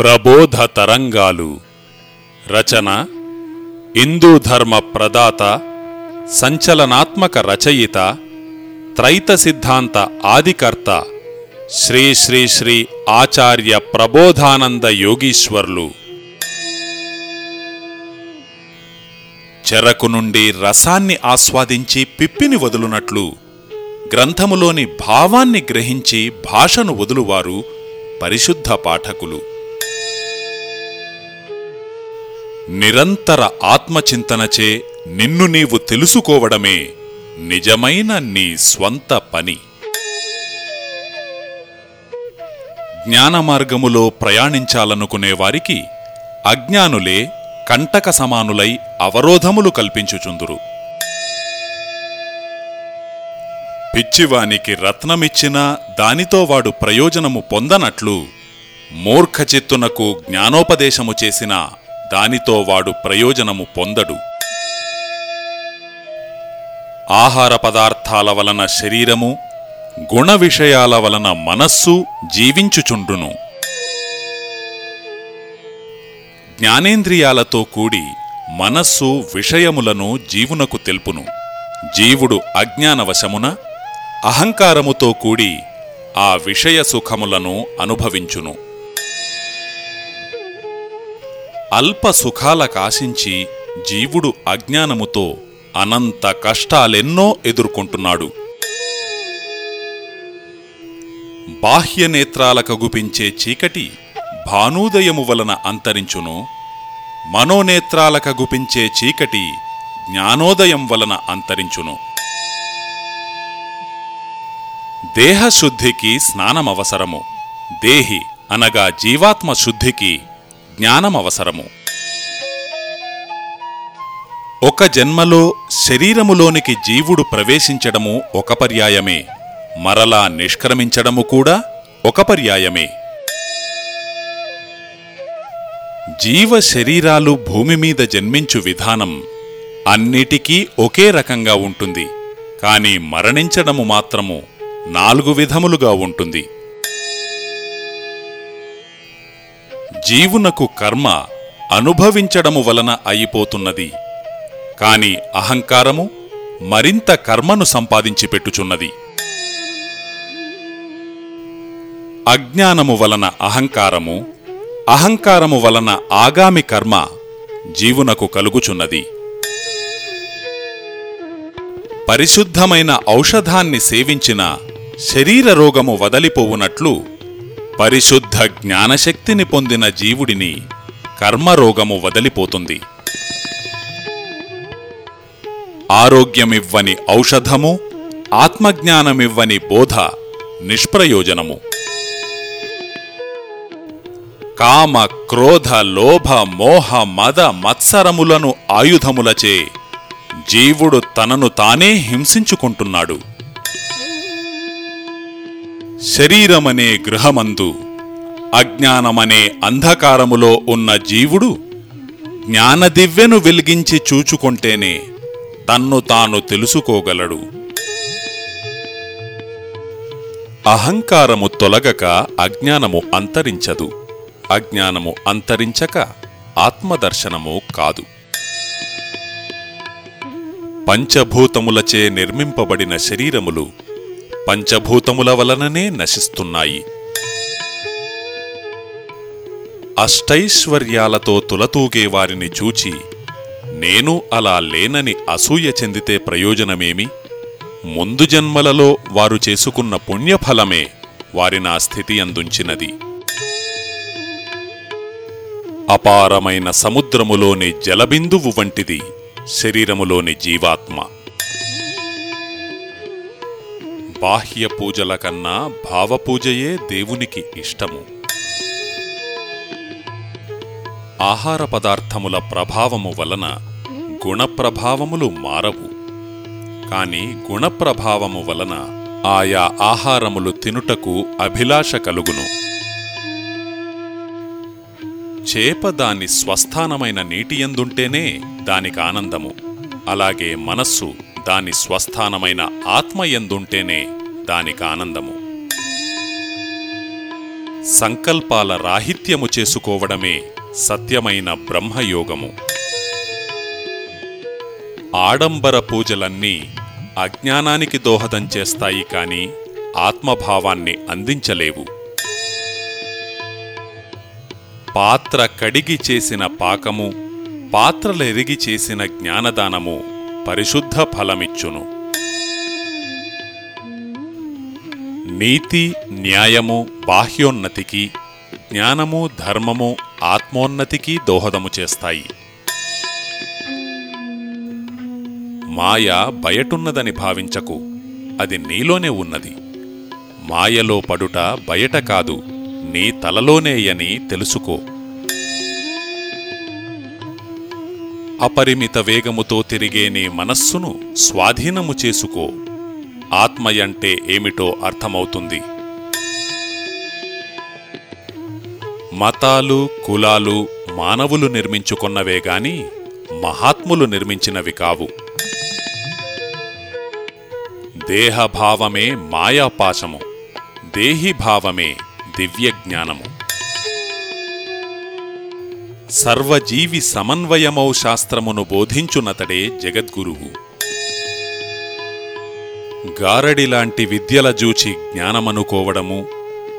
ప్రబోధ తరంగాలు రచన హిందూ ధర్మ ప్రదాత సంచలనాత్మక రచయిత త్రైత సిద్ధాంత ఆదికర్త శ్రీ శ్రీ శ్రీ ఆచార్య ప్రబోధానంద యోగీశ్వర్లు. చెరకు నుండి రసాన్ని ఆస్వాదించి పిప్పిని వదులునట్లు గ్రంథములోని భావాన్ని గ్రహించి భాషను వదులువారు పరిశుద్ధ పాఠకులు. నిరంతర ఆత్మచింతనచే నిన్ను నీవు తెలుసుకోవడమే నిజమైన నీ స్వంత పని. జ్ఞానమార్గములో ప్రయాణించాలనుకునేవారికి అజ్ఞానులే కంటక సమానులై అవరోధములు కల్పించుచుందురు. పిచ్చివానికి రత్నమిచ్చినా దానితో వాడు ప్రయోజనము పొందనట్లు మూర్ఖచిత్తునకు జ్ఞానోపదేశము చేసిన దానితో వాడు ప్రయోజనము పొందడు. ఆహార పదార్థాల వలన శరీరము గుణ విషయాల వలన మనస్సు జీవించుచుండును. జ్ఞానేంద్రియాలతో కూడి మనస్సు విషయములను జీవునకు తెలుపును. జీవుడు అజ్ఞానవశమున అహంకారముతో కూడి ఆ విషయ సుఖములను అనుభవించును. అల్ప సుఖాలకాశించి జీవుడు అజ్ఞానముతో అనంత కష్టాలెన్నో ఎదుర్కొంటున్నాడు. బాహ్యనేత్రాలకు గుపించే చీకటి భానూదయము వలన అంతరించును. మనోనేత్రాలకు గుపించే చీకటి జ్ఞానోదయం వలన అంతరించును. దేహశుద్ధికి స్నానమవసరము. దేహి అనగా జీవాత్మ శుద్ధికి జ్ఞానమవసరము ఒక జన్మలో శరీరములోనికి జీవుడు ప్రవేశించడము ఒక పర్యాయమే. మరలా నిష్క్రమించడము కూడా ఒక పర్యాయమే. జీవ శరీరాలు భూమి మీద జన్మించు విధానం అన్నిటికీ ఒకే రకంగా ఉంటుంది. కాని మరణించడము మాత్రము నాలుగు విధములుగా ఉంటుంది. జీవునకు కర్మ అనుభవించడము వలన అయిపోతున్నది. కాని అహంకారము మరింత కర్మను సంపాదించి పెట్టుచున్నది. అజ్ఞానము వలన అహంకారము అహంకారము వలన ఆగామి కర్మ జీవునకు కలుగుచున్నది. పరిశుద్ధమైన ఔషధాన్ని సేవించిన శరీర రోగము వదలిపోవునట్లు పరిశుద్ధ జ్ఞానశక్తిని పొందిన జీవుడిని కర్మరోగము వదలిపోతుంది. ఆరోగ్యమివ్వని ఔషధము ఆత్మజ్ఞానమివ్వని బోధ నిష్ప్రయోజనము. కామ క్రోధ లోభ మోహ మద మత్సరములను ఆయుధములచే జీవుడు తనను తానే హింసించుకుంటున్నాడు. శరీరమనే గృహమందు అజ్ఞానమనే అంధకారములో ఉన్న జీవుడు జ్ఞానదివ్యను వెలిగించి చూచుకొంటేనే తన్ను తాను తెలుసుకోగలడు. అహంకారము తొలగక అజ్ఞానము అంతరించదు. అజ్ఞానము అంతరించక ఆత్మదర్శనము కాదు. పంచభూతములచే నిర్మింపబడిన శరీరములు పంచభూతముల వలననే నశిస్తున్నాయి. అష్టైశ్వర్యాలతో తులతూగే వారిని చూచి నేను అలా లేనని అసూయ చెందితే ప్రయోజనమేమి? ముందు జన్మలలో వారు చేసుకున్న పుణ్యఫలమే వారినా స్థితి అందుంచినది. అపారమైన సముద్రములోని జలబిందువు వంటిది శరీరములోని జీవాత్మ. బాహ్య పూజల కన్నా భావపూజయే దేవునికి ఇష్టము. ఆహార పదార్థముల ప్రభావము వలన గుణప్రభావములు మారవు. కాని గుణప్రభావము వలన ఆయా ఆహారములు తినుటకు అభిలాష కలుగును. చేప దాని స్వస్థానమైన నీటియందుంటేనే దానికి ఆనందము. అలాగే మనస్సు దాని స్వస్థానమైన ఆత్మయందుంటేనే దానికి ఆనందము. సంకల్పాల రాహిత్యము చేసుకోవడమే సత్యమైన బ్రహ్మయోగము. ఆడంబర పూజలన్నీ అజ్ఞానానికి దోహదం చేస్తాయి కాని ఆత్మభావాన్ని అందించలేవు. పాత్ర కడిగి చేసిన పాకము పాత్రలెరిగి చేసిన జ్ఞానదానము పరిశుద్ధ ఫలమిచ్చును. నీతి న్యాయము బాహ్యోన్నతికి జ్ఞానము ధర్మము ఆత్మోన్నతికి దోహదము చేస్తాయి. మాయ బయటున్నదని భావించకు అది నీలోనే ఉన్నది. మాయలో పడుట బయట కాదు నీ తలలోనేయని తెలుసుకో. అపరిమిత వేగముతో తిరిగే నీ మనస్సును స్వాధీనము చేసుకో. ఆత్మయంటే ఏమిటో అర్థమవుతుంది. మతాలు కులాలు మానవులు నిర్మించుకున్నవే గాని మహాత్ములు నిర్మించినవి కావు. దేహభావమే మాయాపాశము దేహిభావమే దివ్యజ్ఞానము. సర్వజీవి సమన్వయమౌ శాస్త్రమును బోధించునతడే జగద్గురువు. గారడిలాంటి విద్యల జూచి జ్ఞానమనుకోవడము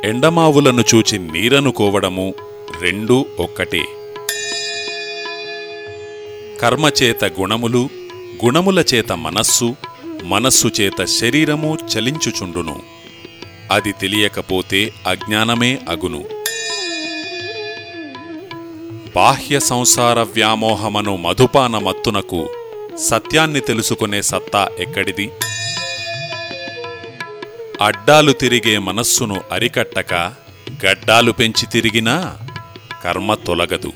ఎండమావులను చూచి నీరనుకోవడము రెండూ ఒక్కటే. కర్మచేత గుణములు గుణముల చేత మనస్సు మనస్సు చేత శరీరము చలించుచుండును. అది తెలియకపోతే అజ్ఞానమే అగును. బాహ్య సంసార వ్యామోహమను మధుపాన మత్తునకు సత్యాన్ని తెలుసుకునే సత్తా ఎక్కడిది? అడ్డాలు తిరిగే మనస్సును అరికట్టక గడ్డాలు పెంచి తిరిగినా కర్మ తొలగదు.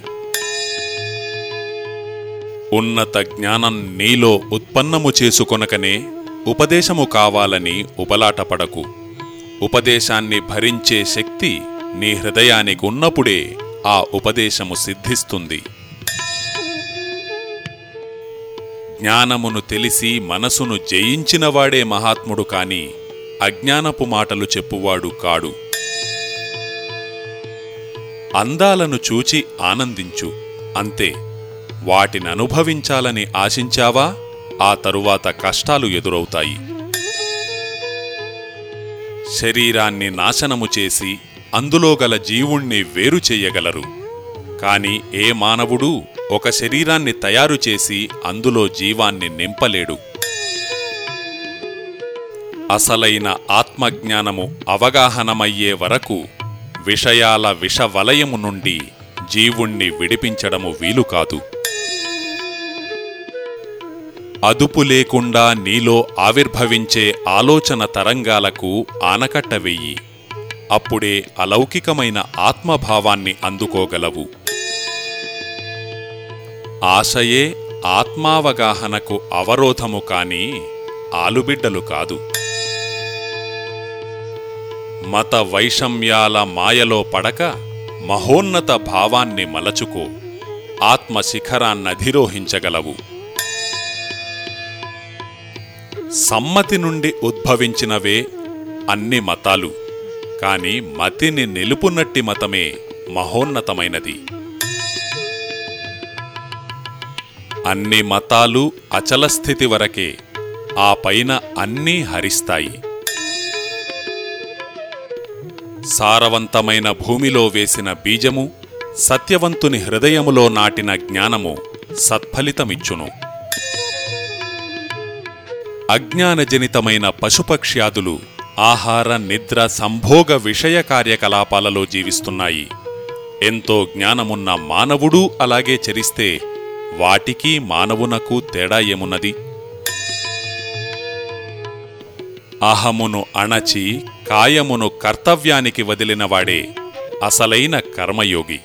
ఉన్నత జ్ఞానం నీలో ఉత్పన్నము చేసుకొనకనే ఉపదేశము కావాలని ఉపలాటపడకు. ఉపదేశాన్ని భరించే శక్తి నీ హృదయానికి ఉన్నప్పుడే ఆ ఉపదేశము సిద్ధిస్తుంది. జ్ఞానమును తెలిసి మనసును జయించినవాడే మహాత్ముడు కాని అజ్ఞానపు మాటలు చెప్పువాడు కాడు. అందాలను చూచి ఆనందించు. అంతే వాటిననుభవించాలని ఆశించావా? ఆ తరువాత కష్టాలు ఎదురవుతాయి. శరీరాన్ని నాశనము చేసి అందులో గల జీవుణ్ణి వేరు చెయ్యగలరు కాని ఏ మానవుడు ఒక శరీరాన్ని తయారు చేసి అందులో జీవాన్ని నింపలేడు. అసలైన ఆత్మజ్ఞానము అవగాహనమయ్యే వరకు విషయాల విషవలయము నుండి జీవుణ్ణి విడిపించడము వీలు కాదు. అదుపు లేకుండా నీలో ఆవిర్భవించే ఆలోచన తరంగాలకు ఆనకట్ట వెయ్యి. అప్పుడే అలౌకికమైన ఆత్మభావాన్ని అందుకోగలవు. ఆశయే ఆత్మావగాహనకు అవరోధము కాని ఆలుబిడ్డలు కాదు. మత వైషమ్యాల మాయలో పడక మహోన్నత భావాన్ని మలచుకో. ఆత్మ శిఖరాన్నధిరోహించగలవు సమ్మతి నుండి ఉద్భవించినవే అన్ని మతాలు. కాని మతిని నిలుపునట్టి మతమే మహోన్నతమైనది. అన్ని మతాలు అచలస్థితి వరకే ఆ పైన అన్నీ హరిస్తాయి. సారవంతమైన భూమిలో వేసిన బీజము సత్యవంతుని హృదయములో నాటిన జ్ఞానము సత్ఫలితమిచ్చును. అజ్ఞానజనితమైన పశుపక్ష్యాదులు ఆహార నిద్ర సంభోగ విషయ కార్యకలాపాలలో జీవిస్తున్నాయి. ఎంతో జ్ఞానమున్న మానవుడు అలాగే చరిస్తే వాటికి మానవునకు తేడా ఏమున్నది? అహమును అణచి కాయమును కర్తవ్యానికి వదిలినవాడే అసలైన కర్మయోగి.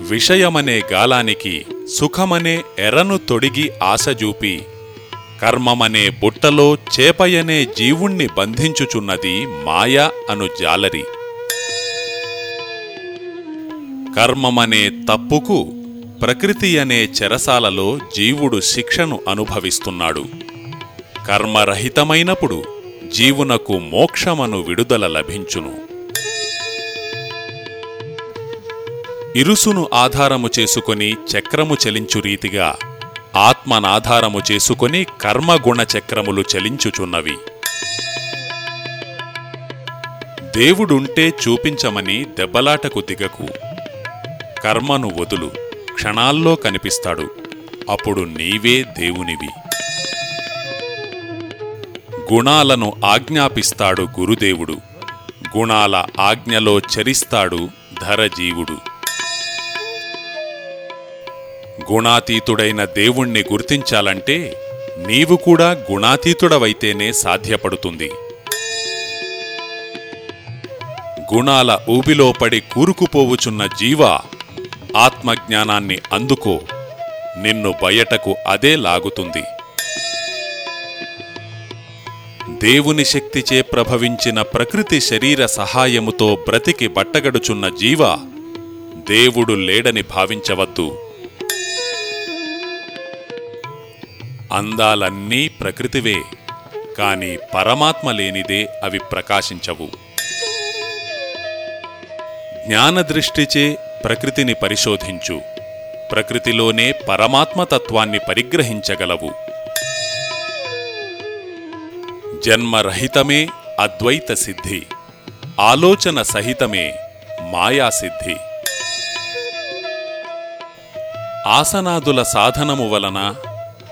విషయమనే గాలానికి సుఖమనే ఎరను తొడిగి ఆశజూపి కర్మమనే బుట్టలో చేపయనే జీవుణ్ణి బంధించుచున్నది మాయ అను జాలరి. కర్మమనే తప్పుకు ప్రకృతి అనే చెరసాలలో జీవుడు శిక్షను అనుభవిస్తున్నాడు. కర్మరహితమైనప్పుడు జీవునకు మోక్షమను విడుదల లభించును. ఇరుసును ఆధారము చేసుకుని చక్రము చలించు రీతిగా ఆత్మనాధారము చేసుకొని కర్మగుణచక్రములు చలించుచున్నవి. దేవుడుంటే చూపించమని దెబ్బలాటకు దిగకు. కర్మను వదులు క్షణాల్లో కనిపిస్తాడు. అప్పుడు నీవే దేవునివి. గుణాలను ఆజ్ఞాపిస్తాడు గురుదేవుడు. గుణాల ఆజ్ఞలో చరిస్తాడు ధరజీవుడు. గుణాతీతుడైన దేవుణ్ణి గుర్తించాలంటే నీవు కూడా గుణాతీతుడవైతేనే సాధ్యపడుతుంది. గుణాల ఊబిలో పడి కూరుకుపోవుచున్న జీవ ఆత్మజ్ఞానాన్ని అందుకో నిన్ను బయటకు అదే లాగుతుంది. దేవుని శక్తిచే ప్రభవించిన ప్రకృతి శరీర సహాయముతో బ్రతికి బట్టగడుచున్న జీవ దేవుడు లేడని భావించవద్దు. అందాలన్నీ ప్రకృతివే కాని పరమాత్మ లేనిదే అవి ప్రకాశించవు. జ్ఞానదృష్టిచే ప్రకృతిని పరిశోధించు. ప్రకృతిలోనే పరమాత్మతత్వాన్ని పరిగ్రహించగలవు. జన్మరహితమే అద్వైత సిద్ధి ఆలోచన సహితమే మాయాసిద్ధి ఆసనాదుల సాధనము వలన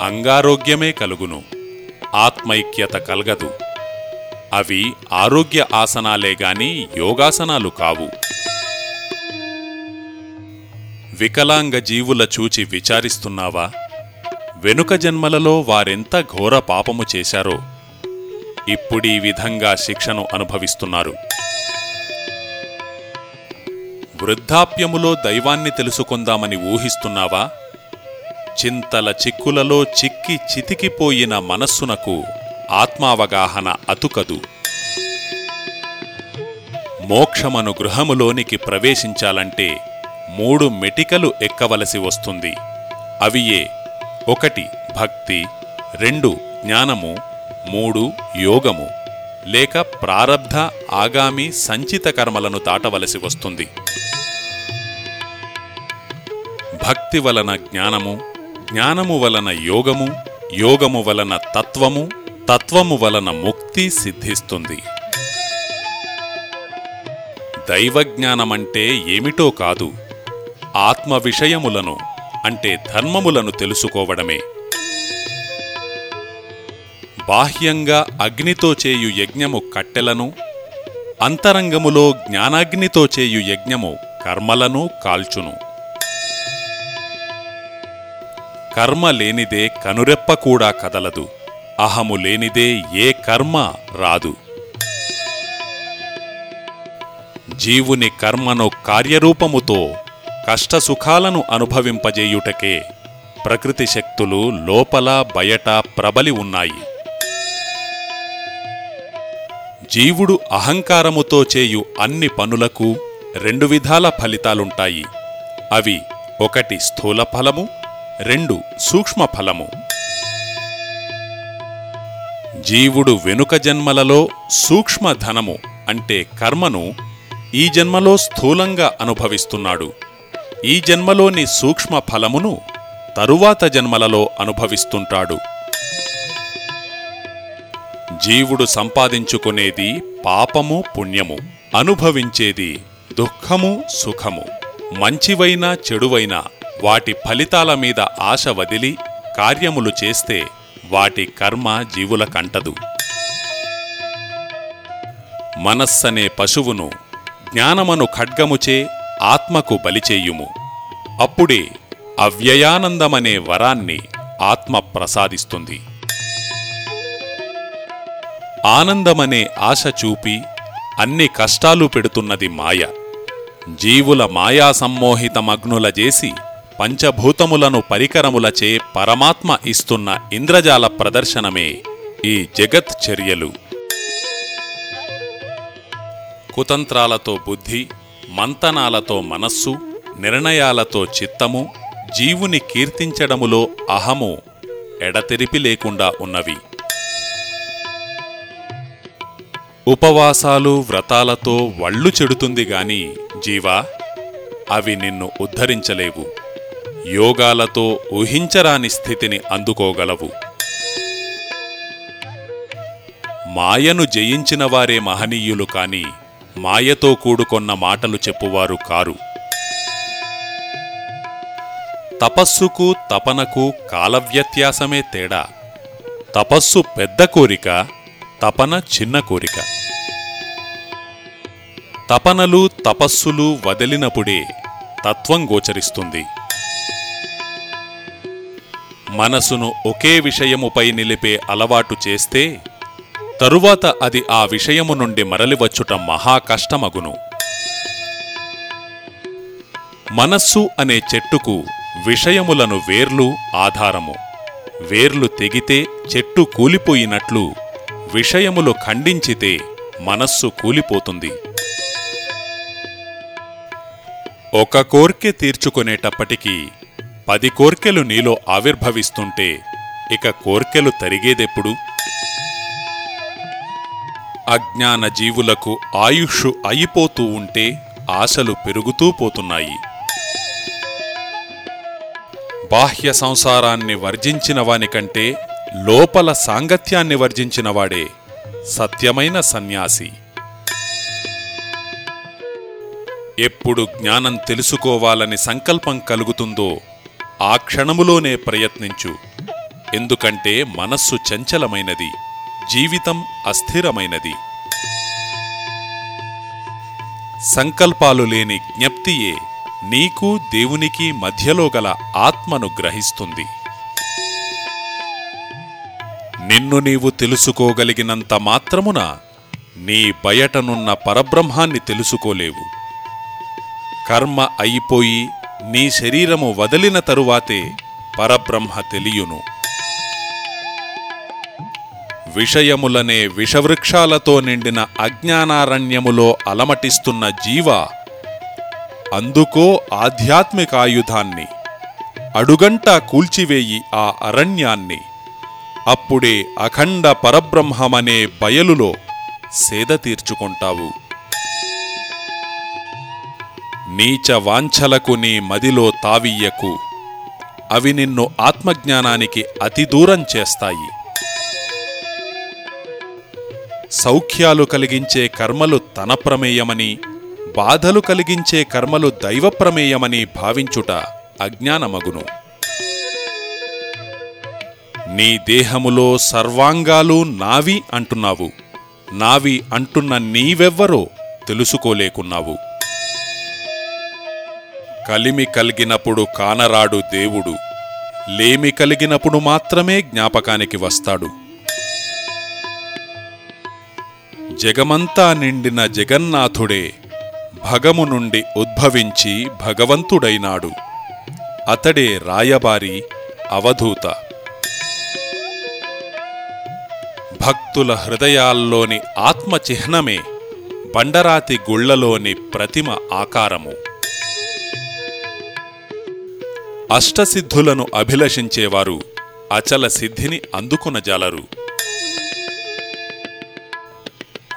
అంగారోగ్యమే కలుగును. ఆత్మైక్యత కలగదు. అవి ఆరోగ్య ఆసనాలే గాని యోగాసనాలు కావు. వికలాంగ జీవుల చూచి విచారిస్తున్నావా? వెనుక జన్మలలో వారెంత ఘోర పాపము చేశారో ఇప్పుడీ విధంగా శిక్షను అనుభవిస్తున్నారు. వృద్ధాప్యములో దైవాన్ని తెలుసుకుందామని ఊహిస్తున్నావా? చింతల చిక్కులలో చిక్కి చితికిపోయిన మనస్సునకు ఆత్మావగాహన అతుకదు. మోక్షమను గృహములోనికి ప్రవేశించాలంటే మూడు మెటికలు ఎక్కవలసి వస్తుంది. అవియే ఒకటి భక్తి రెండు జ్ఞానము మూడు యోగము. లేక ప్రారబ్ధ ఆగామి సంచిత కర్మలను దాటవలసి వస్తుంది. భక్తి వలన జ్ఞానము జ్ఞానము వలన యోగము యోగము వలన తత్వము తత్వము వలన ముక్తి సిద్ధిస్తుంది. దైవజ్ఞానమంటే ఏమిటో కాదు ఆత్మ విషయములను అంటే ధర్మములను తెలుసుకోవడమే. బాహ్యంగా అగ్నితో చేయు యజ్ఞము కట్టెలను అంతరంగములో జ్ఞానాగ్నితో చేయు యజ్ఞము కర్మలను కాల్చును. కర్మ లేనిదే కనురెప్ప కూడా కదలదు. అహము లేనిదే ఏ కర్మ రాదు. జీవుని కర్మను కార్యరూపముతో కష్టసుఖాలను అనుభవింపజేయుటకే ప్రకృతి శక్తులు లోపల బయట ప్రబలి ఉన్నాయి. జీవుడు అహంకారముతో చేయు అన్ని పనులకు రెండు విధాల ఫలితాలుంటాయి. అవి ఒకటి స్థూల ఫలము రెండు సూక్ష్మ ఫలము జీవుడు వెనుక జన్మలలో సూక్ష్మ ధనము అంటే కర్మను ఈ జన్మలో స్థూలంగా అనుభవిస్తున్నాడు. ఈ జన్మలోని సూక్ష్మ ఫలమును తరువాత జన్మలలో అనుభవిస్తుంటాడు. జీవుడు సంపాదించుకునేది పాపము పుణ్యము అనుభవించేది దుఃఖము సుఖము మంచివైనా చెడువైనా వాటి ఫలితాల మీద ఆశ వదిలి కార్యములు చేస్తే వాటి కర్మ జీవుల కంటదు. మనస్సనే పశువును జ్ఞానమను ఖడ్గముచే ఆత్మకు బలిచేయుము అప్పుడే అవ్యయానందమనే వరాన్ని ఆత్మ ప్రసాదిస్తుంది. ఆనందమనే ఆశ చూపి అన్ని కష్టాలు పెడుతున్నది మాయ. జీవుల మాయా సమ్మోహితమగ్నుల చేసి పంచభూతములను పరికరములచే పరమాత్మ ఇస్తున్న ఇంద్రజాల ప్రదర్శనమే ఈ జగత్ చర్యలు. కుతంత్రాలతో బుద్ధి మంతనాలతో మనస్సు నిర్ణయాలతో చిత్తము జీవుని కీర్తించడములో అహము ఎడతెరిపి లేకుండా ఉన్నవి. ఉపవాసాలు వ్రతాలతో వళ్ళు చెడుతుంది గాని జీవా అవి నిన్ను ఉద్ధరించలేవు. యోగాలతో ఊహించరాని స్థితిని అందుకోగలవు. మాయను జయించిన వారే మహనీయులు కాని మాయతో కూడుకొన్న మాటలు చెప్పువారు కారు. తపస్సుకు తపనకు కాలవ్యత్యాసమే తేడా. తపస్సు పెద్ద కోరిక తపన చిన్న కోరిక. తపనలు తపస్సులు వదిలినప్పుడే తత్వం గోచరిస్తుంది. మనసును ఒకే విషయముపై నిలిపే అలవాటు చేస్తే తరువాత అది ఆ విషయము నుండి మరలివచ్చుట మహా కష్టమగును. మనస్సు అనే చెట్టుకు విషయములను వేర్లు ఆధారము. వేర్లు తెగితే చెట్టు కూలిపోయినట్లు విషయములు ఖండించితే మనస్సు కూలిపోతుంది. ఒక కోర్కె తీర్చుకునేటప్పటికీ పది కోర్కెలు నీలో ఆవిర్భవిస్తుంటే ఇక కోర్కెలు తరిగేదెప్పుడు? అజ్ఞాన జీవులకు ఆయుష్ అయిపోతూ ఉంటే ఆశలు పెరుగుతూ పోతున్నాయి. బాహ్య సంసారాన్ని వర్జించిన వానికంటే లోపల సాంగత్యాన్ని వర్జించినవాడే సత్యమైన సన్యాసి. ఎప్పుడు జ్ఞానం తెలుసుకోవాలని సంకల్పం కలుగుతుందో ఆ క్షణములోనే ప్రయత్నించు. ఎందుకంటే మనస్సు చంచలమైనది జీవితం అస్థిరమైనది. సంకల్పాలు లేని జ్ఞప్తియే నీకు దేవునికి మధ్యలో గల ఆత్మను గ్రహిస్తుంది. నిన్ను నీవు తెలుసుకోగలిగినంత మాత్రమున నీ బయటనున్న పరబ్రహ్మాన్ని తెలుసుకోలేవు. కర్మ అయిపోయి నీ శరీరము వదిలిన తరువాతే పరబ్రహ్మ తెలియును. విషయములనే విషవృక్షాలతో నిండిన అజ్ఞానారణ్యములో అలమటిస్తున్న జీవ అందుకో ఆధ్యాత్మికాయుధాన్ని అడుగంటా కూల్చివేయి ఆ అరణ్యాన్ని. అప్పుడే అఖండ పరబ్రహ్మమనే బయలులో సేద తీర్చుకుంటావు. నీచ వాంఛలకు నీ మదిలో తావియ్యకు. అవి నిన్ను ఆత్మజ్ఞానానికి అతి దూరం చేస్తాయి. సౌఖ్యాలు కలిగించే కర్మలు తన ప్రమేయమని బాధలు కలిగించే కర్మలు దైవ ప్రమేయమని భావించుట అజ్ఞానమగును. నీ దేహములో సర్వాంగాలు నావి అంటున్నావు. నావి అంటున్న నీవెవ్వరో తెలుసుకోలేకున్నావు. కలిమి కలిగినప్పుడు కానరాడు దేవుడు. లేమి కలిగినప్పుడు మాత్రమే జ్ఞాపకానికి వస్తాడు. జగమంతా నిండిన జగన్నాథుడే భగము నుండి ఉద్భవించి భగవంతుడైనాడు. అతడే రాయబారి అవధూత. భక్తుల హృదయాల్లోని ఆత్మచిహ్నమే బండరాతి గుళ్ళలోని ప్రతిమ ఆకారము. అష్టసిద్ధులను అభిలషించేవారు అచల సిద్ధిని అందుకొనజాలరు.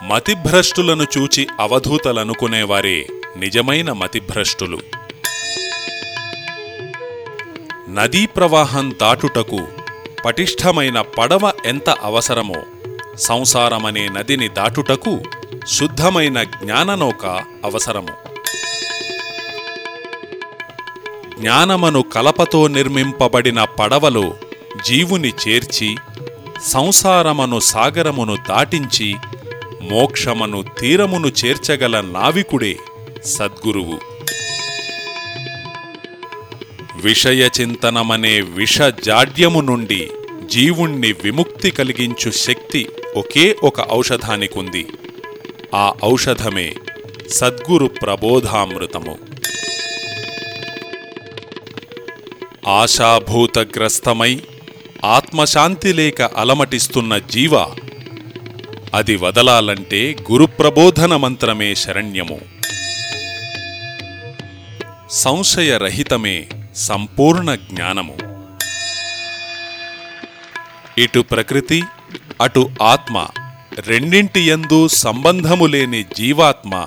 మతిభ్రష్టులను చూచి అవధూతలనుకునేవారే నిజమైన మతిభ్రష్టులు. నదీ ప్రవాహం దాటుటకు పటిష్టమైన పడవ ఎంత అవసరమో సంసారమనే నదిని దాటుటకు శుద్ధమైన జ్ఞాననౌక అవసరము. జ్ఞానమను కలపతో నిర్మింపబడిన పడవలో జీవుని చేర్చి సంసారమను సాగరమును దాటించి మోక్షమను తీరమును చేర్చగల నావికుడే సద్గురువు. విషయచింతనమనే విష జాడ్యము నుండి జీవుణ్ణి విముక్తి కలిగించు శక్తి ఒకే ఒక ఔషధానికుంది. ఆ ఔషధమే సద్గురు ప్రబోధామృతము. ఆశాభూతగ్రస్తమై ఆత్మశాంతి లేక అలమటిస్తున్న జీవ అది వదలాలంటే గురుప్రబోధన మంత్రమే శరణ్యము. సంశయరహితమే సంపూర్ణ జ్ఞానము. ఇటు ప్రకృతి అటు ఆత్మ రెండింటి యందు సంబంధము లేని జీవాత్మ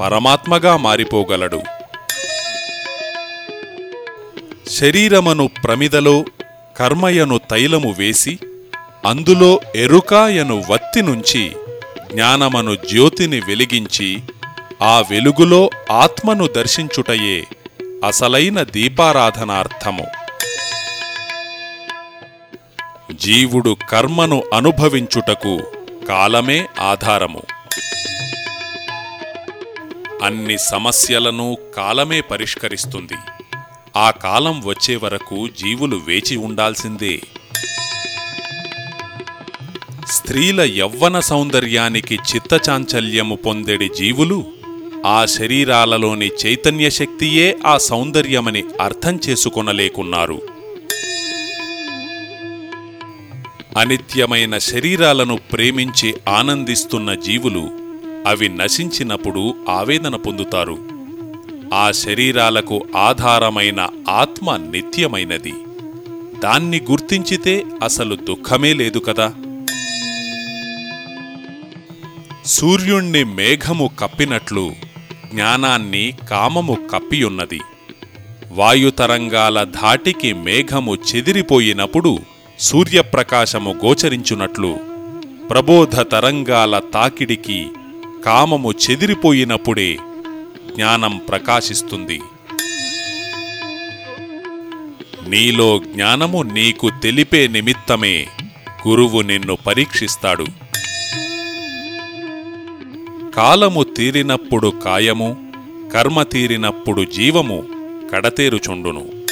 పరమాత్మగా మారిపోగలడు. శరీరమను ప్రమిదలో కర్మయను తైలము వేసి అందులో ఎరుకాయను వత్తి నుంచి జ్ఞానమను జ్యోతిని వెలిగించి ఆ వెలుగులో ఆత్మను దర్శించుటయే అసలైన దీపారాధనార్థము. జీవుడు కర్మను అనుభవించుటకు కాలమే ఆధారము. అన్ని సమస్యలను కాలమే పరిష్కరిస్తుంది. ఆ కాలం వచ్చే వరకు జీవులు వేచి ఉండాల్సిందే. స్త్రీల యవ్వన సౌందర్యానికి చిత్తచాంచల్యము పొందెడి జీవులు ఆ శరీరాలలోని చైతన్య శక్తియే ఆ సౌందర్యమని అర్థం చేసుకొనలేకున్నారు. అనిత్యమైన శరీరాలను ప్రేమించి ఆనందిస్తున్న జీవులు అవి నశించినప్పుడు ఆవేదన పొందుతారు. ఆ శరీరాలకు ఆధారమైన ఆత్మ నిత్యమైనది. దాన్ని గుర్తించితే అసలు దుఃఖమే లేదు కదా. సూర్యుణ్ణి మేఘము కప్పినట్లు జ్ఞానాన్ని కామము కప్పియున్నది. వాయుతరంగాల ధాటికి మేఘము చెదిరిపోయినప్పుడు సూర్యప్రకాశము గోచరించునట్లు ప్రబోధ తరంగాల తాకిడికి కామము చెదిరిపోయినప్పుడే జ్ఞానం ప్రకాశిస్తుంది. నీలో జ్ఞానము నీకు తెలిపే నిమిత్తమే గురువు నిన్ను పరీక్షిస్తాడు. కాలము తీరినప్పుడు కాయము కర్మ తీరినప్పుడు జీవము కడతేరుచుండును.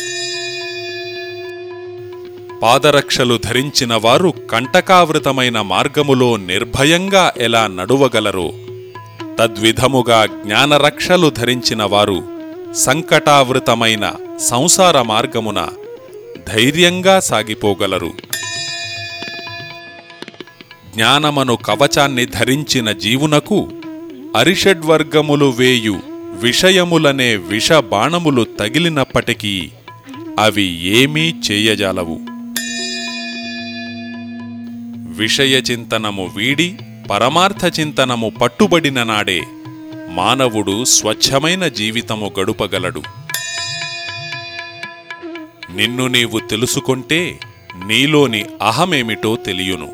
పాదరక్షలు ధరించిన వారు కంటకావృతమైన మార్గములో నిర్భయంగా ఎలా నడువగలరో తద్విధముగా జ్ఞానరక్షలు ధరించిన వారు సంకటావృతమైన సంసార మార్గమున ధైర్యంగా సాగిపోగలరు. జ్ఞానమను కవచాన్ని ధరించిన జీవునకు అరిషడ్వర్గములు వేయు విషయములనే విష బాణములు తగిలినప్పటికీ అవి ఏమీ చేయజాలవు. విషయచింతనము వీడి పరమార్థ చింతనము పట్టుబడిన నాడే మానవుడు స్వచ్ఛమైన జీవితము గడుపగలడు. నిన్ను నీవు తెలుసుకుంటే నీలోని అహమేమిటో తెలియును.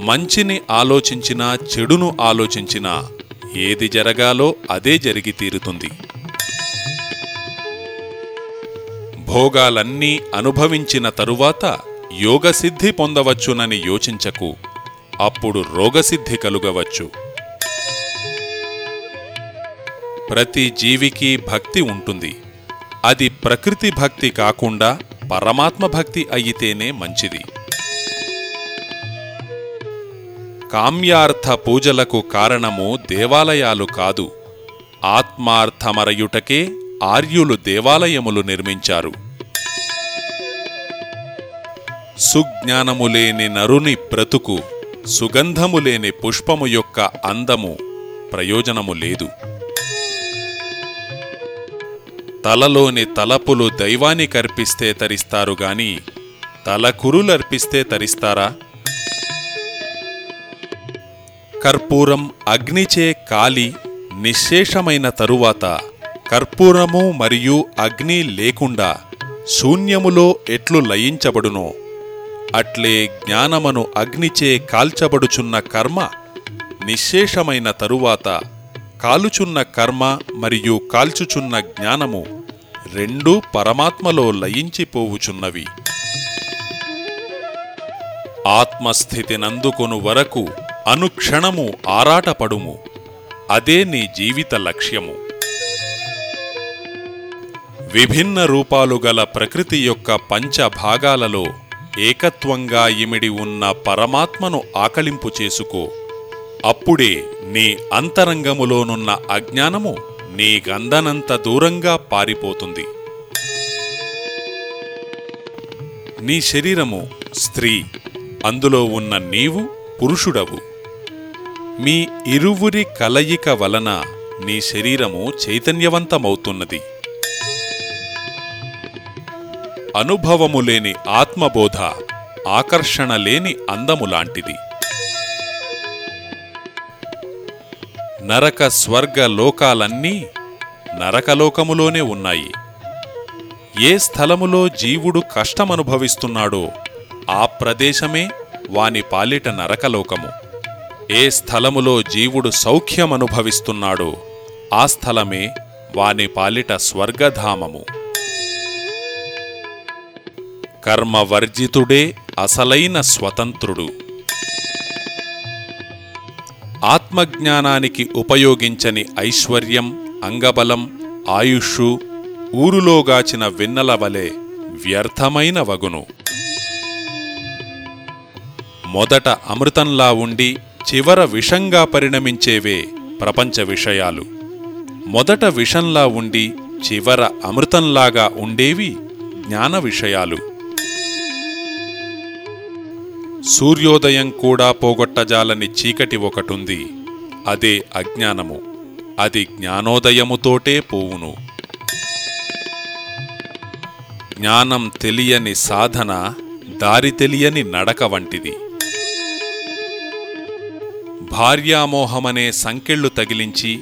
మంచిని ఆలోచించినా చెడును ఆలోచించినా ఏది జరగాలో అదే జరిగి తీరుతుంది. భోగాలన్నీ అనుభవించిన తరువాత యోగసిద్ధి పొందవచ్చునని యోచించకు. అప్పుడు రోగసిద్ధి కలుగవచ్చు. ప్రతి జీవికి భక్తి ఉంటుంది. అది ప్రకృతి భక్తి కాకుండా పరమాత్మ భక్తి అయితేనే మంచిది. కామ్యార్థ పూజలకు కారణము దేవాలయాలు కాదు. ఆత్మార్థమరయుటకే ఆర్యులు దేవాలయములు నిర్మించారు. సుజ్ఞానము లేని నరుని బ్రతుకు సుగంధము లేని పుష్పము యొక్క అందము ప్రయోజనము లేదు. తలలోని తలపులు దైవాన్ని కర్పిస్తే తరిస్తారు గాని తలకురులర్పిస్తే తరిస్తారా? కర్పూరం అగ్నిచే కాలి నిశ్శేషమైన తరువాత కర్పూరము మరియు అగ్ని లేకుండా శూన్యములో ఎట్లు లయించబడునో అట్లే జ్ఞానమను అగ్నిచే కాల్చబడుచున్న కర్మ నిశ్శేషమైన తరువాత కాలుచున్న కర్మ మరియు కాల్చుచున్న జ్ఞానము రెండూ పరమాత్మలో లయించిపోవుచున్నవి. ఆత్మస్థితినందుకొను వరకు అనుక్షణము ఆరాటపడుము. అదే నీ జీవిత లక్ష్యము. విభిన్న రూపాలు గల ప్రకృతి యొక్క పంచభాగాలలో ఏకత్వంగా ఇమిడి ఉన్న పరమాత్మను ఆకలింపు చేసుకో. అప్పుడే నీ అంతరంగములోనున్న అజ్ఞానము నీ గంధనంత దూరంగా పారిపోతుంది. నీ శరీరము స్త్రీ అందులో ఉన్న నీవు పురుషుడవు. మీ ఇరువురి కలయిక వలన నీ శరీరము చైతన్యవంతమవుతున్నది. అనుభవము లేని ఆత్మబోధ ఆకర్షణ లేని అందము లాంటిది. నరక స్వర్గ లోకాలన్నీ నరకలోకములోనే ఉన్నాయి. ఏ స్థలములో జీవుడు కష్టమనుభవిస్తున్నాడో ఆ ప్రదేశమే వాని పాలిట నరకలోకము. ఏ స్థలములో జీవుడు సౌఖ్యమనుభవిస్తున్నాడో ఆ స్థలమే వాని పాలిట స్వర్గధామము. కర్మవర్జితుడే అసలైన స్వతంత్రుడు. ఆత్మజ్ఞానానికి ఉపయోగించని ఐశ్వర్యం అంగబలం ఆయుష్షు ఊరులోగాచిన వెన్నెల వలె వ్యర్థమైన వగును. మొదట అమృతంలా ఉండి చివర విషంగా పరిణమించేవే ప్రపంచ విషయాలు. మొదట విషంలా ఉండి చివర అమృతంలాగా ఉండేవి జ్ఞాన విషయాలు. సూర్యోదయం కూడా పోగొట్టజాలని చీకటి ఒకటుంది. అదే అజ్ఞానము. అది జ్ఞానోదయముతోటే పోవును. జ్ఞానం తెలియని సాధన దారి తెలియని నడక వంటిది. భార్యామోహమనే సంకెళ్ళు తగిలించి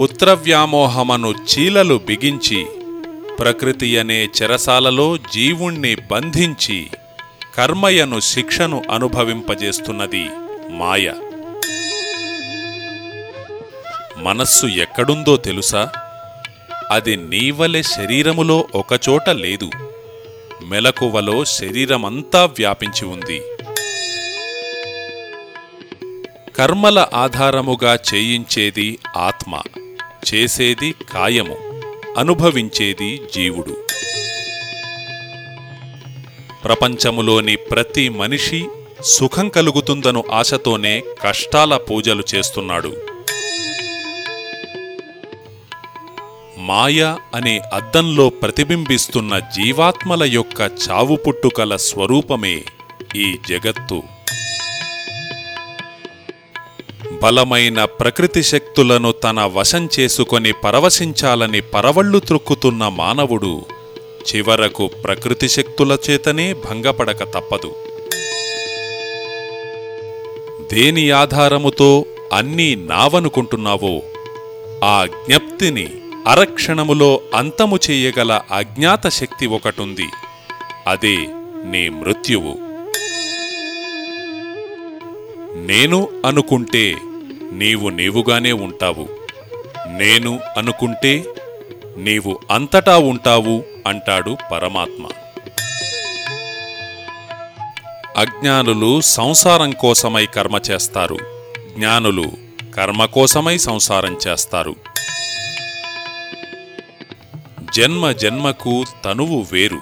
పుత్రవ్యామోహమను చీలలు బిగించి ప్రకృతి అనే చెరసాలలో జీవుణ్ణి బంధించి కర్మయను శిక్షను అనుభవింపజేస్తున్నది మాయ. మనస్సు ఎక్కడుందో తెలుసా? అది నీవలె శరీరములో ఒకచోట లేదు. మెలకువలో శరీరమంతా వ్యాపించి ఉంది. కర్మల ఆధారముగా చేయించేది ఆత్మ చేసేది కాయము అనుభవించేది జీవుడు. ప్రపంచములోని ప్రతి మనిషి సుఖం కలుగుతుందను ఆశతోనే కష్టాల పూజలు చేస్తున్నాడు. మాయ అనే అద్దంలో ప్రతిబింబిస్తున్న జీవాత్మల యొక్క చావు పుట్టుకల స్వరూపమే ఈ జగత్తు. బలమైన ప్రకృతి శక్తులను తన వశం చేసుకొని పరవశించాలని పరవళ్ళు త్రొక్కుతున్న మానవుడు చివరకు ప్రకృతి శక్తుల చేతనే భంగపడక తప్పదు. దేని ఆధారముతో అన్నీ నావనుకుంటున్నావో ఆ జ్ఞప్తిని అరక్షణములో అంతము చేయగల అజ్ఞాత శక్తి ఒకటుంది అదే నీ మృత్యువు. నేను అనుకుంటే నీవు నీవుగానే ఉంటావు. నేను అనుకుంటే నీవు అంతటా ఉంటావు అంటాడు పరమాత్మ. అజ్ఞానులు సంసారం కోసమై కర్మ చేస్తారు. జ్ఞానులు కర్మ కోసమై సంసారం చేస్తారు. జన్మ జన్మకు తనువు వేరు.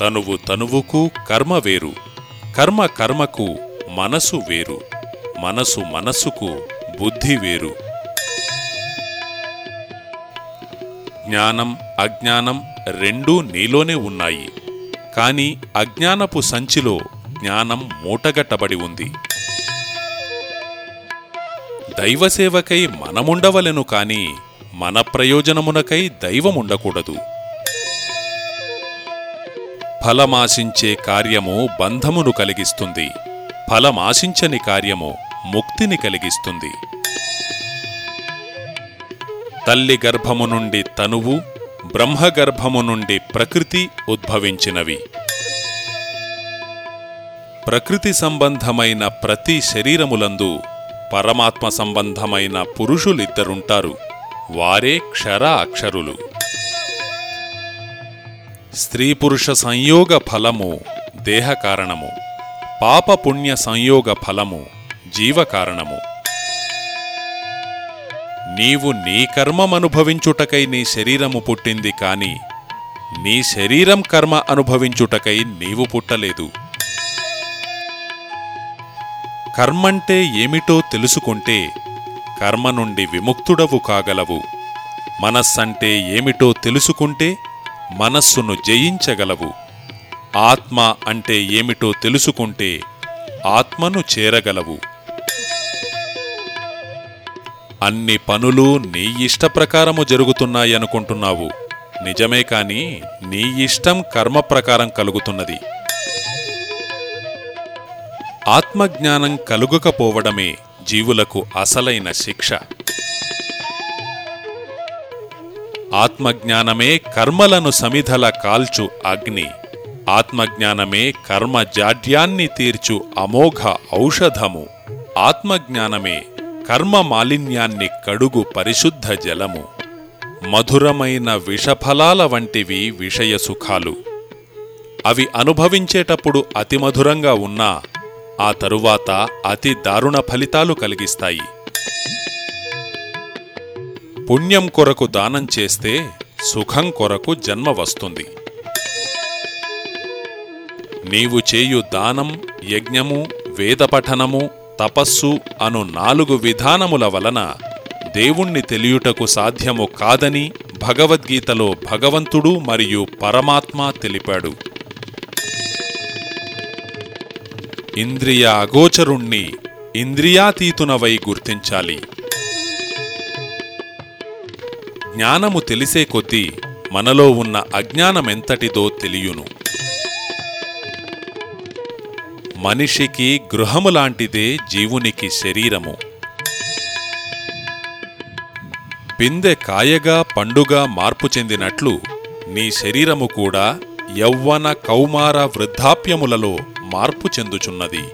తనువు తనువుకు కర్మ వేరు. కర్మ కర్మకు మనసు వేరు. మనసు మనసుకు బుద్ధి వేరు. జ్ఞానం అజ్ఞానం రెండూ నీలోనే ఉన్నాయి. కాని అజ్ఞానపు సంచిలో జ్ఞానం మూటగట్టబడి ఉంది. దైవసేవకై మనముండవలెను కాని మన ప్రయోజనమునకై దైవముండకూడదు. ఫలమాశించే కార్యము బంధమును కలిగిస్తుంది. ఫలమాశించని కార్యము ముక్తిని కలిగిస్తుంది. తల్లి గర్భము నుండి తనువు బ్రహ్మగర్భము నుండి ప్రకృతి ఉద్భవించినవి. ప్రకృతి సంబంధమైన ప్రతి శరీరములందు పరమాత్మ సంబంధమైన పురుషులిద్దరుంటారు. వారే క్షర అక్షరులు. స్త్రీ పురుష సంయోగ ఫలము దేహ కారణము. పాప సంయోగ ఫలము జీవ కారణము. నీవు నీ కర్మమనుభవించుటకై నీ శరీరము పుట్టింది కాని నీ శరీరం కర్మ అనుభవించుటకై నీవు పుట్టలేదు. కర్మంటే ఏమిటో తెలుసుకుంటే కర్మ నుండి విముక్తుడవు కాగలవు. మనస్సంటే ఏమిటో తెలుసుకుంటే మనస్సును జయించగలవు. ఆత్మ అంటే ఏమిటో తెలుసుకుంటే ఆత్మను చేరగలవు. అన్ని పనులు నీ ఇష్టప్రకారము జరుగుతున్నాయనుకుంటున్నావు నిజమే కాని నీ ఇష్టం కర్మ ప్రకారం కలుగుతున్నది. ఆత్మజ్ఞానం కలుగకపోవడమే జీవులకు అసలైన శిక్ష. ఆత్మజ్ఞానమే కర్మలను సమిధల కాల్చు అగ్ని. ఆత్మజ్ఞానమే కర్మ జాడ్యాన్ని తీర్చు అమోఘ ఔషధము. ఆత్మజ్ఞానమే కర్మ మాలిన్యాన్ని కడుగు పరిశుద్ధ జలము. మధురమైన విషఫలాల వంటివి విషయ సుఖాలు. అవి అనుభవించేటప్పుడు అతి మధురంగా ఉన్నా ఆ తరువాత అతి దారుణ ఫలితాలు కలిగిస్తాయి. పుణ్యం కొరకు దానం చేస్తే సుఖం కొరకు జన్మ వస్తుంది. నీవు చేయు దానం యజ్ఞము వేదపఠనము తపస్సు అను నాలుగు విధానముల వలన దేవుణ్ణి తెలియుటకు సాధ్యము కాదని భగవద్గీతలో భగవంతుడు మరియు పరమాత్మ తెలిపాడు. ఇంద్రియ అగోచరుణ్ణి ఇంద్రియాతీతునవై గుర్తించాలి. జ్ఞానము తెలిసే కొద్దీ మనలో ఉన్న అజ్ఞానమెంతటిదో తెలియును. మనిషికి గృహములాంటిదే జీవునికి శరీరము. పిందె కాయగా పండుగా మార్పు చెందినట్లు నీ శరీరము కూడా యౌవన కౌమార వృద్ధాప్యములలో మార్పు చెందుచున్నది.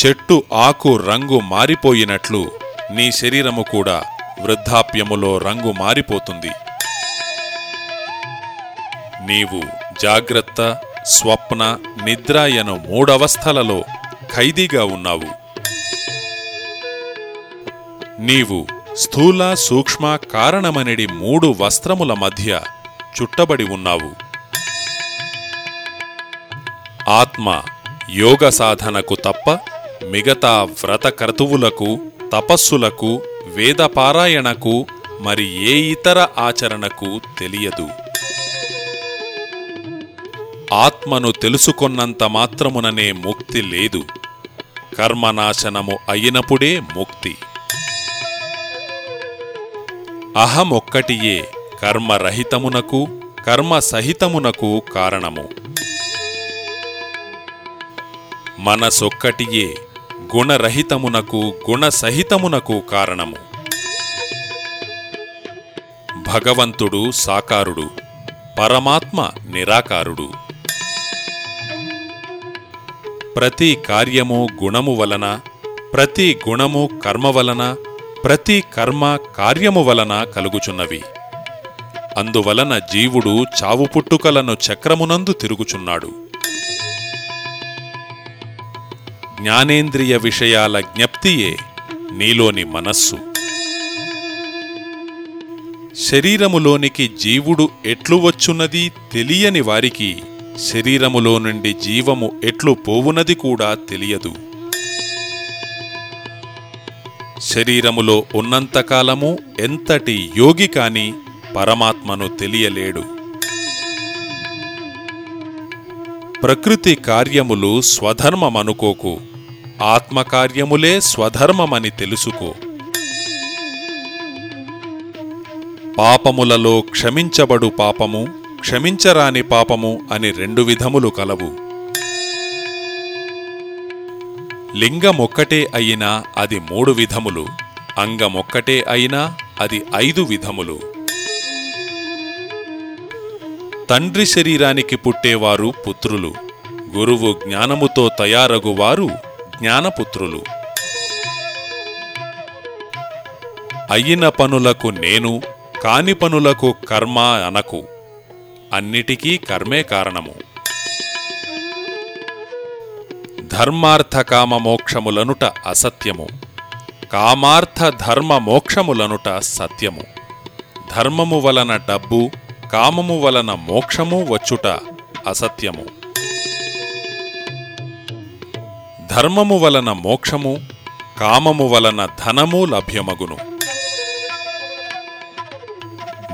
చెట్టు ఆకు రంగు మారిపోయినట్లు నీ శరీరము కూడా వృద్ధాప్యములో రంగు మారిపోతుంది. నీవు జాగ్రత్త స్వప్న నిద్ర ఎను మూడవస్థలలో ఖైదీగా ఉన్నావు. నీవు స్థూల సూక్ష్మ కారణమనిడి మూడు వస్త్రముల మధ్య చుట్టబడి ఉన్నావు. ఆత్మ యోగ సాధనకు తప్ప మిగతా వ్రతకర్తువులకు తపస్సులకు వేదపారాయణకు మరి ఏ ఇతర ఆచరణకు తెలియదు. ఆత్మను తెలుసుకొన్నంత మాత్రముననే ముక్తి లేదు. కర్మనాశనము అయినప్పుడే ముక్తి. అహమొక్కటియే కర్మరహితమునకు కర్మ సహితమునకు కారణము. మనసొక్కటియే గుణరహితమునకు గుణసహితమునకు కారణము. భగవంతుడు సాకారుడు పరమాత్మ నిరాకారుడు. ప్రతి కార్యము గుణము వలన ప్రతి గుణము కర్మ వలన ప్రతి కర్మ కార్యము వలన కలుగుచున్నవి. అందువలన జీవుడు చావు పుట్టుకలను చక్రమునందు తిరుగుచున్నాడు. జ్ఞానేంద్రియ విషయాల జ్ఞప్తియే నీలోని మనస్సు. శరీరములోనికి జీవుడు ఎట్లు వచ్చున్నది తెలియని వారికి శరీరములో నుండి జీవము ఎట్లు పోవునది కూడా తెలియదు. శరీరములో ఉన్నంతకాలము ఎంతటి యోగి కాని పరమాత్మను తెలియలేడు. ప్రకృతి కార్యములు స్వధర్మమనుకోకు ఆత్మకార్యములే స్వధర్మమని తెలుసుకో. పాపములలో క్షమించబడు పాపము క్షమించరాని పాపము అని రెండు విధములు కలవు. లింగమొక్కటే అయినా అది మూడు విధములు అంగమొక్కటే అయినా అది ఐదు విధములు. తండ్రి శరీరానికి పుట్టేవారు పుత్రులు గురువు జ్ఞానముతో తయారగువారు జ్ఞానపుత్రులు. అయిన పనులకు నేను కాని పనులకు కర్మ అనకు. అన్నిటికీ కర్మే కారణము. ధర్మార్థకామ మోక్షములనుట అసత్యము. కామార్థ ధర్మ మోక్షములనుట సత్యము. ధర్మము వలన డబ్బు కామము వలన మోక్షము వచ్చుట అసత్యము. ధర్మము వలన మోక్షము కామము వలన ధనము లభ్యమగును.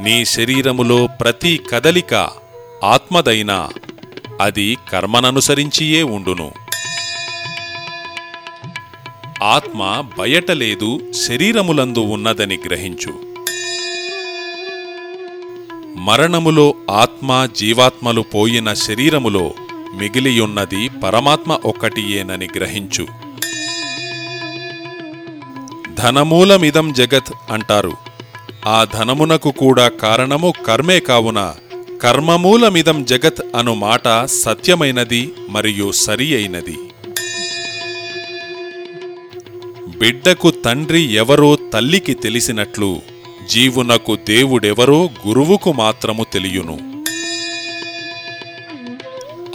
నీ శరీరములో ప్రతి కదలిక ఆత్మదైనా అది కర్మననుసరించియే ఉండును. ఆత్మ బయట లేదు శరీరములందు ఉన్నదని గ్రహించు. మరణములో ఆత్మ జీవాత్మలు పోయిన శరీరములో మిగిలియున్నది పరమాత్మ ఒక్కటియేనని గ్రహించు. ధనమూలమిదం జగత్ అంటారు. ఆ ధనమునకు కూడా కారణము కర్మే కావున. కర్మమూలమిదం జగత్ అను మాట సత్యమైనది మరియు సరి అయినది బిడ్డకు తండ్రి ఎవరో తల్లికి తెలిసినట్లు జీవునకు దేవుడెవరో గురువుకు మాత్రము తెలియును.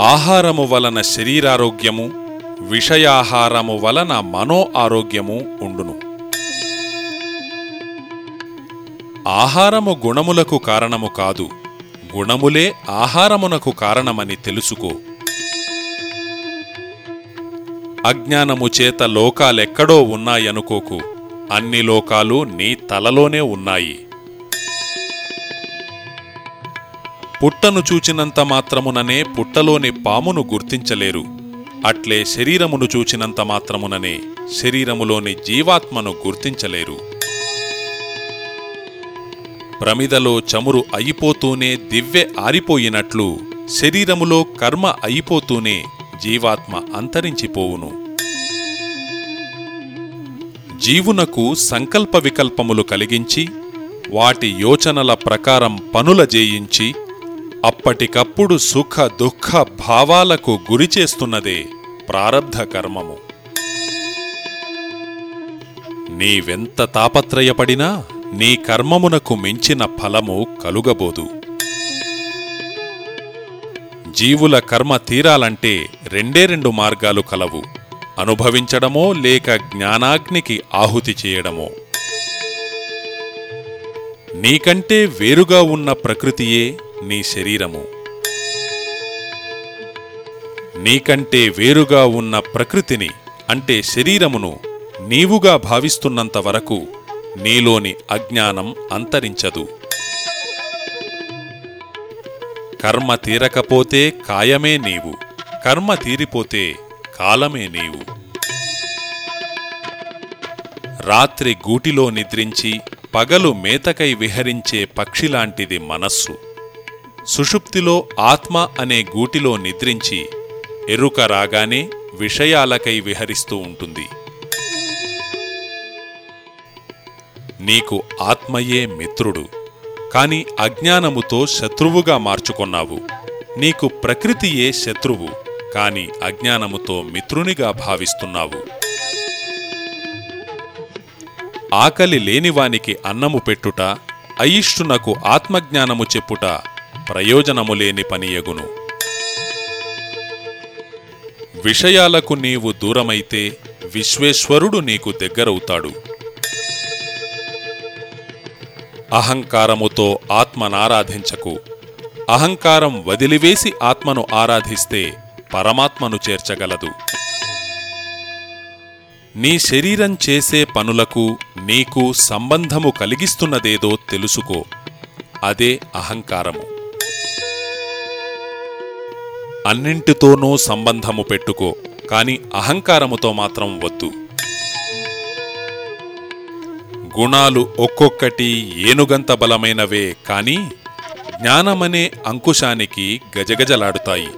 ఆహారము వలన శరీరారోగ్యము విషయాహారము వలన మనో ఆరోగ్యము ఉండును. ఆహారము గుణములకు కారణము కాదు గుణములే ఆహారమునకు కారణమని తెలుసుకో. అజ్ఞానము చేత లోకాలెక్కడో ఉన్నాయనుకోకు అన్ని లోకాలు నీ తలలోనే ఉన్నాయి. పుట్టను చూచినంత మాత్రముననే పుట్టలోని పామును గుర్తించలేరు అట్లే శరీరమును చూచినంత మాత్రముననే శరీరములోని జీవాత్మను గుర్తించలేరు. ప్రమిదలో చమురు అయిపోతూనే దివ్వె ఆరిపోయినట్లు శరీరములో కర్మ అయిపోతూనే జీవాత్మ అంతరించిపోవును. జీవునకు సంకల్ప వికల్పములు కలిగించి వాటి యోచనల ప్రకారం పనుల జేయించి అప్పటికప్పుడు సుఖ దుఃఖ భావాలకు గురిచేస్తున్నదే ప్రారబ్ధ కర్మము. నీవెంత తాపత్రయపడినా నీ కర్మమునకు మించిన ఫలము కలుగబోదు. జీవుల కర్మ తీరాలంటే రెండే రెండు మార్గాలు కలవు. అనుభవించడమో లేక జ్ఞానాగ్నికి ఆహుతి చేయడమో. నీకంటే వేరుగా ఉన్న ప్రకృతియే నీ శరీరము. నీకంటే వేరుగా ఉన్న ప్రకృతిని అంటే శరీరమును నీవుగా భావిస్తున్నంత వరకు నీలోని అజ్ఞానం అంతరించదు. కర్మ తీరకపోతే కాయమే నీవు. కర్మ తీరిపోతే కాలమే నీవు. రాత్రి గూటిలో నిద్రించి పగలు మేతకై విహరించే పక్షిలాంటిది మనస్సు. సుషుప్తిలో ఆత్మ అనే గూటిలో నిద్రించి ఎరుక రాగానే విషయాలకై విహరిస్తూ ఉంటుంది. నీకు ఆత్మయే మిత్రుడు. కాని అజ్ఞానముతో శత్రువుగా మార్చుకొన్నావు. నీకు ప్రకృతియే శత్రువు కాని అజ్ఞానముతో మిత్రునిగా భావిస్తున్నావు. ఆకలి లేనివానికి అన్నము పెట్టుట అయిష్టునకు ఆత్మజ్ఞానము చెప్పుట ప్రయోజనము లేని పనియగును. విషయాలకు నీవు దూరమైతే విశ్వేశ్వరుడు నీకు దగ్గరవుతాడు. అహంకారముతో ఆత్మనారాధించకు. అహంకారం వదిలివేసి ఆత్మను ఆరాధిస్తే పరమాత్మను చేర్చగలదు. నీ శరీరం చేసే పనులకు నీకు సంబంధము కలిగిస్తున్నదేదో తెలుసుకో. అదే అహంకారము. అన్నింటితోనూ సంబంధము పెట్టుకో కాని అహంకారముతో మాత్రం వద్దు. గుణాలు ఒక్కొక్కటి ఏనుగంత బలమైనవే కాని జ్ఞానమనే అంకుశానికి గజగజలాడుతాయి.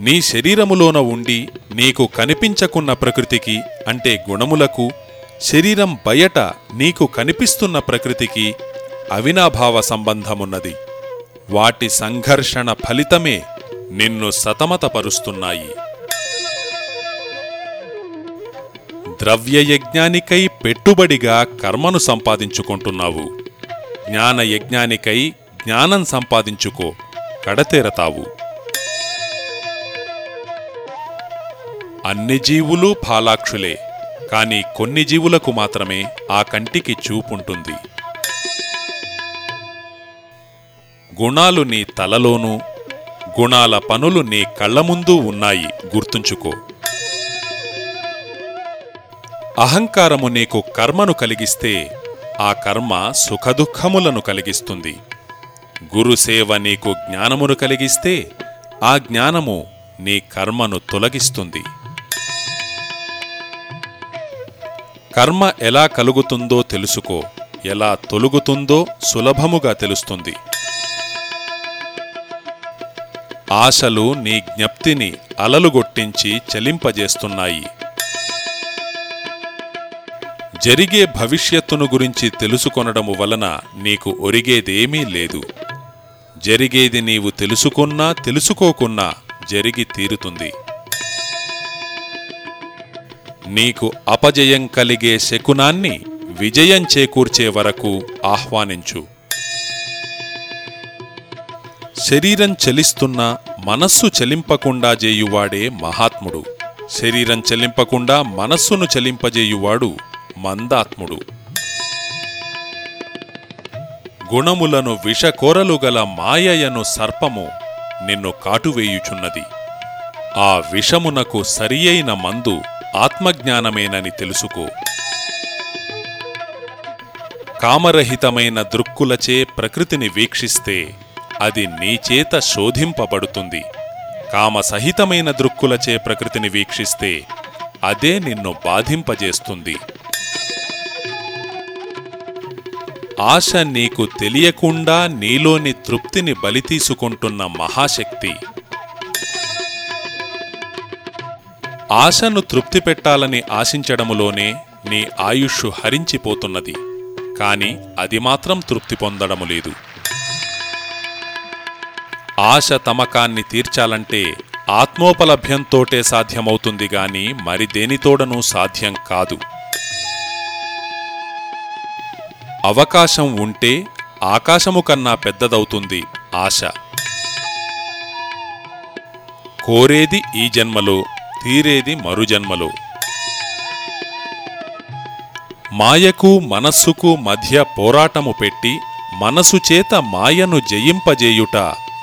నీ శరీరములోన ఉండి నీకు కనిపించకున్న ప్రకృతికి అంటే గుణములకు శరీరం బయట నీకు కనిపిస్తున్న ప్రకృతికి అవినాభావ సంబంధమున్నది. వాటి సంఘర్షణ ఫలితమే నిన్ను సతమతపరుస్తున్నాయి. ద్రవ్యయజ్ఞానికై పెట్టుబడిగా కర్మను సంపాదించుకుంటున్నావు. జ్ఞానయజ్ఞానికై జ్ఞానం సంపాదించుకో కడతేరతావు. అన్ని జీవులు ఫాలాక్షులే కాని కొన్ని జీవులకు మాత్రమే ఆ కంటికి చూపుంటుంది. గుణాలు నీ తలలోనూ గుణాల పనులు నీ కళ్ళ ముందు ఉన్నాయి గుర్తుంచుకో. అహంకారము నీకు కర్మను కలిగిస్తే ఆ కర్మ సుఖదుఖములను కలిగిస్తుంది. గురుసేవ నీకు జ్ఞానమును కలిగిస్తే ఆ జ్ఞానము నీ కర్మను తొలగిస్తుంది. కర్మ ఎలా కలుగుతుందో తెలుసుకో ఎలా తొలుగుతుందో సులభముగా తెలుస్తుంది. ఆశలు నీ జ్ఞప్తిని అలలుగొట్టించి చలింపజేస్తున్నాయి. జరిగే భవిష్యత్తును గురించి తెలుసుకొనడము వలన నీకు ఒరిగేదేమీ లేదు. జరిగేది నీవు తెలుసుకున్నా తెలుసుకోకున్నా జరిగి తీరుతుంది. నీకు అపజయం కలిగే శకునాన్ని విజయం చేకూర్చే వరకు ఆహ్వానించు. శరీరం చలిస్తున్నా మనస్సు చలింపకుండా చేయువాడే మహాత్ముడు. శరీరం చలింపకుండా మనస్సును చలింపజేయువాడు మందాత్ముడు. గుణములను విషకోరలు గల మాయయను సర్పము నిన్ను కాటువేయుచున్నది. ఆ విషమునకు సరియైన మందు ఆత్మజ్ఞానమేనని తెలుసుకో. కామరహితమైన దృక్కులచే ప్రకృతిని వీక్షిస్తే అది నీచేత శోధింపబడుతుంది. కామసహితమైన దృక్కులచే ప్రకృతిని వీక్షిస్తే అదే నిన్ను బాధింపజేస్తుంది. ఆశ నీకు తెలియకుండా నీలోని తృప్తిని బలితీసుకుంటున్న మహాశక్తి. ఆశను తృప్తి పెట్టాలని ఆశించడములోనే నీ ఆయుష్ హరించిపోతున్నది. కాని అది మాత్రం తృప్తి పొందడము లేదు. ఆశ తమకాన్ని తీర్చాలంటే ఆత్మోపలభ్యంతోటే సాధ్యమవుతుంది గాని మరి దేనితోడనూ సాధ్యం కాదు. అవకాశం ఉంటే ఆకాశము కన్నా పెద్దదవుతుంది ఆశ. కోరేది ఈ జన్మలో తీరేది మరు జన్మలో. మాయకు మనస్సుకు మధ్య పోరాటము పెట్టి మనసు చేత మాయను జయింపజేయుట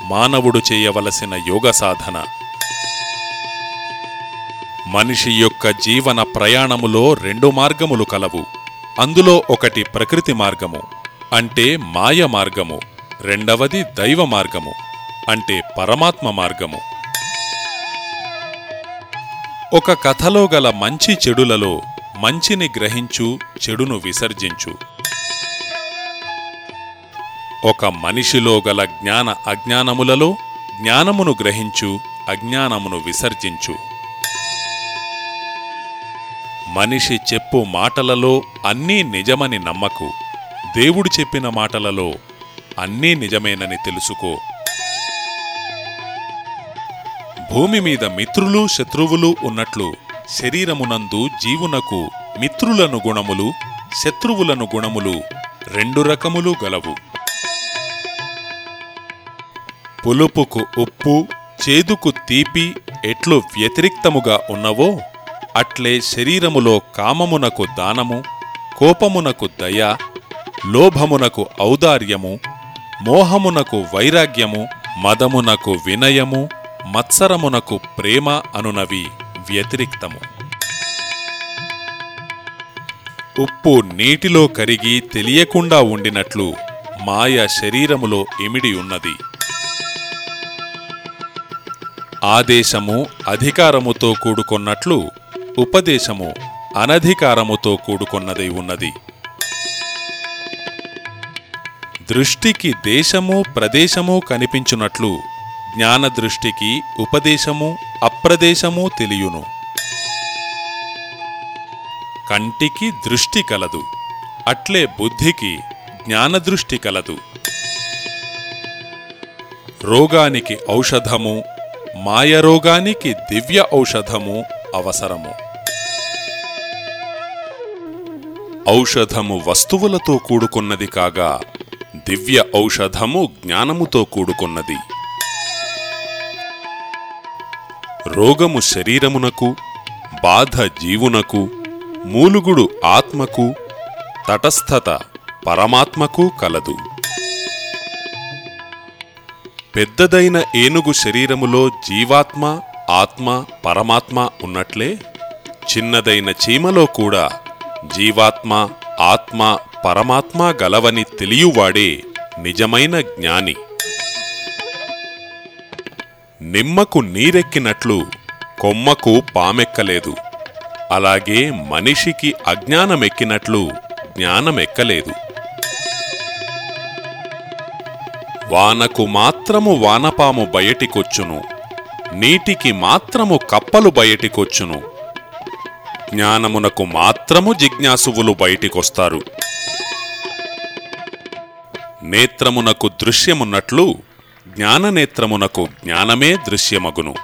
మానవుడు చేయవలసిన యోగ సాధన. మనిషి యొక్క జీవన ప్రయాణములో రెండు మార్గములు కలవు. అందులో ఒకటి ప్రకృతి మార్గము అంటే మాయ మార్గము రెండవది దైవ మార్గము అంటే పరమాత్మ మార్గము. ఒక కథలో గల మంచి చెడులలో మంచిని గ్రహించు చెడును విసర్జించు. ఒక మనిషిలో గల జ్ఞాన అజ్ఞానములలో జ్ఞానమును గ్రహించు అజ్ఞానమును విసర్జించు. మనిషి చెప్పు మాటలలో అన్నీ నిజమని నమ్మకు. దేవుడు చెప్పిన మాటలలో అన్నీ నిజమేనని తెలుసుకో. భూమి మీద మిత్రులు శత్రువులు ఉన్నట్లు శరీరమునందు జీవునకు మిత్రులను గుణములు శత్రువులను గుణములు రెండు రకములు గలవు. పులుపుకు ఉప్పు చేదుకు తీపి ఎట్లు వ్యతిరిక్తముగా ఉన్నవో అట్లే శరీరములో కామమునకు దానము కోపమునకు దయ లోభమునకు ఔదార్యము మోహమునకు వైరాగ్యము మదమునకు వినయము మత్సరమునకు ప్రేమ అనునవి వ్యతిరిక్తము. ఉప్పు నీటిలో కరిగి తెలియకుండా ఉండినట్లు మాయ శరీరములో ఇమిడి ఉన్నది. ఆదేశము అధికారముతో కూడుకొన్నట్లు ఉపదేశము అనధికారముతో కూడుకొన్నదై ఉన్నది. దృష్టికి దేశము ప్రదేశము కనిపించునట్లు జ్ఞానదృష్టికి ఉపదేశము అప్రదేశము తెలియును. కంటికి దృష్టి కలదు అట్లే బుద్ధికి జ్ఞానదృష్టి కలదు. రోగానికి ఔషధము మాయరోగానికి దివ్య ఔషధము అవసరము. ఔషధము వస్తువులతో కూడుకున్నది కాగా దివ్య ఔషధము జ్ఞానముతో కూడుకున్నది. రోగము శరీరమునకు బాధ జీవునకు మూలుగుడు ఆత్మకు తటస్థత పరమాత్మకు కలదు. పెద్దదైన ఏనుగు శరీరములో జీవాత్మ ఆత్మ పరమాత్మ ఉన్నట్లే చిన్నదైన చీమలో కూడా జీవాత్మ ఆత్మ పరమాత్మ గలవని తెలియువాడే నిజమైన జ్ఞాని. నిమ్మకు నీరెక్కినట్లు కొమ్మకు పామెక్కలేదు. అలాగే మనిషికి అజ్ఞానమెక్కినట్లు జ్ఞానమెక్కలేదు. వానకు మాత్రము వానపాము బయటికొచ్చును. నీటికి మాత్రము కప్పలు బయటికొచ్చును. జ్ఞానమునకు మాత్రము జిజ్ఞాసువులు బయటికొస్తారు. నేత్రమునకు దృశ్యమున్నట్లు జ్ఞాననేత్రమునకు జ్ఞానమే దృశ్యమగును.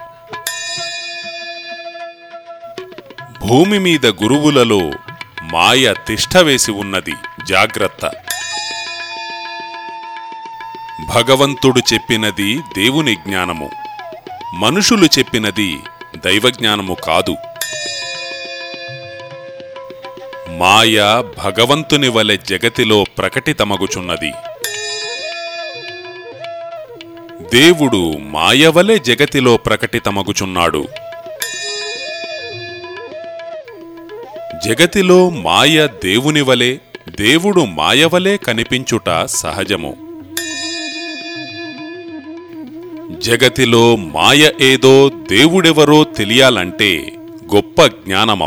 భూమి మీద గురువులలో మాయ తిష్టవేసి ఉన్నది జాగ్రత్త. భగవంతుడు చెప్పినది దేవుని జ్ఞానము. మనుషులు చెప్పినది దైవజ్ఞానము కాదు. మాయ భగవంతుని వలె జగతిలో ప్రకటితమగుచున్నది. దేవుడు మాయవలె జగతిలో ప్రకటితమగుచున్నాడు. జగతిలో మాయ దేవుని వలె దేవుడు మాయవలే కనిపించుట సహజము. జగతిలో మాయ ఏదో దేవుడెవరో తెలియాలంటే గొప్ప జ్ఞానం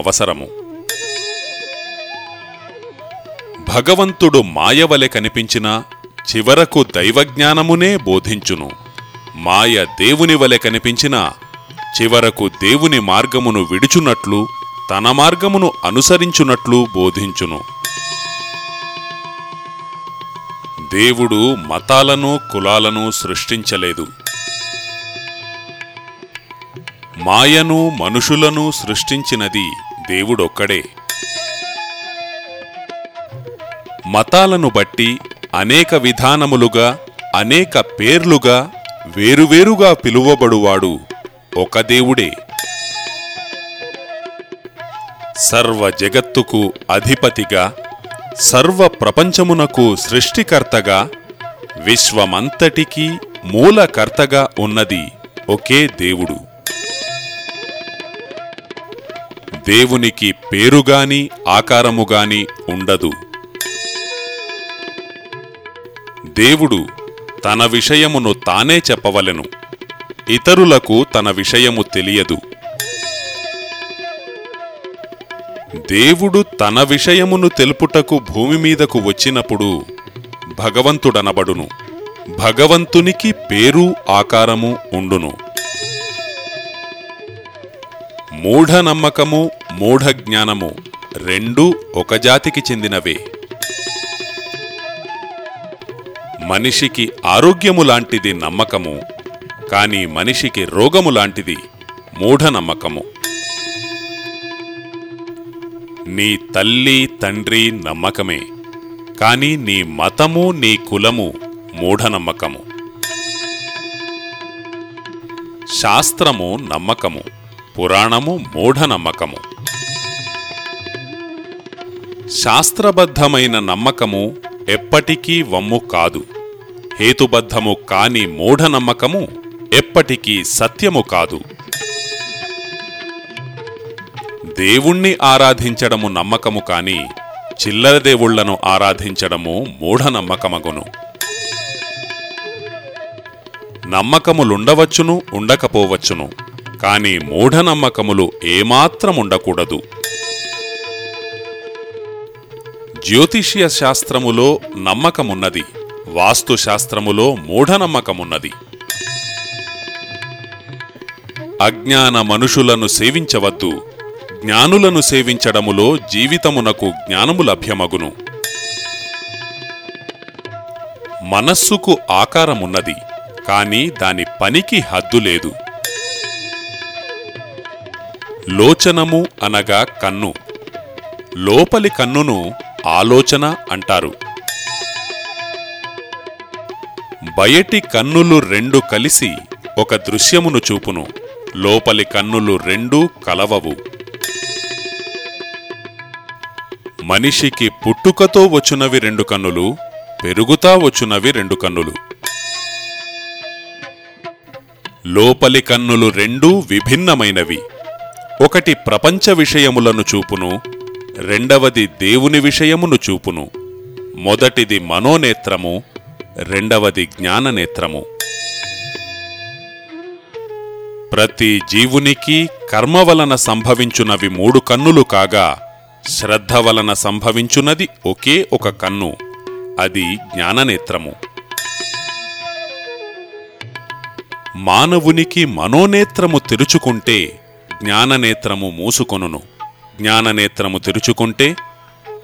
భగవంతుడు మాయవలె కనిపించినా చివరకు దైవజ్ఞానమునే బోధించును. మాయ దేవుని వలె కనిపించినా చివరకు దేవుని మార్గమును విడుచునట్లు తన మార్గమును అనుసరించునట్లు బోధించును. దేవుడు మతాలను కులాలను సృష్టించలేదు. మాయను మనుషులను సృష్టించినది దేవుడొక్కడే. మతాలను బట్టి అనేక విధానములుగా అనేక పేర్లుగా వేరువేరుగా పిలువబడువాడు ఒక దేవుడే. సర్వ జగత్తుకు అధిపతిగా సర్వ ప్రపంచమునకు సృష్టికర్తగా విశ్వమంతటికీ మూలకర్తగా ఉన్నది ఒకే దేవుడు. దేవునికి పేరుగాని ఆకారముగాని ఉండదు. దేవుడు తన విషయమును తానే చెప్పవలెను. ఇతరులకు తన విషయము తెలియదు. దేవుడు తన విషయమును తెలుపుటకు భూమి మీదకు వచ్చినప్పుడు భగవంతుడనబడును. భగవంతునికి పేరు ఆకారము ఉండును. మూఢనమ్మకము మూఢజ్ఞానము రెండూ ఒక జాతికి చెందినవే. మనిషికి ఆరోగ్యము లాంటిది నమ్మకము కాని మనిషికి రోగము లాంటిది మూఢనమ్మకము నీ తల్లి తండ్రి నమ్మకమే కాని నీ మతము నీ కులము మూఢనమ్మకము శాస్త్రము నమ్మకము పురాణము మూఢనమ్మకము శాస్త్రబద్ధమైన నమ్మకము ఎప్పటికీ వమ్ము కాదు. హేతుబద్ధము కాని మూఢనమ్మకము ఎప్పటికీ సత్యము కాదు. దేవుణ్ణి ఆరాధించడము నమ్మకము కాని చిల్లర దేవుళ్ళను ఆరాధించడము మూఢనమ్మకమగును. నమ్మకములుండవచ్చును ఉండకపోవచ్చును కాని మూఢనమ్మకములు ఏమాత్రముండకూడదు. జ్యోతిష్య శాస్త్రములో నమ్మకమున్నది వాస్తుశాస్త్రములో మూఢనమ్మకమున్నది. అజ్ఞాన మనుషులను సేవించవద్దు జ్ఞానులను సేవించడములో జీవితమునకు జ్ఞానము లభ్యమగును. మనస్సుకు ఆకారమున్నది కాని దాని పనికి హద్దు లేదు. లోచనము అనగా కన్ను లోపలి కన్నును ఆలోచన అంటారు. బయటి కన్నులు రెండు కలిసి ఒక దృశ్యమును చూపును. లోపలి కన్నులు రెండూ కలవవు. మనిషికి పుట్టుకతో వచ్చునవి రెండు కన్నులు పెరుగుతా వచ్చునవి రెండు కన్నులు. లోపలి కన్నులు రెండూ విభిన్నమైనవి. ఒకటి ప్రపంచ విషయములను చూపును రెండవది దేవుని విషయమును చూపును. మొదటిది మనోనేత్రము రెండవది జ్ఞాననేత్రము. ప్రతి జీవునికి కర్మ వలన సంభవించునవి మూడు కన్నులు కాగా శ్రద్ధ వలన సంభవించున్నది ఒకే ఒక కన్ను అది జ్ఞాననేత్రము. మానవునికి మనోనేత్రము తెరుచుకుంటే జ్ఞాననేత్రము మూసుకొనును. జ్ఞాననేత్రము తెరుచుకుంటే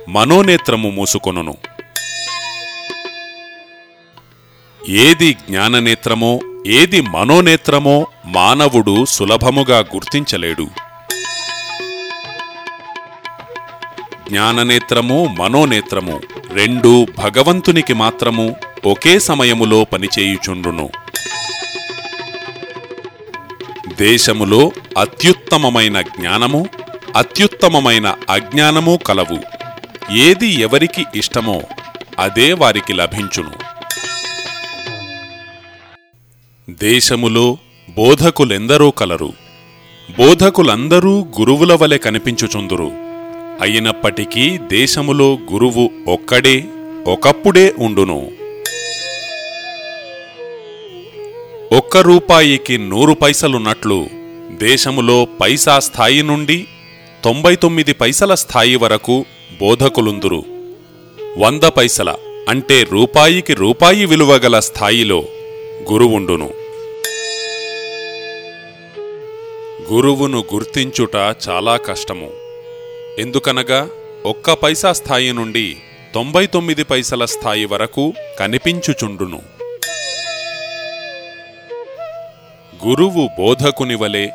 మనోనేత్రము మూసుకొనును. ఏది జ్ఞాననేత్రమో ఏది మనోనేత్రమో మానవుడు సులభముగా గుర్తించలేడు. జ్ఞాననేత్రము మనోనేత్రము రెండు భగవంతునికి మాత్రము ఒకే సమయములో పనిచేయుచుండును. దేశములో అత్యుత్తమమైన జ్ఞానము అత్యుత్తమమైన అజ్ఞానము కలవు. ఏది ఎవరికి ఇష్టమో అదే వారికి లభించును. దేశములో బోధకులెందరో కలరు. బోధకులందరూ గురువుల వలె కనిపించుచుందురు. అయినప్పటికీ దేశములో గురువు ఒక్కడే ఒకప్పుడే ఉండును. ఒక్క రూపాయికి నూరు పైసలున్నట్లు దేశములో పైసా స్థాయి నుండి తొంభై తొమ్మిది పైసల స్థాయి వరకు బోధకులుందురు. వంద పైసల అంటే రూపాయికి రూపాయి విలువగల స్థాయిలో గురువుండును. గురువును గుర్తించుట చాలా కష్టము. ఎందుకనగా ఒక్క పైసా స్థాయి నుండి తొంభై తొమ్మిది పైసల స్థాయి వరకు కనిపించుచుండును. గురువు బోధకుని వలె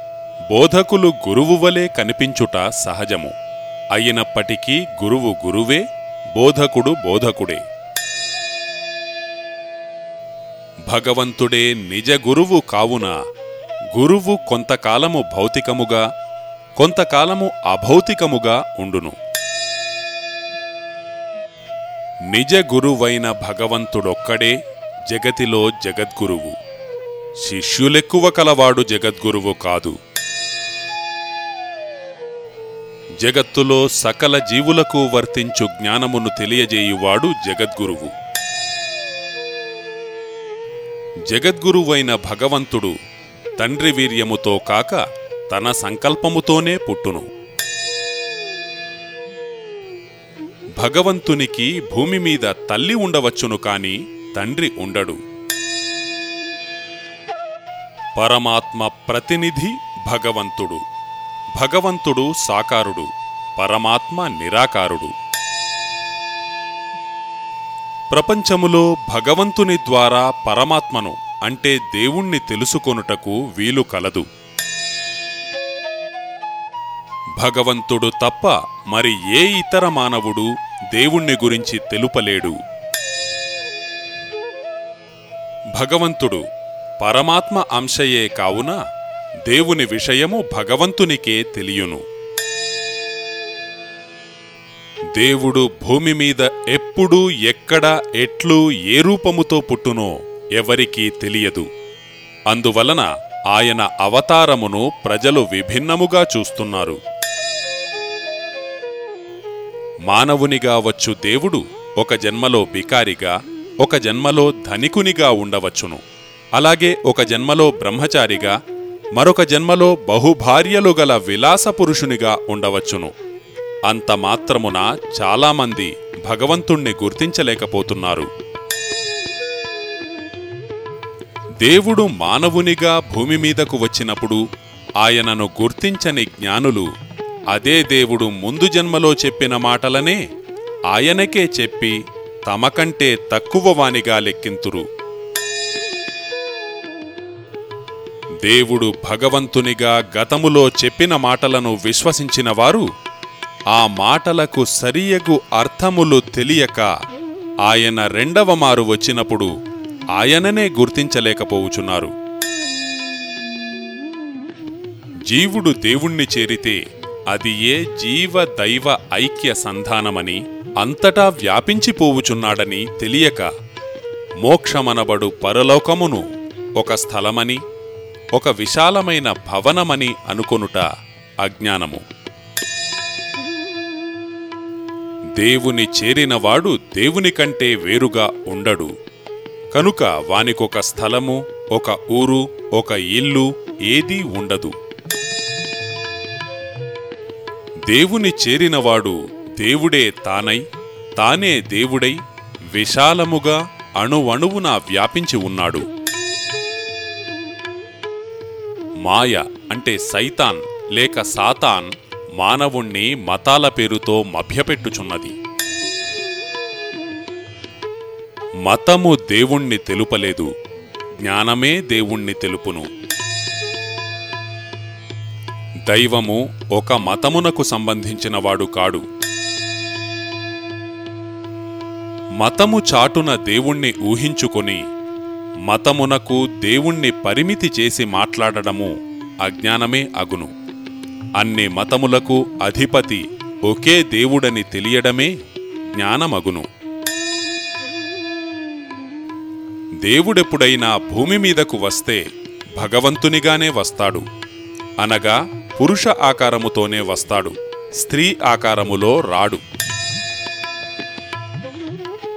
బోధకులు గురువు వలె కనిపించుట సహజము. అయినప్పటికీ గురువు గురువే బోధకుడు బోధకుడే. భగవంతుడే నిజ గురువు కావున గురువు కొంతకాలము భౌతికముగా కొంతకాలము అభౌతికముగా ఉండును. నిజ గురువైన భగవంతుడొక్కడే జగతిలో జగద్గురువు. శిష్యులెక్కువ కలవాడు జగద్గురువు కాదు. జగత్తులో సకల జీవులకు వర్తించు జ్ఞానమును తెలియజేయువాడు జగద్గురువు. జగద్గురువైన భగవంతుడు తండ్రి వీర్యముతో కాక తన సంకల్పముతోనే పుట్టును. భగవంతునికి భూమి మీద తల్లి ఉండవచ్చును కాని తండ్రి ఉండడు. పరమాత్మ ప్రతినిధి భగవంతుడు. భగవంతుడు సాకారుడు పరమాత్మ నిరాకారుడు. ప్రపంచములో భగవంతుని ద్వారా పరమాత్మను అంటే దేవుణ్ణి తెలుసుకొనుటకు వీలు కలదు. భగవంతుడు తప్ప మరి ఏ ఇతర మానవుడు దేవుణ్ణి గురించి తెలుపలేడు. భగవంతుడు పరమాత్మ అంశయే కావున దేవుని విషయము భగవంతునికే తెలియును. దేవుడు భూమి మీద ఎప్పుడు ఎక్కడ ఎట్లు ఏ రూపముతో పుట్టునో ఎవరికీ తెలియదు. అందువలన ఆయన అవతారమును ప్రజలు విభిన్నముగా చూస్తున్నారు. మానవునిగా వచ్చు దేవుడు ఒక జన్మలో బికారిగా ఒక జన్మలో ధనికునిగా ఉండవచ్చును. అలాగే ఒక జన్మలో బ్రహ్మచారిగా మరొక జన్మలో బహుభార్యలు గల విలాస పురుషునిగా ఉండవచ్చును. అంత మాత్రమున చాలామంది భగవంతుణ్ణి గుర్తించలేకపోతున్నారు. దేవుడు మానవునిగా భూమి మీదకు వచ్చినప్పుడు ఆయనను గుర్తించని జ్ఞానులు అదే దేవుడు ముందు జన్మలో చెప్పిన మాటలనే ఆయనకే చెప్పి తమకంటే తక్కువ వానిగా లెక్కింతురు. దేవుడు భగవంతునిగా గతములో చెప్పిన మాటలను విశ్వసించిన వారు ఆ మాటలకు సరియగు అర్థములు తెలియక ఆయన రెండవ మారు వచ్చినప్పుడు ఆయననే గుర్తించలేకపోవుచున్నారు. జీవుడు దేవుణ్ణి చేరితే అది ఏ జీవ దైవ ఐక్య సంధానమని అంతటా వ్యాపించిపోవుచున్నాడని తెలియక మోక్షమనబడు పరలోకమును ఒక స్థలమని ఒక విశాలమైన భవనమని అనుకొనుట అజ్ఞానము. దేవుని చేరినవాడు దేవుని కంటే వేరుగా ఉండడు. కనుక వానికొక స్థలము ఒక ఊరు ఒక ఇల్లు ఏదీ ఉండదు. దేవుని చేరినవాడు దేవుడే తానై తానే దేవుడై విశాలముగా అణువణువున వ్యాపించి ఉన్నాడు. మాయ అంటే సైతాన్ లేక సాతాన్ మానవుణ్ణి మతాల పేరుతో మభ్యపెట్టుచున్నది. మతము దేవుణ్ణి తెలుపలేదు జ్ఞానమే దేవుణ్ణి తెలుపును. దైవము ఒక మతమునకు సంబంధించినవాడు కాడు. మతము చాటున దేవుణ్ణి ఊహించుకొని మతమునకు దేవుణ్ణి పరిమితి చేసి మాట్లాడడము అజ్ఞానమే అగును. అన్ని మతములకు అధిపతి ఒకే దేవుడని తెలియడమే జ్ఞానమగును. దేవుడెప్పుడైనా భూమి మీదకు వస్తే భగవంతునిగానే వస్తాడు. అనగా పురుష ఆకారముతోనే వస్తాడు స్త్రీ ఆకారములో రాడు.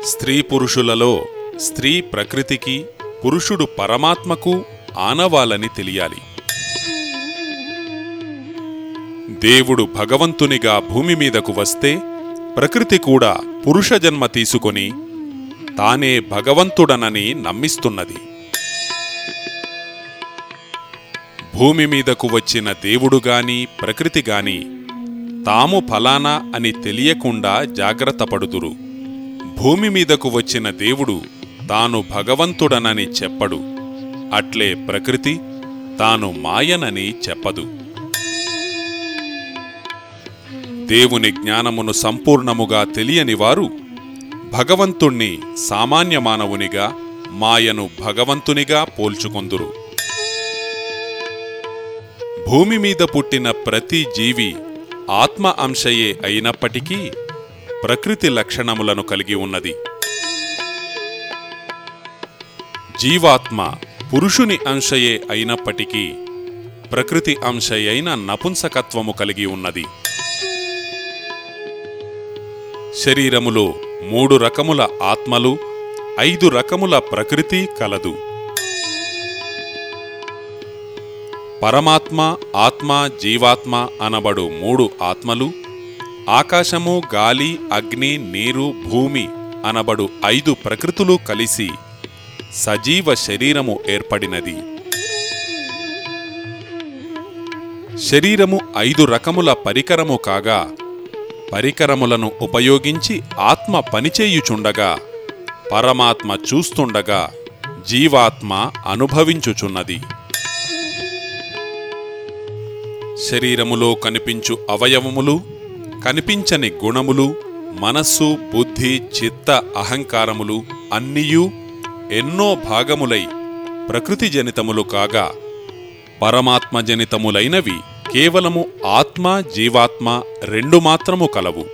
స్త్రీ పురుషులలో స్త్రీ ప్రకృతికి పురుషుడు పరమాత్మకు ఆనవాలని తెలియాలి. దేవుడు భగవంతునిగా భూమి మీదకు వస్తే ప్రకృతి కూడా పురుష జన్మ తీసుకొని తానే భగవంతుడనని నమ్మిస్తున్నది. భూమి మీదకు వచ్చిన దేవుడు గాని ప్రకృతి గాని తాము ఫలానా అని తెలియకుండా జాగ్రత్త పడుదురు భూమి మీదకు వచ్చిన దేవుడు తాను భగవంతుడనని చెప్పడు. అట్లే ప్రకృతి తాను మాయనని చెప్పదు. దేవుని జ్ఞానమును సంపూర్ణముగా తెలియని వారు భగవంతుణ్ణి సామాన్య మానవునిగా మాయను భగవంతునిగా పోల్చుకొందురు. భూమి మీద పుట్టిన ప్రతి జీవి ఆత్మ అంశయే అయినప్పటికీ ప్రకృతి లక్షణములను కలిగి ఉన్నది. జీవాత్మ పురుషుని అంశయే అయినప్పటికీ ప్రకృతి అంశయైన నపుంసకత్వము కలిగి ఉన్నది. శరీరములో మూడు రకముల ఆత్మలు ఐదు రకముల ప్రకృతి కలదు. పరమాత్మ ఆత్మ జీవాత్మ అనబడు మూడు ఆత్మలు ఆకాశము గాలి అగ్ని నీరు భూమి అనబడు ఐదు ప్రకృతులు కలిసి సజీవ శరీరము ఏర్పడినది. శరీరము ఐదు రకముల పరికరము కాగా పరికరములను ఉపయోగించి ఆత్మ పనిచేయుచుండగా పరమాత్మ చూస్తుండగా జీవాత్మ అనుభవించుచున్నది. శరీరములో కనిపించు అవయవములు కనిపించని గుణములు మనస్సు బుద్ధి చిత్త అహంకారములు అన్నీయూ ఎన్నో భాగములై ప్రకృతి జనితములు కాగా పరమాత్మ జనితములైనవి కేవలము ఆత్మ జీవాత్మ రెండు మాత్రము కలవు.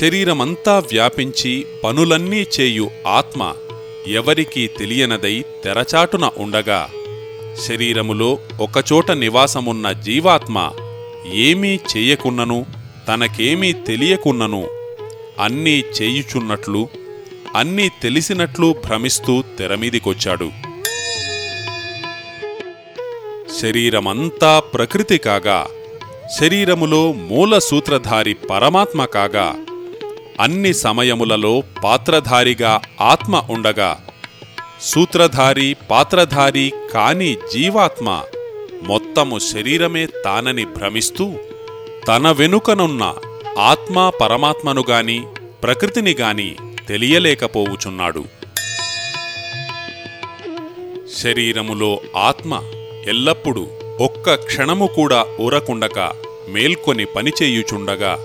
శరీరమంతా వ్యాపించి పనులన్నీ చేయు ఆత్మ ఎవరికీ తెలియనదై తెరచాటున ఉండగా శరీరములో ఒకచోట నివాసమున్న జీవాత్మ ఏమీ చేయకున్నను తనకేమీ తెలియకున్నను అన్నీ చేయుచున్నట్లు అన్నీ తెలిసినట్లు భ్రమిస్తూ తెరమీదికొచ్చాడు శరీరమంతా ప్రకృతి కాగా శరీరములో మూల సూత్రధారి పరమాత్మ కాగా అన్ని సమయములలో పాత్రధారిగా ఆత్మ ఉండగా సూత్రధారి పాత్రధారి కాని జీవాత్మ మొత్తము శరీరమే తానని భ్రమిస్తూ తన వెనుకనున్న ఆత్మ పరమాత్మను గాని ప్రకృతిని గాని తెలియలేకపోవుచున్నాడు. శరీరములో ఆత్మ ఎల్లప్పుడూ ఒక్క క్షణము కూడా ఊరకుండక మేల్కొని పనిచేయుచుండగా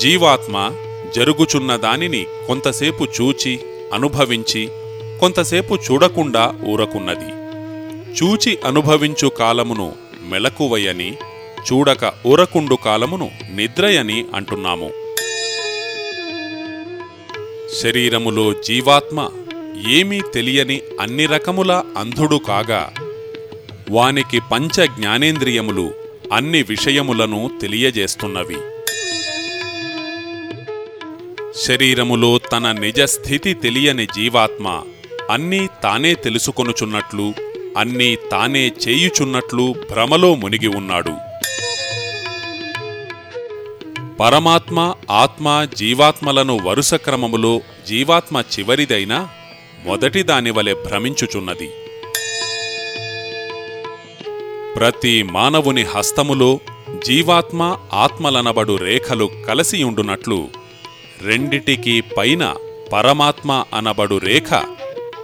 జీవాత్మ జరుగుచున్న దానిని కొంతసేపు చూచి అనుభవించి కొంతసేపు చూడకుండా ఊరకున్నది. చూచి అనుభవించు కాలమును మెలకువయని చూడక ఊరకుండు కాలమును నిద్రయని అంటున్నాము. శరీరములో జీవాత్మ ఏమీ తెలియని అన్ని రకముల అంధుడు కాగా వానికి పంచ జ్ఞానేంద్రియములు అన్ని విషయములను తెలియజేస్తున్నవి. శరీరములో తన నిజస్థితి తెలియని జీవాత్మ అన్నీ తానే తెలుసుకొనుచున్నట్లు అన్నీ తానే చేయుచున్నట్లు భ్రమలో మునిగి ఉన్నాడు. పరమాత్మ ఆత్మ జీవాత్మలను వరుస క్రమములో జీవాత్మ చివరిదైనా మొదటి దానివలె భ్రమించుచున్నది. ప్రతి మానవుని హస్తములో జీవాత్మ ఆత్మలనబడు రేఖలు కలసియుండునట్లు రెండిటికి పైన పరమాత్మ అనబడు రేఖ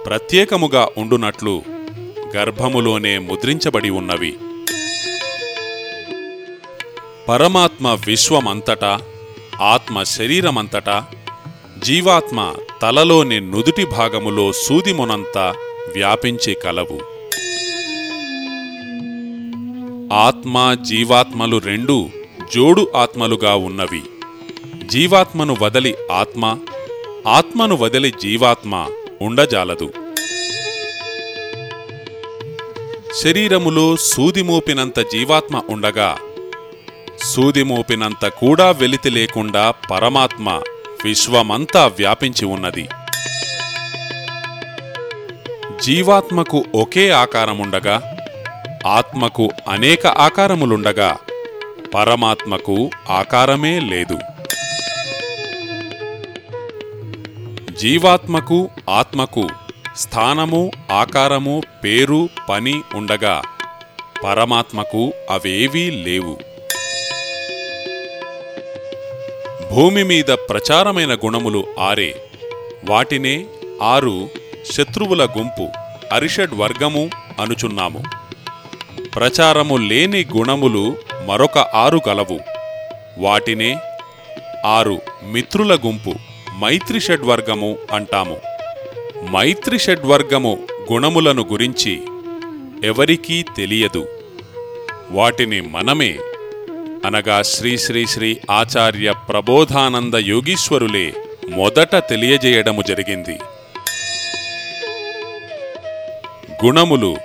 ప్రత్యేకముగా ఉండునట్లు గర్భములోనే ముద్రించబడి ఉన్నవి. పరమాత్మ విశ్వమంతటా ఆత్మ శరీరమంతటా జీవాత్మ తలలోని నుదుటి భాగములో సూదిమునంత వ్యాపించి కలవు. ఆత్మ జీవాత్మలు రెండు జోడు ఆత్మలుగా ఉన్నవి. జీవాత్మను వదలి ఆత్మ ఆత్మను వదిలి జీవాత్మ ఉండజాలదు. శరీరములో సూది మోపినంత జీవాత్మ ఉండగా సూది మోపినంత కూడా వెలితి లేకుండా పరమాత్మ విశ్వమంతా వ్యాపించి ఉన్నది. జీవాత్మకు ఒకే ఆకారముండగా ఆత్మకు అనేక ఆకారములుండగా పరమాత్మకు ఆకారమే లేదు. జీవాత్మకు ఆత్మకు స్థానము ఆకారము పేరు పని ఉండగా పరమాత్మకు అవేవీ లేవు. భూమి మీద ప్రచారమైన గుణములు ఆరే. వాటినే ఆరు శత్రువుల గుంపు అరిషడ్ వర్గము అనుచున్నాము. ప్రచారము లేని గుణములు మరొక ఆరు కలవు వాటినే ఆరు మిత్రుల గుంపు మైత్రి షడ్వర్గము అంటాము. మైత్రి షడ్వర్గము గుణములను గురించి ఎవరికీ తెలియదు. వాటిని మనమే అనగా శ్రీ శ్రీ శ్రీ ఆచార్య ప్రబోధానంద యోగీశ్వరులే మొదట తెలియజేయడము జరిగింది. గుణములు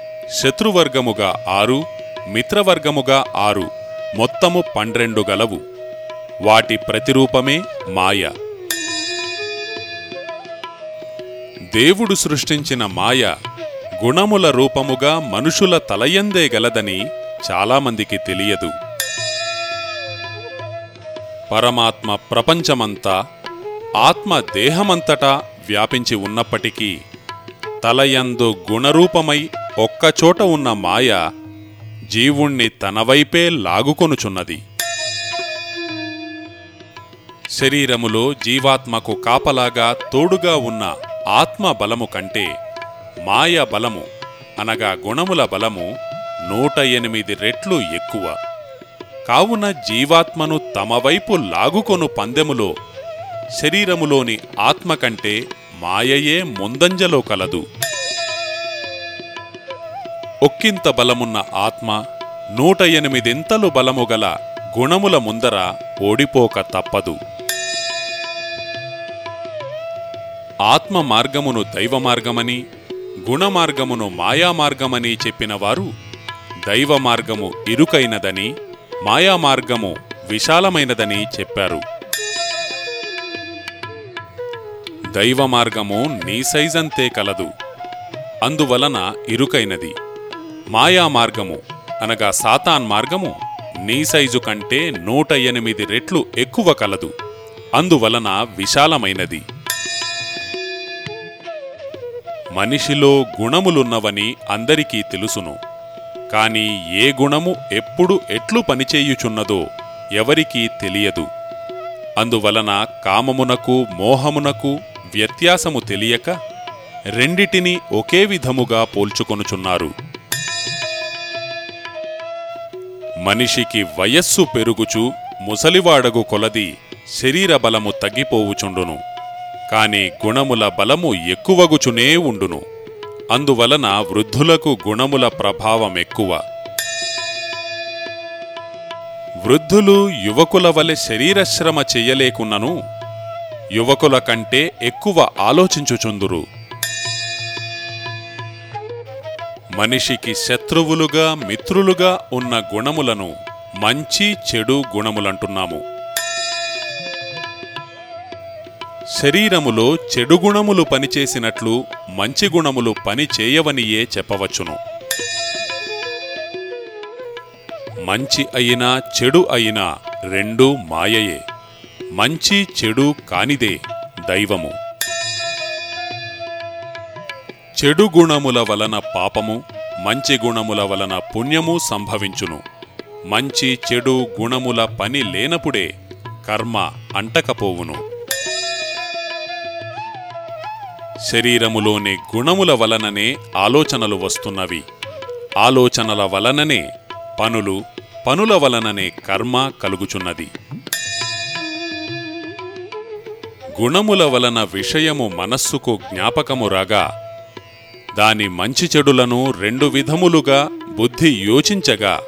శత్రువర్గముగా ఆరు మిత్రవర్గముగా ఆరు మొత్తము పన్నెండు గలవు. వాటి ప్రతిరూపమే మాయ. దేవుడు సృష్టించిన మాయ గుణముల రూపముగా మనుషుల తలయందే గలదని చాలామందికి తెలియదు. పరమాత్మ ప్రపంచమంతా ఆత్మ దేహమంతటా వ్యాపించి ఉన్నప్పటికీ తలయందు గుణరూపమై ఒక్కచోట ఉన్న మాయ జీవుణ్ణి తనవైపే లాగుకొనుచున్నది. శరీరములో జీవాత్మకు కాపలాగా తోడుగా ఉన్న ఆత్మ బలము కంటే మాయ బలము అనగా గుణముల బలము నూట ఎనిమిది రెట్లు ఎక్కువ. కావున జీవాత్మను తమవైపు లాగుకొను పందెములో. శరీరములోని ఆత్మ కంటే మాయయే ముందంజలో కలదు. ఒక్కింత బలమున్న ఆత్మ నూట ఎనిమిదింతలు బలము గల గుణముల ముందర ఓడిపోక తప్పదు. ఆత్మ మార్గమును దైవ మార్గమని గుణమార్గమును మాయామార్గమని చెప్పినవారు దైవ మార్గము ఇరుకైనదని మాయా మార్గము విశాలమైనదని చెప్పారు. దైవ మార్గము నీ సైజంతే కలదు. అందువలన ఇరుకైనది. మాయా మార్గము అనగా సాతాన్ మార్గము నీ సైజు కంటే నూట ఎనిమిది రెట్లు ఎక్కువ కలదు. అందువలన విశాలమైనది. మనిషిలో గుణములున్నవని అందరికీ తెలుసును. కాని ఏ గుణము ఎప్పుడు ఎట్లు పనిచేయుచున్నదో ఎవరికీ తెలియదు. అందువలన కామమునకు మోహమునకు వ్యత్యాసము తెలియక రెండిటిని ఒకే విధముగా పోల్చుకొనుచున్నారు. మనిషికి వయస్సు పెరుగుచు ముసలివాడగు కొలది శరీర బలము తగ్గిపోవుచుండును కాని గుణముల బలము ఎక్కువగుచునే ఉండును. అందువలన వృద్ధులకు గుణముల ప్రభావం ఎక్కువ. వృద్ధులు యువకుల వలె శరీరశ్రమ చెయ్యలేకున్నను యువకుల కంటే ఎక్కువ ఆలోచించుచుందురు. మనిషికి శత్రువులుగా మిత్రులుగా ఉన్న గుణములను మంచి చెడు గుణములంటున్నాము. శరీరములో చెడు గుణములు పనిచేసినట్లు మంచి గుణములు పని చేయవనియే చెప్పవచ్చును. మంచి అయినా చెడు అయినా రెండూ మాయయే. మంచి చెడు కానిదే దైవము. చెడు గుణముల వలన పాపము మంచి గుణముల వలన పుణ్యము సంభవించును. మంచి చెడు గుణముల పని లేనప్పుడే కర్మ అంటకపోవును. శరీరములోని గుణముల వలననే ఆలోచనలు వస్తున్నవి. ఆలోచనల వలననే పనులు పనుల వలననే కర్మ కలుగుచున్నది. గుణముల వలన విషయము మనస్సుకు జ్ఞాపకము రాగా దాని మంచి చెడులను రెండు విధములుగా బుద్ధి యోచించగా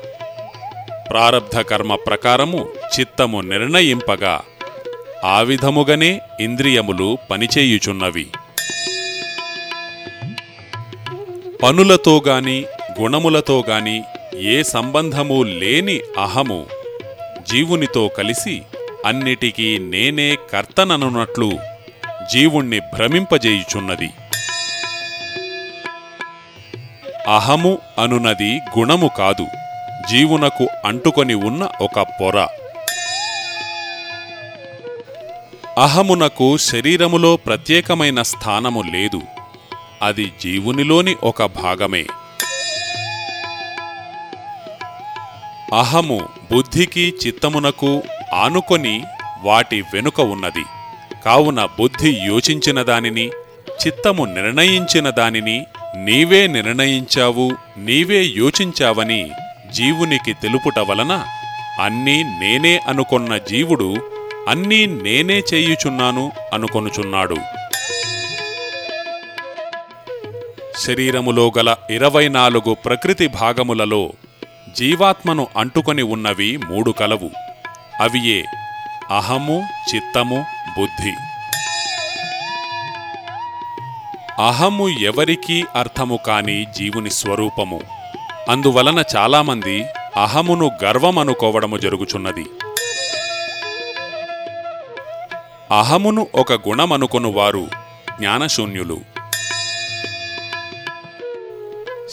ప్రారబ్ధ కర్మ ప్రకారము చిత్తము నిర్ణయింపగా ఆ విధముగనే ఇంద్రియములు పనిచేయుచున్నవి. పనులతో గాని గుణములతో గాని ఏ సంబంధము లేని అహము. జీవునితో కలిసి అన్నిటికీ నేనే కర్తననున్నట్లు జీవుణ్ణి భ్రమింపజేయుచున్నది. అహము అనునది గుణము కాదు జీవునకు అంటుకొని ఉన్న ఒక పొర. అహమునకు శరీరములో ప్రత్యేకమైన స్థానము లేదు. అది జీవునిలోని ఒక భాగమే. అహము బుద్ధికి చిత్తమునకు ఆనుకొని వాటి వెనుక ఉన్నది. కావున బుద్ధి యోచించిన దానిని చిత్తము నిర్ణయించిన దానిని నీవే నిర్ణయించావు నీవే యోచించావని జీవునికి తెలుపుట వలన అన్నీ నేనే అనుకొన్న జీవుడు అన్నీ నేనే చేయుచున్నాను అనుకొనుచున్నాడు. శరీరములో గల ఇరవై నాలుగు ప్రకృతి భాగములలో జీవాత్మను అంటుకొని ఉన్నవి మూడు కలవు. అవియే అహము చిత్తము బుద్ధి. అహము ఎవరికీ అర్థము కాని జీవుని స్వరూపము. అందువలన చాలామంది అహమును గర్వమనుకోవడము జరుగుచున్నది. అహమును ఒక గుణమనుకొనువారు జ్ఞానశూన్యులు.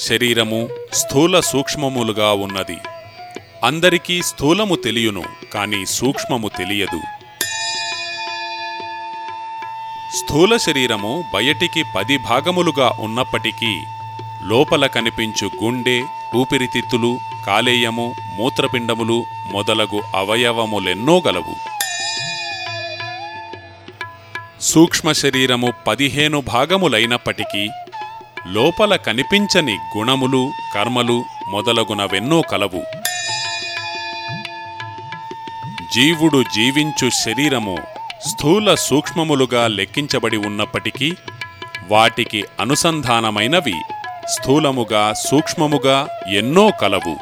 శరీరము స్థూల సూక్ష్మములుగా ఉన్నది. అందరికీ స్థూలము తెలియను కాని సూక్ష్మము తెలియదు. స్థూల శరీరము బయటికి పది భాగములుగా ఉన్నప్పటికీ లోపల కనిపించు గుండె ఊపిరితిత్తులు కాలేయము మూత్రపిండములు మొదలగు అవయవములెన్నో గలవు. సూక్ష్మ శరీరము పదిహేను భాగములైనప్పటికీ లోపల కనిపించని గుణములు కర్మలు మొదలగునవెన్నో కలవు. జీవుడు జీవించు శరీరము స్థూల సూక్ష్మములుగా లెక్కించబడి ఉన్నప్పటికీ వాటికి అనుసంధానమైనవి స్థూలముగా సూక్ష్మముగా ఎన్నో కలవు.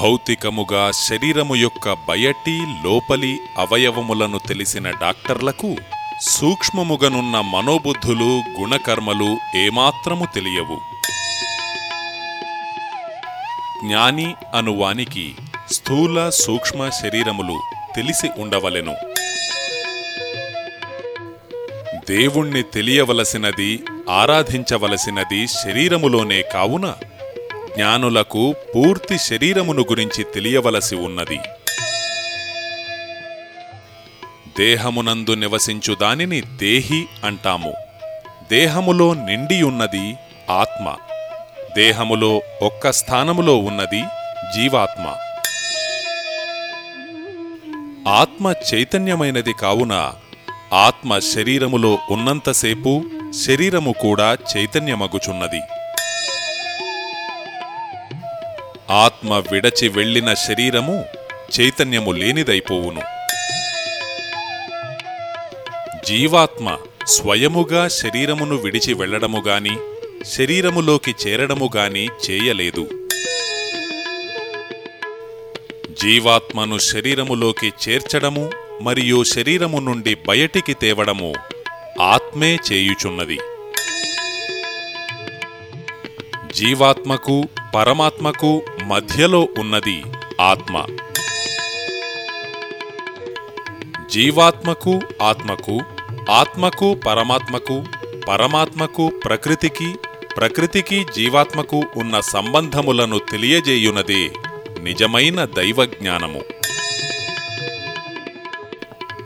భౌతికముగా శరీరము యొక్క బయటి లోపలి అవయవములను తెలిసిన డాక్టర్లకు సూక్ష్మముగనున్న మనోబుద్ధులు గుణకర్మలు ఏమాత్రము తెలియవు. జ్ఞాని అనువానికి స్థూల సూక్ష్మ శరీరములు తెలిసి ఉండవలెను. దేవుణ్ణి తెలియవలసినది ఆరాధించవలసినది శరీరములోనే కావున జ్ఞానులకు పూర్తి శరీరమును గురించి తెలియవలసి ఉన్నది. దేహమునందు నివసించు దానిని దేహి అంటాము. దేహములో నిండియున్నది ఆత్మ. దేహములో ఒక్క స్థానములో ఉన్నది జీవాత్మ. ఆత్మ చైతన్యమైనది కావున ఆత్మ శరీరములో ఉన్నంతసేపు శరీరము కూడా చైతన్యమగుచున్నది. ఆత్మ విడచి వెళ్ళిన శరీరము చైతన్యము లేనిదైపోవును. జీవాత్మ స్వయముగా శరీరమును విడిచి వెళ్ళడము గాని శరీరములోకి చేరడము గాని చేయలేదు. జీవాత్మను శరీరములోకి చేర్చడము మరియు శరీరము నుండి బయటికి తేవడము ఆత్మే చేయుచున్నది. జీవాత్మకు పరమాత్మకు మధ్యలో ఉన్నది ఆత్మ. జీవాత్మకు ఆత్మకు ఆత్మకు పరమాత్మకు పరమాత్మకు ప్రకృతికి ప్రకృతికి జీవాత్మకు ఉన్న సంబంధములను తెలియజేయునదే నిజమైన దైవజ్ఞానము.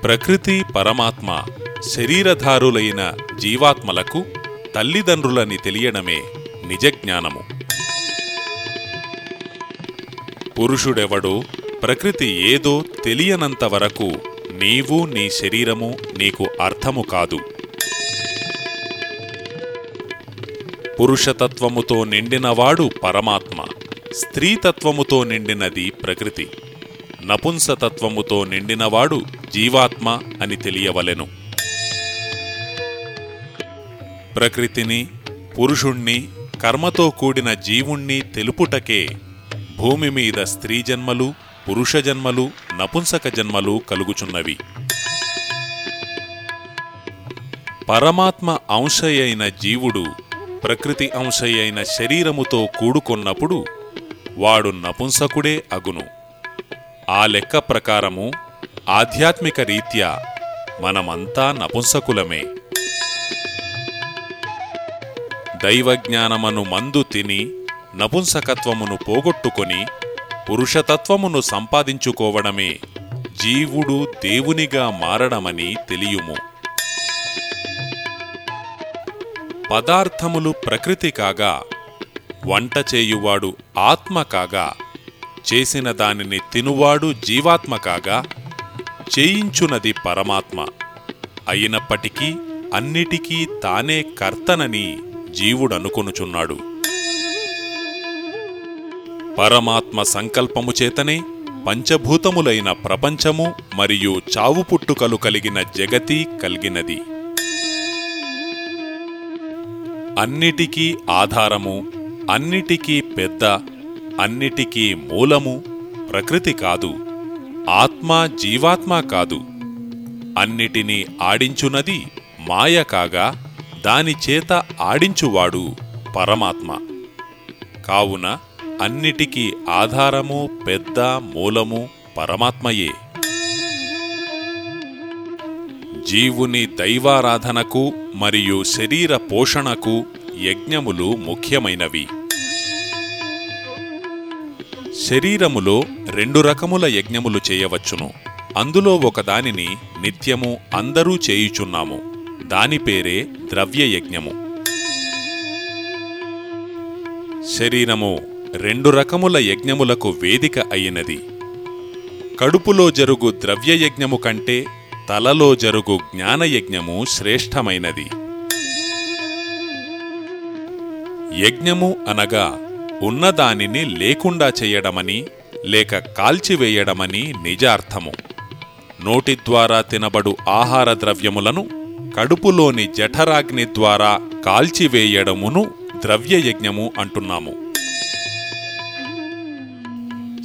ప్రకృతి పరమాత్మ శరీరధారులైన జీవాత్మలకు తల్లిదండ్రులని తెలియడమే నిజజ్ఞానము. పురుషుడెవడో ప్రకృతి ఏదో తెలియనంత వరకు నీవు నీ శరీరము నీకు అర్థము కాదు. పురుషతత్వముతో నిండినవాడు పరమాత్మ స్త్రీతత్వముతో నిండినది ప్రకృతి. నపుంసతత్వముతో నిండినవాడు జీవాత్మ అని తెలియవలెను. ప్రకృతిని పురుషుణ్ణి కర్మతో కూడిన జీవుణ్ణి తెలుపుటకే భూమి మీద స్త్రీ జన్మలు పురుష జన్మలు నపుంసక జన్మలు కలుగుచున్నవి. పరమాత్మ అంశయైన జీవుడు ప్రకృతి అంశయైన శరీరముతో కూడుకొన్నప్పుడు వాడు నపుంసకుడే అగును. ఆ లెక్క ప్రకారము ఆధ్యాత్మిక రీత్యా మనమంతా నపుంసకులమే. దైవజ్ఞానమను మందు తిని నపుంసకత్వమును పోగొట్టుకొని పురుషతత్వమును సంపాదించుకోవడమే. జీవుడు దేవునిగా మారడమని తెలియుము. పదార్థములు ప్రకృతి కాగా వంట చేయువాడు ఆత్మ కాగా చేసిన దానిని తినువాడు జీవాత్మ కాగా చేయించునది పరమాత్మ. అయినప్పటికీ అన్నిటికీ తానే కర్తనని జీవుడనుకొనుచున్నాడు. పరమాత్మ సంకల్పము చేతనే పంచభూతములైన ప్రపంచము మరియు చావు పుట్టుకలు కలిగిన జగతి కలిగినది. అన్నిటికీ ఆధారము అన్నిటికీ పెద్ద అన్నిటికీ మూలము ప్రకృతి కాదు ఆత్మ జీవాత్మ కాదు. అన్నిటినీ ఆడించునది మాయ కాగా దానిచేత ఆడించువాడు పరమాత్మ. కావున అన్నిటికీ ఆధారము పెద్ద మూలము పరమాత్మయే. జీవుని దైవారాధనకు మరియు శరీర పోషణకు యజ్ఞములు ముఖ్యమైనవి. శరీరములో రెండు రకముల యజ్ఞములు చేయవచ్చును. అందులో ఒకదానిని నిత్యము అందరూ చేయుచున్నాము. దాని పేరే ద్రవ్యయజ్ఞము. శరీరము రెండు రకముల యజ్ఞములకు వేదిక అయినది. కడుపులో జరుగు ద్రవ్యయజ్ఞము కంటే తలలో జరుగు జ్ఞానయజ్ఞము శ్రేష్టమైనది. యజ్ఞము అనగా ఉన్నదానిని లేకుండా చేయడమని లేక కాల్చివేయడమని నిజార్థము. నోటి ద్వారా తినబడు ఆహార ద్రవ్యములను కడుపులోని జఠరాగ్ని ద్వారా కాల్చివేయడమును ద్రవ్యయజ్ఞము అంటున్నాము.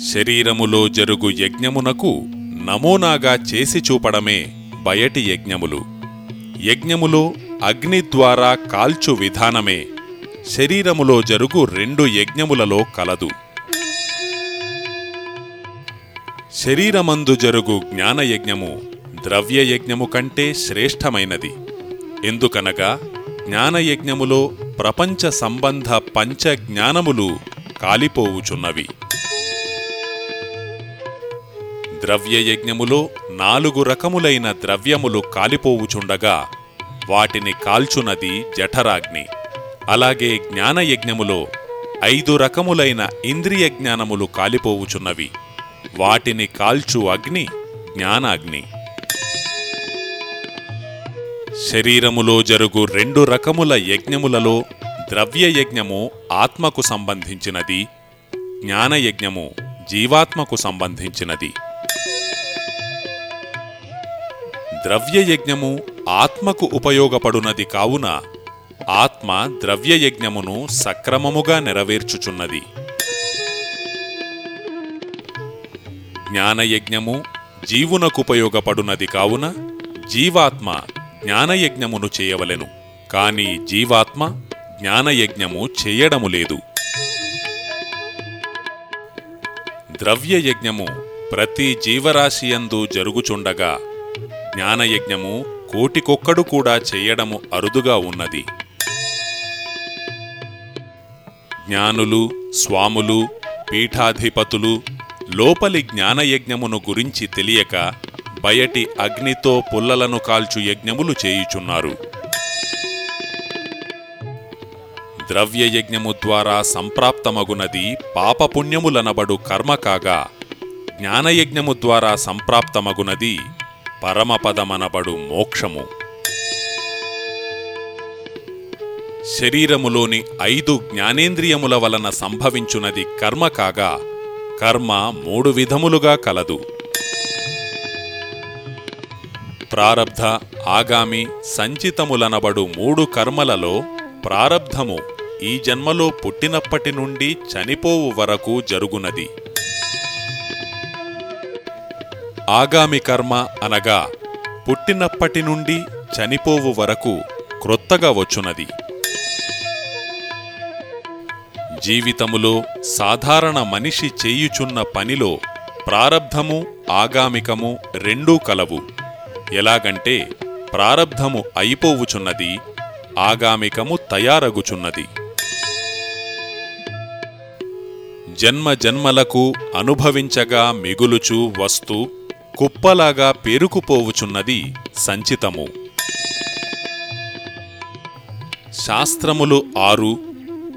శరీరములో జరుగు యజ్ఞమునకు నమూనాగా చేసి చూపడమే బయటి యజ్ఞములు. యజ్ఞములో అగ్ని ద్వారా కాల్చు విధానమే శరీరములో జరుగు రెండు యజ్ఞములలో కలదు. శరీరమందు జరుగు జ్ఞానయజ్ఞము ద్రవ్యయజ్ఞము కంటే శ్రేష్టమైనది. ఎందుకనగా జ్ఞానయజ్ఞములో ప్రపంచ సంబంధ పంచ జ్ఞానములు కాలిపోవుచున్నవి. ద్రవ్యయజ్ఞములో నాలుగు రకములైన ద్రవ్యములు కాలిపోవుచుండగా వాటిని కాల్చునది జఠరాగ్ని. అలాగే జ్ఞానయజ్ఞములో ఐదు రకములైన ఇంద్రియ జ్ఞానములు కాలిపోవుచున్నవి. వాటిని కాల్చు అగ్ని జ్ఞానాగ్ని. శరీరములో జరుగు రెండు రకముల యజ్ఞములలో ద్రవ్యయజ్ఞము ఆత్మకు సంబంధించినది జ్ఞానయజ్ఞము జీవాత్మకు సంబంధించినది. ద్రవ్యయజ్ఞము ఆత్మకు ఉపయోగపడునది కావున ఆత్మ ద్రవ్యయజ్ఞమును సక్రమముగా నెరవేర్చుచున్నది. జ్ఞానయజ్ఞము జీవునకుపయోగపడునది కావున జీవాత్మ జ్ఞానయజ్ఞమును చేయవలెను. కాని జీవాత్మ జ్ఞానయజ్ఞము చేయడము లేదు. ద్రవ్యయజ్ఞము ప్రతి జీవరాశియందు జరుగుచుండగా జ్ఞానయజ్ఞము కోటికొక్కడు కూడా చేయడము అరుదుగా ఉన్నది. జ్ఞానులు స్వాములు పీఠాధిపతులు లోపలి జ్ఞానయజ్ఞమును గురించి తెలియక బయటి అగ్నితో పుల్లలను కాల్చు యజ్ఞములు చేయుచున్నారు. ద్రవ్యయజ్ఞము ద్వారా సంప్రాప్తమగునది పాపపుణ్యములనబడు కర్మ కాగా జ్ఞానయజ్ఞము ద్వారా సంప్రాప్తమగునది పరమపదమనబడు మోక్షము. శరీరములోని ఐదు జ్ఞానేంద్రియముల వలన సంభవించునది కర్మ కాగా కర్మ మూడు విధములుగా కలదు. ప్రారబ్ధ ఆగామి సంచితములనబడు మూడు కర్మలలో ప్రారబ్ధము ఈ జన్మలో పుట్టినప్పటి నుండి చనిపోవు వరకు జరుగునది. ఆగామి కర్మ అనగా పుట్టినప్పటి నుండి చనిపోవు వరకు క్రొత్తగా వచ్చునది. జీవితములో సాధారణ మనిషి చేయుచున్న పనిలో ప్రారబ్ధము ఆగామికము రెండూ కలవు. ఎలాగంటే ప్రారబ్ధము అయిపోవుచున్నది ఆగామికము తయారగుచున్నది. జన్మ జన్మలకు అనుభవించగా మిగులుచు వస్తూ కుప్పలాగా పేరుకుపోవుచున్నది సంచితము. శాస్త్రములు ఆరు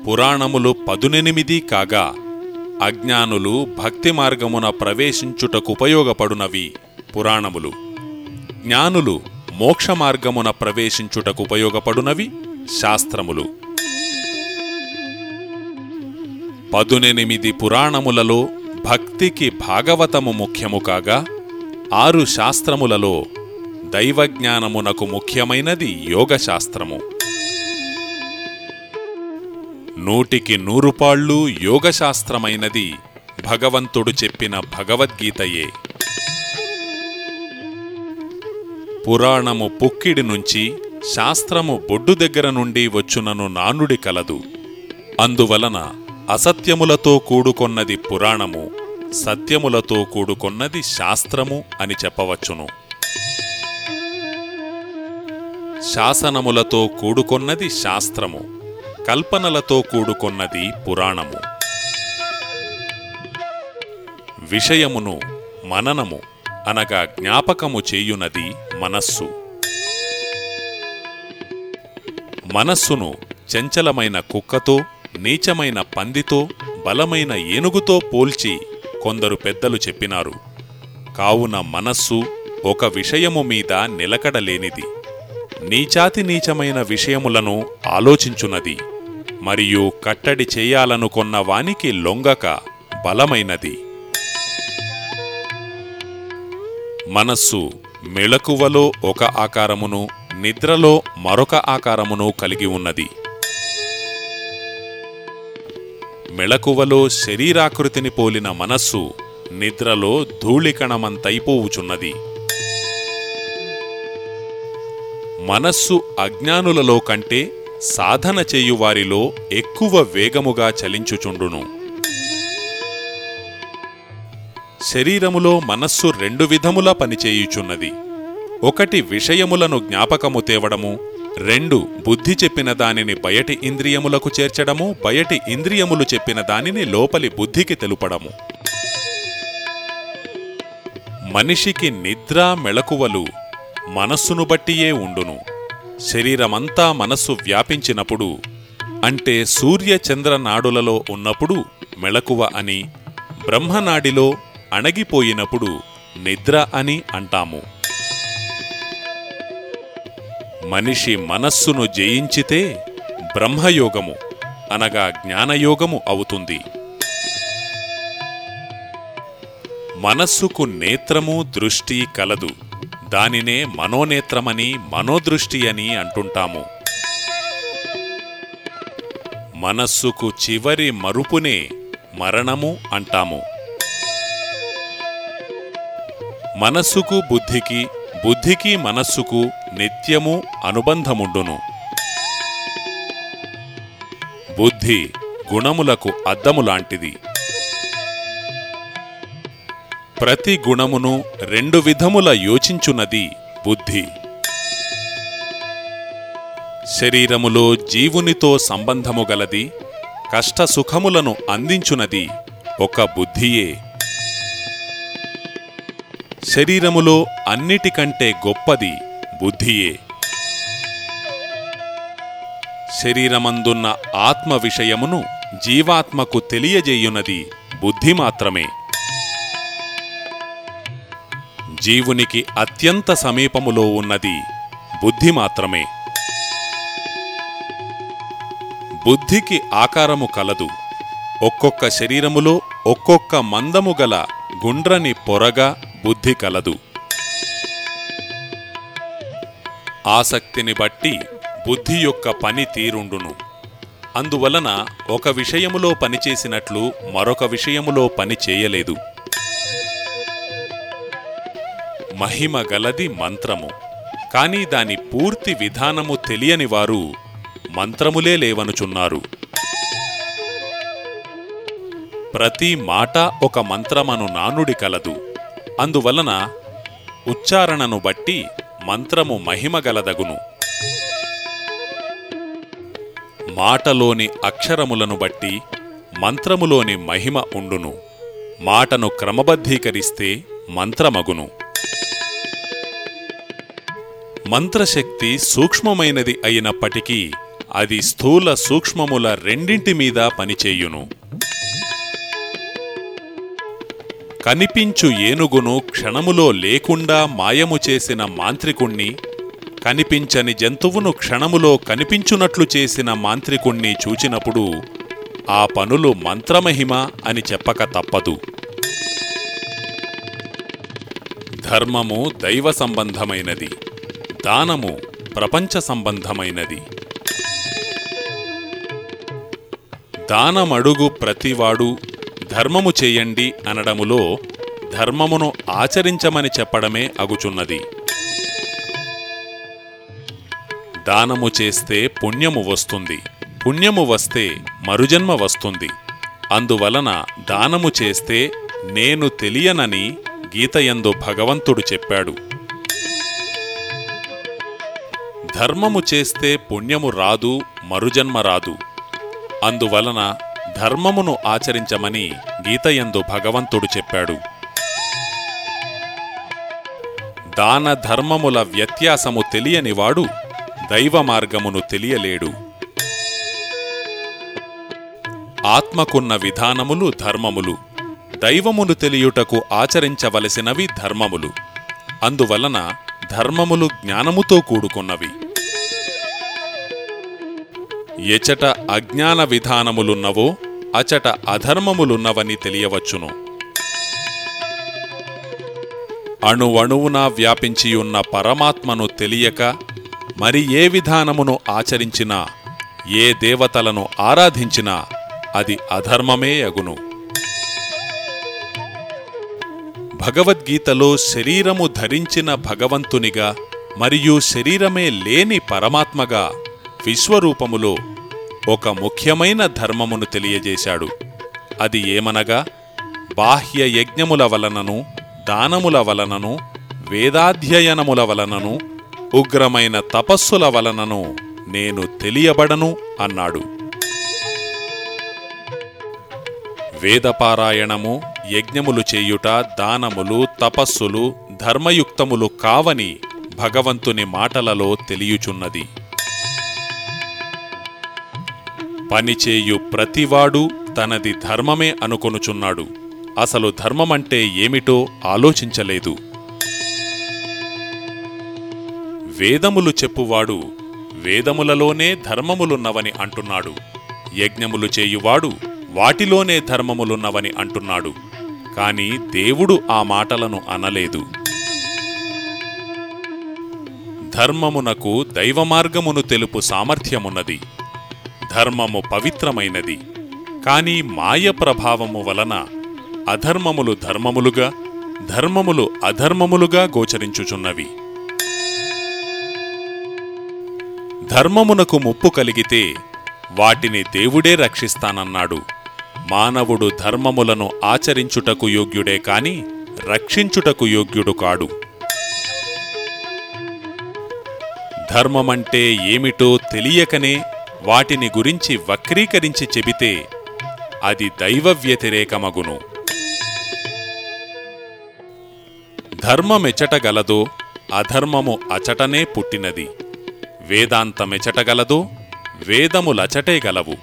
పురాణములు పదునెనిమిది కాగా అజ్ఞానులు భక్తి మార్గమున ప్రవేశించుటకుపయోగపడునవి పురాణములు. జ్ఞానులు మోక్ష మార్గమున ప్రవేశించుటకుపయోగపడునవి శాస్త్రములు. పదునెనిమిది పురాణములలో భక్తికి భాగవతము ముఖ్యము కాగా ఆరు శాస్త్రములలో దైవజ్ఞానమునకు ముఖ్యమైనది యోగశాస్త్రము. నూటికి నూరుపాళ్ళు యోగశాస్త్రమైనది భగవంతుడు చెప్పిన భగవద్గీతయే. పురాణము పుక్కిడి నుంచి శాస్త్రము బొడ్డు దగ్గర నుండి వచ్చునను నానుడి కలదు. అందువలన అసత్యములతో కూడుకొన్నది పురాణము. సత్యములతో కూడుకొన్నది శాస్త్రము అని చెప్పవచ్చును. శాసనములతో కూడుకొన్నది శాస్త్రము కల్పనలతో కూడుకొన్నది పురాణము. విషయమును మననము అనగా జ్ఞాపకము చేయునది మనస్సు. మనస్సును చంచలమైన కుక్కతో నీచమైన పందితో బలమైన ఏనుగుతో పోల్చి కొందరు పెద్దలు చెప్పినారు కావున మనస్సు ఒక విషయము మీద నిలకడలేనిది. నీచాతి నీచమైన విషయములను ఆలోచించునది మరియు కట్టడి చేయాలనుకొన్న వానికి లొంగక బలమైనది. మనస్సు మెళకువలో ఒక ఆకారమును నిద్రలో మరొక ఆకారమును కలిగి ఉన్నది. మెళకువలో శరీరాకృతిని పోలిన మనస్సు నిద్రలో ధూళికణమంతైపోవుచున్నది మనస్సు అజ్ఞానులలో కంటే సాధన చేయువారిలో ఎక్కువ వేగముగా చలించుచుండును. శరీరములో మనస్సు రెండు విధముల పనిచేయుచున్నది. ఒకటి విషయములను జ్ఞాపకము తేవడము రెండు బుద్ధి చెప్పిన దానిని బయటి ఇంద్రియములకు చేర్చడము బయటి ఇంద్రియములు చెప్పిన దానిని లోపలి బుద్ధికి తెలుపడము. మనిషికి నిద్ర మెళకువలు మనస్సును బట్టియే ఉండును. శరీరమంతా మనస్సు వ్యాపించినప్పుడు అంటే సూర్యచంద్ర నాడులలో ఉన్నప్పుడు మెళకువ అని బ్రహ్మనాడిలో అణగిపోయినప్పుడు నిద్ర అని అంటాము. మనిషి మనస్సును జయించితే బ్రహ్మయోగము అనగా జ్ఞానయోగము అవుతుంది. మనస్సుకు నేత్రము దృష్టి కలదు. దానినే మనోనేత్రమని మనోదృష్టి అని అంటుంటాము. మనస్సుకు చివరి మరుపునే మరణము అంటాము. మనస్సుకు బుద్ధికి బుద్ధికి మనస్సుకు నిత్యము అనుబంధముండును. బుద్ధి గుణములకు అద్దములాంటిది. ప్రతి గుణమును రెండు విధముల యోచించున్నది బుద్ధి. శరీరములో జీవునితో సంబంధము గలది కష్టసుఖములను అందించునది ఒక బుద్ధియే. శరీరములో అన్నిటికంటే గొప్పది బుద్ధియే. శరీరమందున్న ఆత్మ విషయమును జీవాత్మకు తెలియజేయునది బుద్ధి మాత్రమే. జీవునికి అత్యంత సమీపములో ఉన్నది బుద్ధి మాత్రమే. బుద్ధికి ఆకారము కలదు. ఒక్కొక్క శరీరములో ఒక్కొక్క మందము గల గుండ్రని పొరగా బుద్ధి కలదు. ఆసక్తిని బట్టి బుద్ధి యొక్క పని తీరుండును. అందువలన ఒక విషయములో పనిచేసినట్లు మరొక విషయములో పని చేయలేదు. మహిమ గలది మంత్రము. కాని దాని పూర్తి విధానము తెలియని వారు మంత్రములే లేవనుచున్నారు. ప్రతి మాట ఒక మంత్రమను నానుడి కలదు. అందువలన ఉచ్చారణను బట్టి మంత్రము మహిమగలదగును. మాటలోని అక్షరములను బట్టి మంత్రములోని మహిమ ఉండును. మాటను క్రమబద్ధీకరిస్తే మంత్రమగును. మంత్రశక్తి సూక్ష్మమైనది అయినప్పటికీ అది స్థూల సూక్ష్మముల రెండింటి మీద పనిచేయును. కనిపించు ఏనుగును క్షణములో లేకుండా మాయము చేసిన మాంత్రికుణ్ణి కనిపించని జంతువును క్షణములో కనిపించునట్లు చేసిన మాంత్రికుణ్ణి చూచినప్పుడు ఆ పనులు మంత్రమహిమ అని చెప్పక తప్పదు. ధర్మము దైవ సంబంధమైనది దానము ప్రపంచ సంబంధమైనది. దానమడుగు ప్రతివాడు ధర్మము చేయండి అనడములో ధర్మమును ఆచరించమని చెప్పడమే అగుచున్నది. దానము చేస్తే పుణ్యము వస్తుంది. పుణ్యము వస్తే మరుజన్మ వస్తుంది. అందువలన దానము చేస్తే నేను తెలియనని గీతయందు భగవంతుడు చెప్పాడు. ధర్మము చేస్తే పుణ్యము రాదు మరుజన్మ రాదు. అందువలన ధర్మమును ఆచరించమని గీతయందు భగవంతుడు చెప్పాడు. దాన ధర్మముల వ్యత్యాసము తెలియనివాడు దైవ మార్గమును తెలియలేడు. ఆత్మకున్న విధానములు ధర్మములు దైవమును తెలియుటకు ఆచరించవలసినవి ధర్మములు. అందువలన ధర్మములు జ్ఞానముతో కూడుకున్నవి. ఎచట అజ్ఞాన విధానములున్నవో అచట అధర్మములున్నవని తెలియవచ్చును. అణువణువునా వ్యాపించియున్న పరమాత్మను తెలియక మరి ఏ విధానమును ఆచరించినా ఏ దేవతలను ఆరాధించినా అది అధర్మమే అగును. భగవద్గీతలో శరీరము ధరించిన భగవంతునిగా మరియు శరీరమే లేని పరమాత్మగా విశ్వరూపములో ఒక ముఖ్యమైన ధర్మమును తెలియజేశాడు. అది ఏమనగా బాహ్య యజ్ఞముల వలనను దానముల వలనను వేదాధ్యయనముల వలనను ఉగ్రమైన తపస్సుల వలనను నేను తెలియబడను అన్నాడు. వేదపారాయణము యజ్ఞములు చేయుట దానములు తపస్సులు ధర్మయుక్తములు కావని భగవంతుని మాటలలో తెలియుచున్నది. పనిచేయు ప్రతివాడు తనది ధర్మమే అనుకొనుచున్నాడు. అసలు ధర్మమంటే ఏమిటో ఆలోచించలేదు. వేదములు చెప్పువాడు వేదములలోనే ధర్మములున్నవని అంటున్నాడు. యజ్ఞములు చేయువాడు వాటిలోనే ధర్మములున్నవని అంటున్నాడు. కాని దేవుడు ఆ మాటలను అనలేదు. ధర్మమునకు దైవమార్గమును తెలుపు సామర్థ్యమున్నది. ధర్మము పవిత్రమైనది. కాని మాయ ప్రభావము వలన అధర్మములు ధర్మములుగా ధర్మములు అధర్మములుగా గోచరించుచున్నవి. ధర్మమునకు ముప్పు కలిగితే వాటిని దేవుడే రక్షిస్తానన్నాడు. మానవుడు ధర్మములను ఆచరించుటకు యోగ్యుడే కాని రక్షించుటకు యోగ్యుడు కాడు. ధర్మమంటే ఏమిటో తెలియకనే వాటిని గురించి వక్రీకరించి చెబితే అది దైవ వ్యతిరేకమగును. ధర్మమెచటగలదో అధర్మము అచటనే పుట్టినది. వేదాంతమెచటగలదో వేదములచటే గలవు.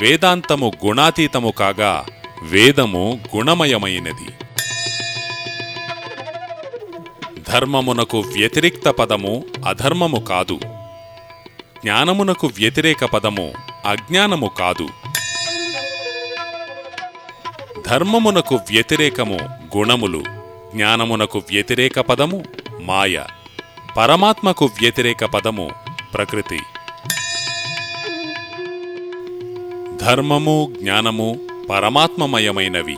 వేదాంతము గుణాతీతము కాగా వేదము గుణమయమైనది. ధర్మమునకు వ్యతిరిక్త పదము అధర్మము కాదు. జ్ఞానమునకు వ్యతిరేక పదము అజ్ఞానము కాదు. ధర్మమునకు వ్యతిరేకము గుణములు. జ్ఞానమునకు వ్యతిరేక పదము మాయ. పరమాత్మకు వ్యతిరేక పదము ప్రకృతి. ధర్మము జ్ఞానము పరమాత్మమయమైనవి.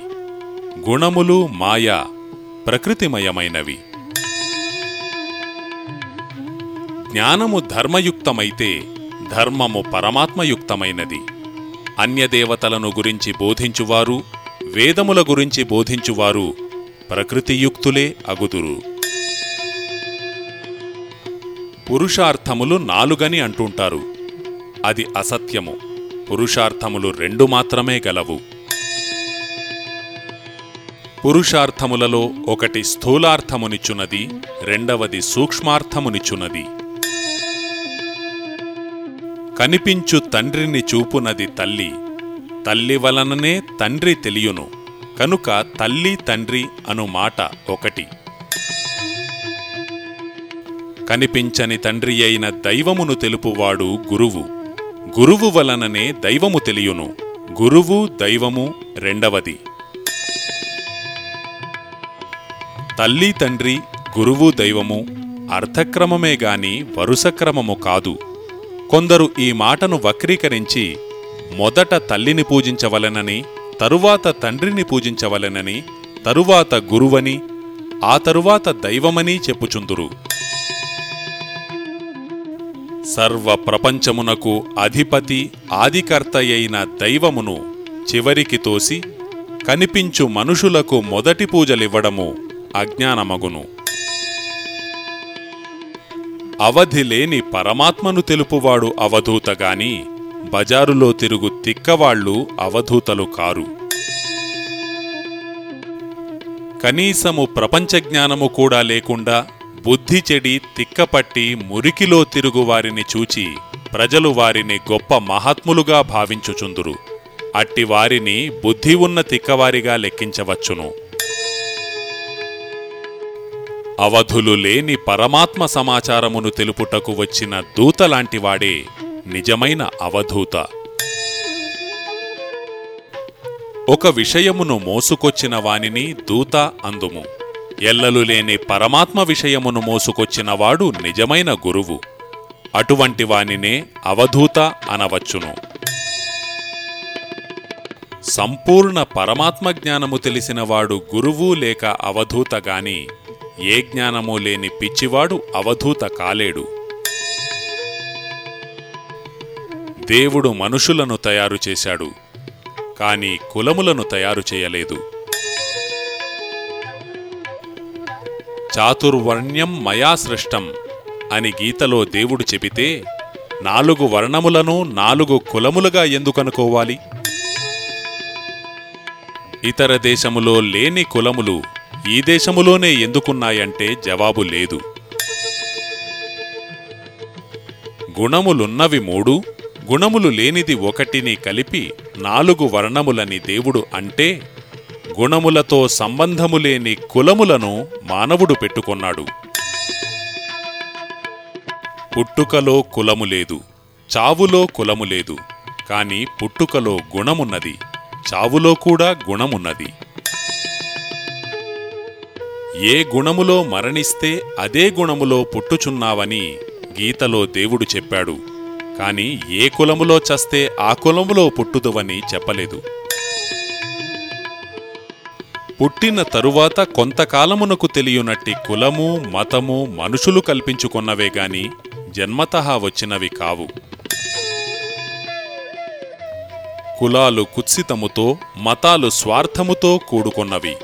గుణములు మాయ ప్రకృతిమయమైనవి. జ్ఞానము ధర్మయుక్తమైతే ధర్మము పరమాత్మయుక్తమైనది. అన్యదేవతలను గురించి బోధించువారు వేదముల గురించి బోధించువారు ప్రకృతియుక్తులే అగుదురు. పురుషార్థములు నాలుగని అంటుంటారు. అది అసత్యము. పురుషార్థములు రెండు మాత్రమే గలవు. పురుషార్థములలో ఒకటి స్థూలార్థమునిచ్చునది రెండవది సూక్ష్మార్థమునిచ్చునది. కనిపించు తండ్రిని చూపునది తల్లి. తల్లి వలననే తండ్రి తెలియును. కనుక తల్లి తండ్రి అను మాట ఒకటి. కనిపించని తండ్రి అయిన దైవమును తెలుపువాడు గురువు. గురువు వలననే దైవము తెలియును. గురువు దైవము రెండవది. తల్లి తండ్రి గురువు దైవము అర్థక్రమమే గాని వరుసక్రమము కాదు. కొందరు ఈ మాటను వక్రీకరించి మొదట తల్లిని పూజించవలెనని తరువాత తండ్రిని పూజించవలెనని తరువాత గురువని ఆ తరువాత దైవమని చెప్పుచుందురు. సర్వ ప్రపంచమునకు అధిపతి ఆదికర్తయైన దైవమును చివరికి తోసి కనిపించు మనుషులకు మొదటి పూజలివ్వడము అజ్ఞానమగును. అవధి లేని పరమాత్మను తెలుపువాడు అవధూతగాని బజారులో తిరుగు తిక్కవాళ్ళు అవధూతలు కారు. కనీసము ప్రపంచజ్ఞానము కూడా లేకుండా బుద్ధి చెడి తిక్కపట్టి మురికిలో తిరుగువారిని చూచి ప్రజలు వారిని గొప్ప మహాత్ములుగా భావించుచుందురు. అట్టి వారిని బుద్ధి ఉన్న తిక్కవారిగా లెక్కించవచ్చును. అవధులు లేని పరమాత్మ సమాచారమును తెలుపుటకు వచ్చిన దూతలాంటివాడే నిజమైన అవధూత. ఒక విషయమును మోసుకొచ్చిన వానిని దూత అందుము. ఎల్లలు లేని పరమాత్మ విషయమును మోసుకొచ్చినవాడు నిజమైన గురువు. అటువంటి వానినే అవధూత అనవచ్చును. సంపూర్ణ పరమాత్మ జ్ఞానము తెలిసినవాడు గురువు లేక అవధూత గాని ఏ జ్ఞానము లేని పిచ్చివాడు అవధూత కాలేడు. దేవుడు మనుషులను తయారు చేశాడు కాని కులములను తయారు చేయలేదు. చాతుర్వర్ణ్యం మయా సృష్టం అని గీతలో దేవుడు చెబితే నాలుగు వర్ణములను నాలుగు కులములుగా ఎందుకనుకోవాలి ఇతర దేశములో లేని కులములు ఈ దేశములోనే ఎందుకున్నాయంటే జవాబు లేదు. గుణములున్నవి మూడు గుణములు లేనిది ఒకటిని కలిపి నాలుగు వర్ణములని దేవుడు అంటే గుణములతో సంబంధము లేని కులములను మానవుడు పెట్టుకొన్నాడు. పుట్టుకలో కులము లేదు చావులో కులము లేదు కాని పుట్టుకలో గుణమున్నది చావులో కూడా గుణమున్నది. ఏ గుణములో మరణిస్తే అదే గుణములో పుట్టుచున్నావని గీతలో దేవుడు చెప్పాడు. కాని ఏ కులములో చస్తే ఆ కులములో పుట్టుదువని చెప్పలేదు. పుట్టిన తరువాత కొంతకాలమునకు తెలియనట్టి కులము మతము మనుషులు కల్పించుకొన్నవే గాని జన్మతః వచ్చినవి కావు. కులాలు కుత్సితముతో మతాలు స్వార్థముతో కూడుకొన్నవి.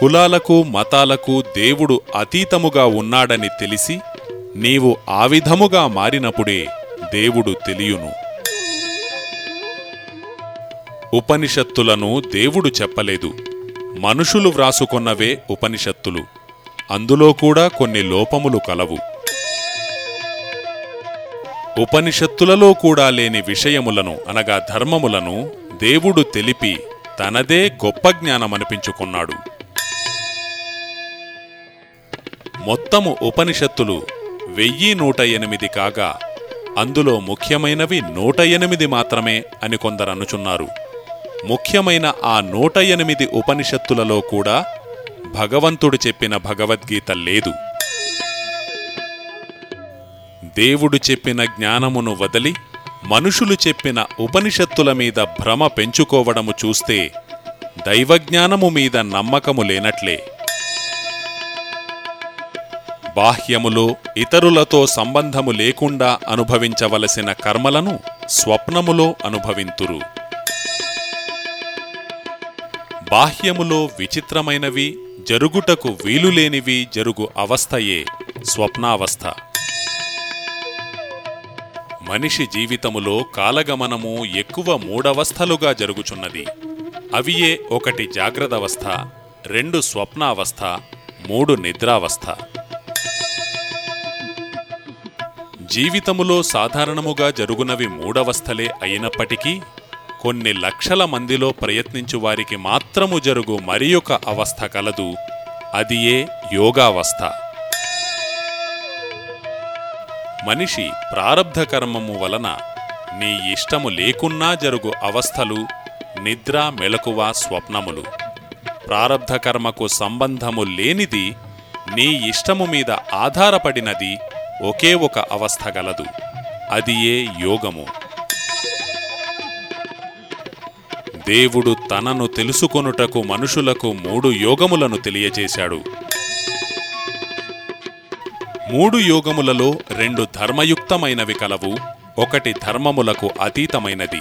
కులాలకు మతాలకు దేవుడు అతీతముగా ఉన్నాడని తెలిసి నీవు ఆ విధముగా మారినప్పుడే దేవుడు తెలియును. ఉపనిషత్తులను దేవుడు చెప్పలేదు. మనుషులు వ్రాసుకున్నవే ఉపనిషత్తులు. అందులో కూడా కొన్ని లోపములు కలవు. ఉపనిషత్తులలో కూడా లేని విషయములను అనగా ధర్మములను దేవుడు తెలిపి తనదే గొప్ప జ్ఞానమనిపించుకున్నాడు. మొత్తము ఉపనిషత్తులు వెయ్యి నూట ఎనిమిది కాగా అందులో ముఖ్యమైనవి నూట ఎనిమిది మాత్రమే అని కొందరనుచున్నారు ముఖ్యమైన ఆ నూట ఎనిమిది ఉపనిషత్తులలో కూడా భగవంతుడు చెప్పిన భగవద్గీత లేదు. దేవుడు చెప్పిన జ్ఞానమును వదిలి మనుషులు చెప్పిన ఉపనిషత్తుల మీద భ్రమ పెంచుకోవడము చూస్తే దైవజ్ఞానము మీద నమ్మకము లేనట్లే. బాహ్యములో ఇతరులతో సంబంధము లేకుండా అనుభవించవలసిన కర్మలను స్వప్నములో అనుభవింతురు. బాహ్యములో విచిత్రమైనవి జరుగుటకు వీలులేనివి జరుగు అవస్థయే స్వప్నావస్థ. మనిషి జీవితములో కాలగమనము ఎక్కువ మూడవస్థలుగా జరుగుచున్నది. అవియే ఒకటి జాగ్రత్తవస్థ రెండు స్వప్నావస్థ మూడు నిద్రావస్థ. జీవితములో సాధారణముగా జరుగునవి మూడవస్థలే అయినప్పటికీ కొన్ని లక్షల మందిలో ప్రయత్నించు వారికి మాత్రము జరుగు మరి ఒక అవస్థ కలదు. అదియే యోగావస్థ. మనిషి ప్రారబ్ధ కర్మము వలన నీ ఇష్టము లేకున్నా జరుగు అవస్థలు నిద్ర మెలకువ స్వప్నములు. ప్రారబ్ధ కర్మకు సంబంధము లేనిది నీ ఇష్టము మీద ఆధారపడినది ఒకే ఒక అవస్థ గలదు. అది ఏ యోగము. దేవుడు తనను తెలుసుకొనుటకు మనుషులకు మూడు యోగములను తెలియజేశాడు. మూడు యోగములలో రెండు ధర్మయుక్తమైనవి కలవు ఒకటి ధర్మములకు అతీతమైనది.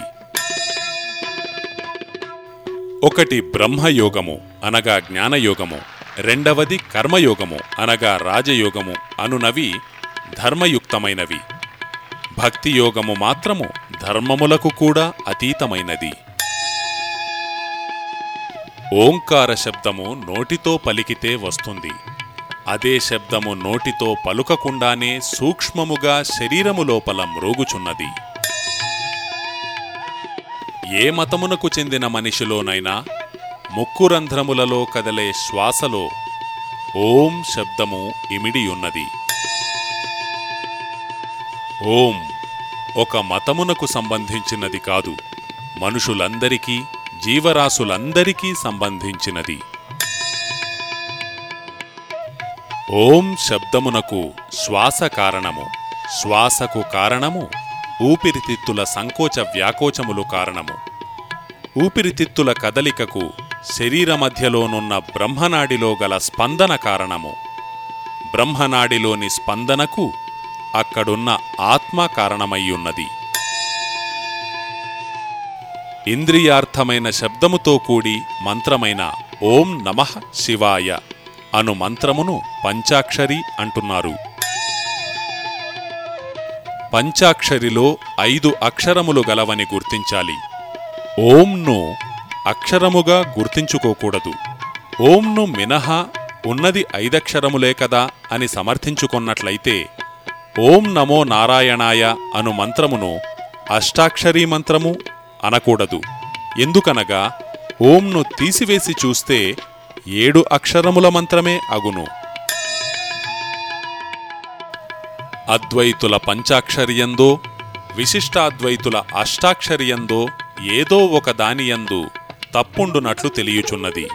ఒకటి బ్రహ్మయోగము అనగా జ్ఞానయోగము రెండవది కర్మయోగము అనగా రాజయోగము అనునవి ధర్మయుక్తమైనవి. భక్తియోగము మాత్రము ధర్మములకు కూడా అతీతమైనది. ఓంకార శబ్దము నోటితో పలికితే వస్తుంది. అదే శబ్దము నోటితో పలుకకుండానే సూక్ష్మముగా శరీరము లోపల మ్రోగుచున్నది ఏ మతమునకు చెందిన మనిషిలోనైనా ముక్కురంధ్రములలో కదలే శ్వాసలో ఓం శబ్దము ఇమిడియున్నది. ఓం. ఒక మతమునకు సంబంధించినది కాదు మనుషులందరికీ జీవరాశులందరికీ సంబంధించినది. ఓం శబ్దమునకు శ్వాస కారణము. శ్వాసకు కారణము ఊపిరితిత్తుల సంకోచ వ్యాకోచములు కారణము. ఊపిరితిత్తుల కదలికకు శరీర మధ్యలోనున్న బ్రహ్మనాడిలో గల స్పందన కారణము. బ్రహ్మనాడిలోని స్పందనకు అక్కడున్న ఆత్మ కారణమయ్యున్నది. ఇంద్రియార్థమైన శబ్దముతో కూడి మంత్రమైన ఓం నమః శివాయ అను మంత్రమును పంచాక్షరి అంటున్నారు. పంచాక్షరిలో ఐదు అక్షరములు గలవని గుర్తించాలి. ఓంను అక్షరముగా గుర్తించుకోకూడదు. ఓంను మినహా ఉన్నది ఐదక్షరములే కదా అని సమర్థించుకొన్నట్లయితే ఓం నమో నారాయణాయ అను మంత్రమును అష్టాక్షరీ మంత్రము అనకూడదు. ఎందుకనగా ఓంను తీసివేసి చూస్తే ఏడు అక్షరముల మంత్రమే అగును. అద్వైతుల పంచాక్షరియందో విశిష్టాద్వైతుల అష్టాక్షరియందో ఏదో ఒక దానియందు తప్పుండునట్లు తెలియచున్నది.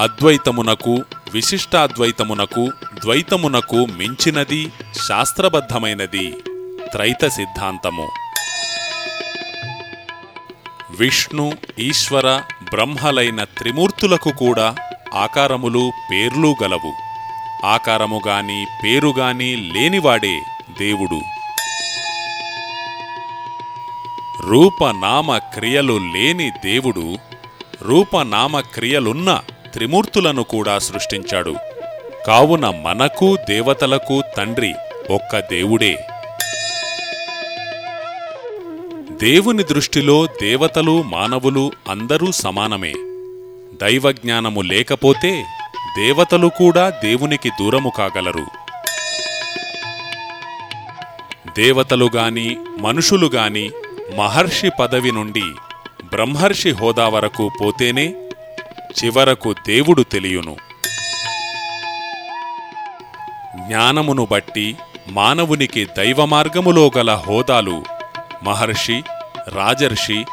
అద్వైతమునకు విశిష్టాద్వైతమునకు ద్వైతమునకు మించినది శాస్త్రబద్ధమైనది. త్రైత సిద్ధాంతము. విష్ణు ఈశ్వర బ్రహ్మలైన త్రిమూర్తులకు కూడా ఆకారములు పేర్లు గలవు. ఆకారముగాని పేరుగాని లేనివాడే దేవుడు. రూపనామ క్రియలు లేని దేవుడు రూపనామ క్రియలున్న త్రిమూర్తులను కూడా సృష్టించాడు. కావున మనకు దేవతలకు తండ్రి ఒక్క దేవుడే. దేవుని దృష్టిలో దేవతలు మానవులు అందరూ సమానమే. దైవజ్ఞానము లేకపోతే దేవతలు కూడా దేవునికి దూరము కాగలరు. దేవతలు గాని మనుషులు గాని మహర్షి పదవి నుండి బ్రహ్మర్షి హోదా వరకు పోతేనే చివరకు దేవుడు తెలియును. జ్ఞానమును బట్టి మానవునికి దైవమార్గములో గల హోదాలు మహర్షి రాజర్షి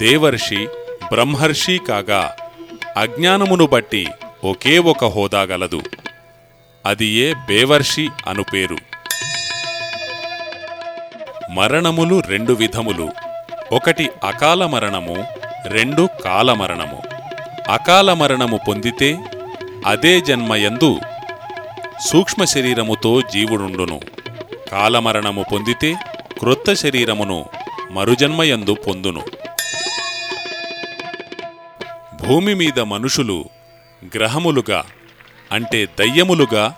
దేవర్షి బ్రహ్మర్షి కాగా అజ్ఞానమును బట్టి ఒకే ఒక హోదా గలదు. అది ఏ బేవర్షి అను పేరు. మరణములు రెండు విధములు. ఒకటి అకాల మరణము రెండు కాలమరణము. అకాల మరణము పొందితే అదే జన్మయందు సూక్ష్మ శరీరముతో జీవుడుండును. కాలమరణము పొందితే క్రొత్త శరీరమును మరుజన్మయందు పొందును. భూమి మీద మనుషులు గ్రహములుగా అంటే దయ్యములుగా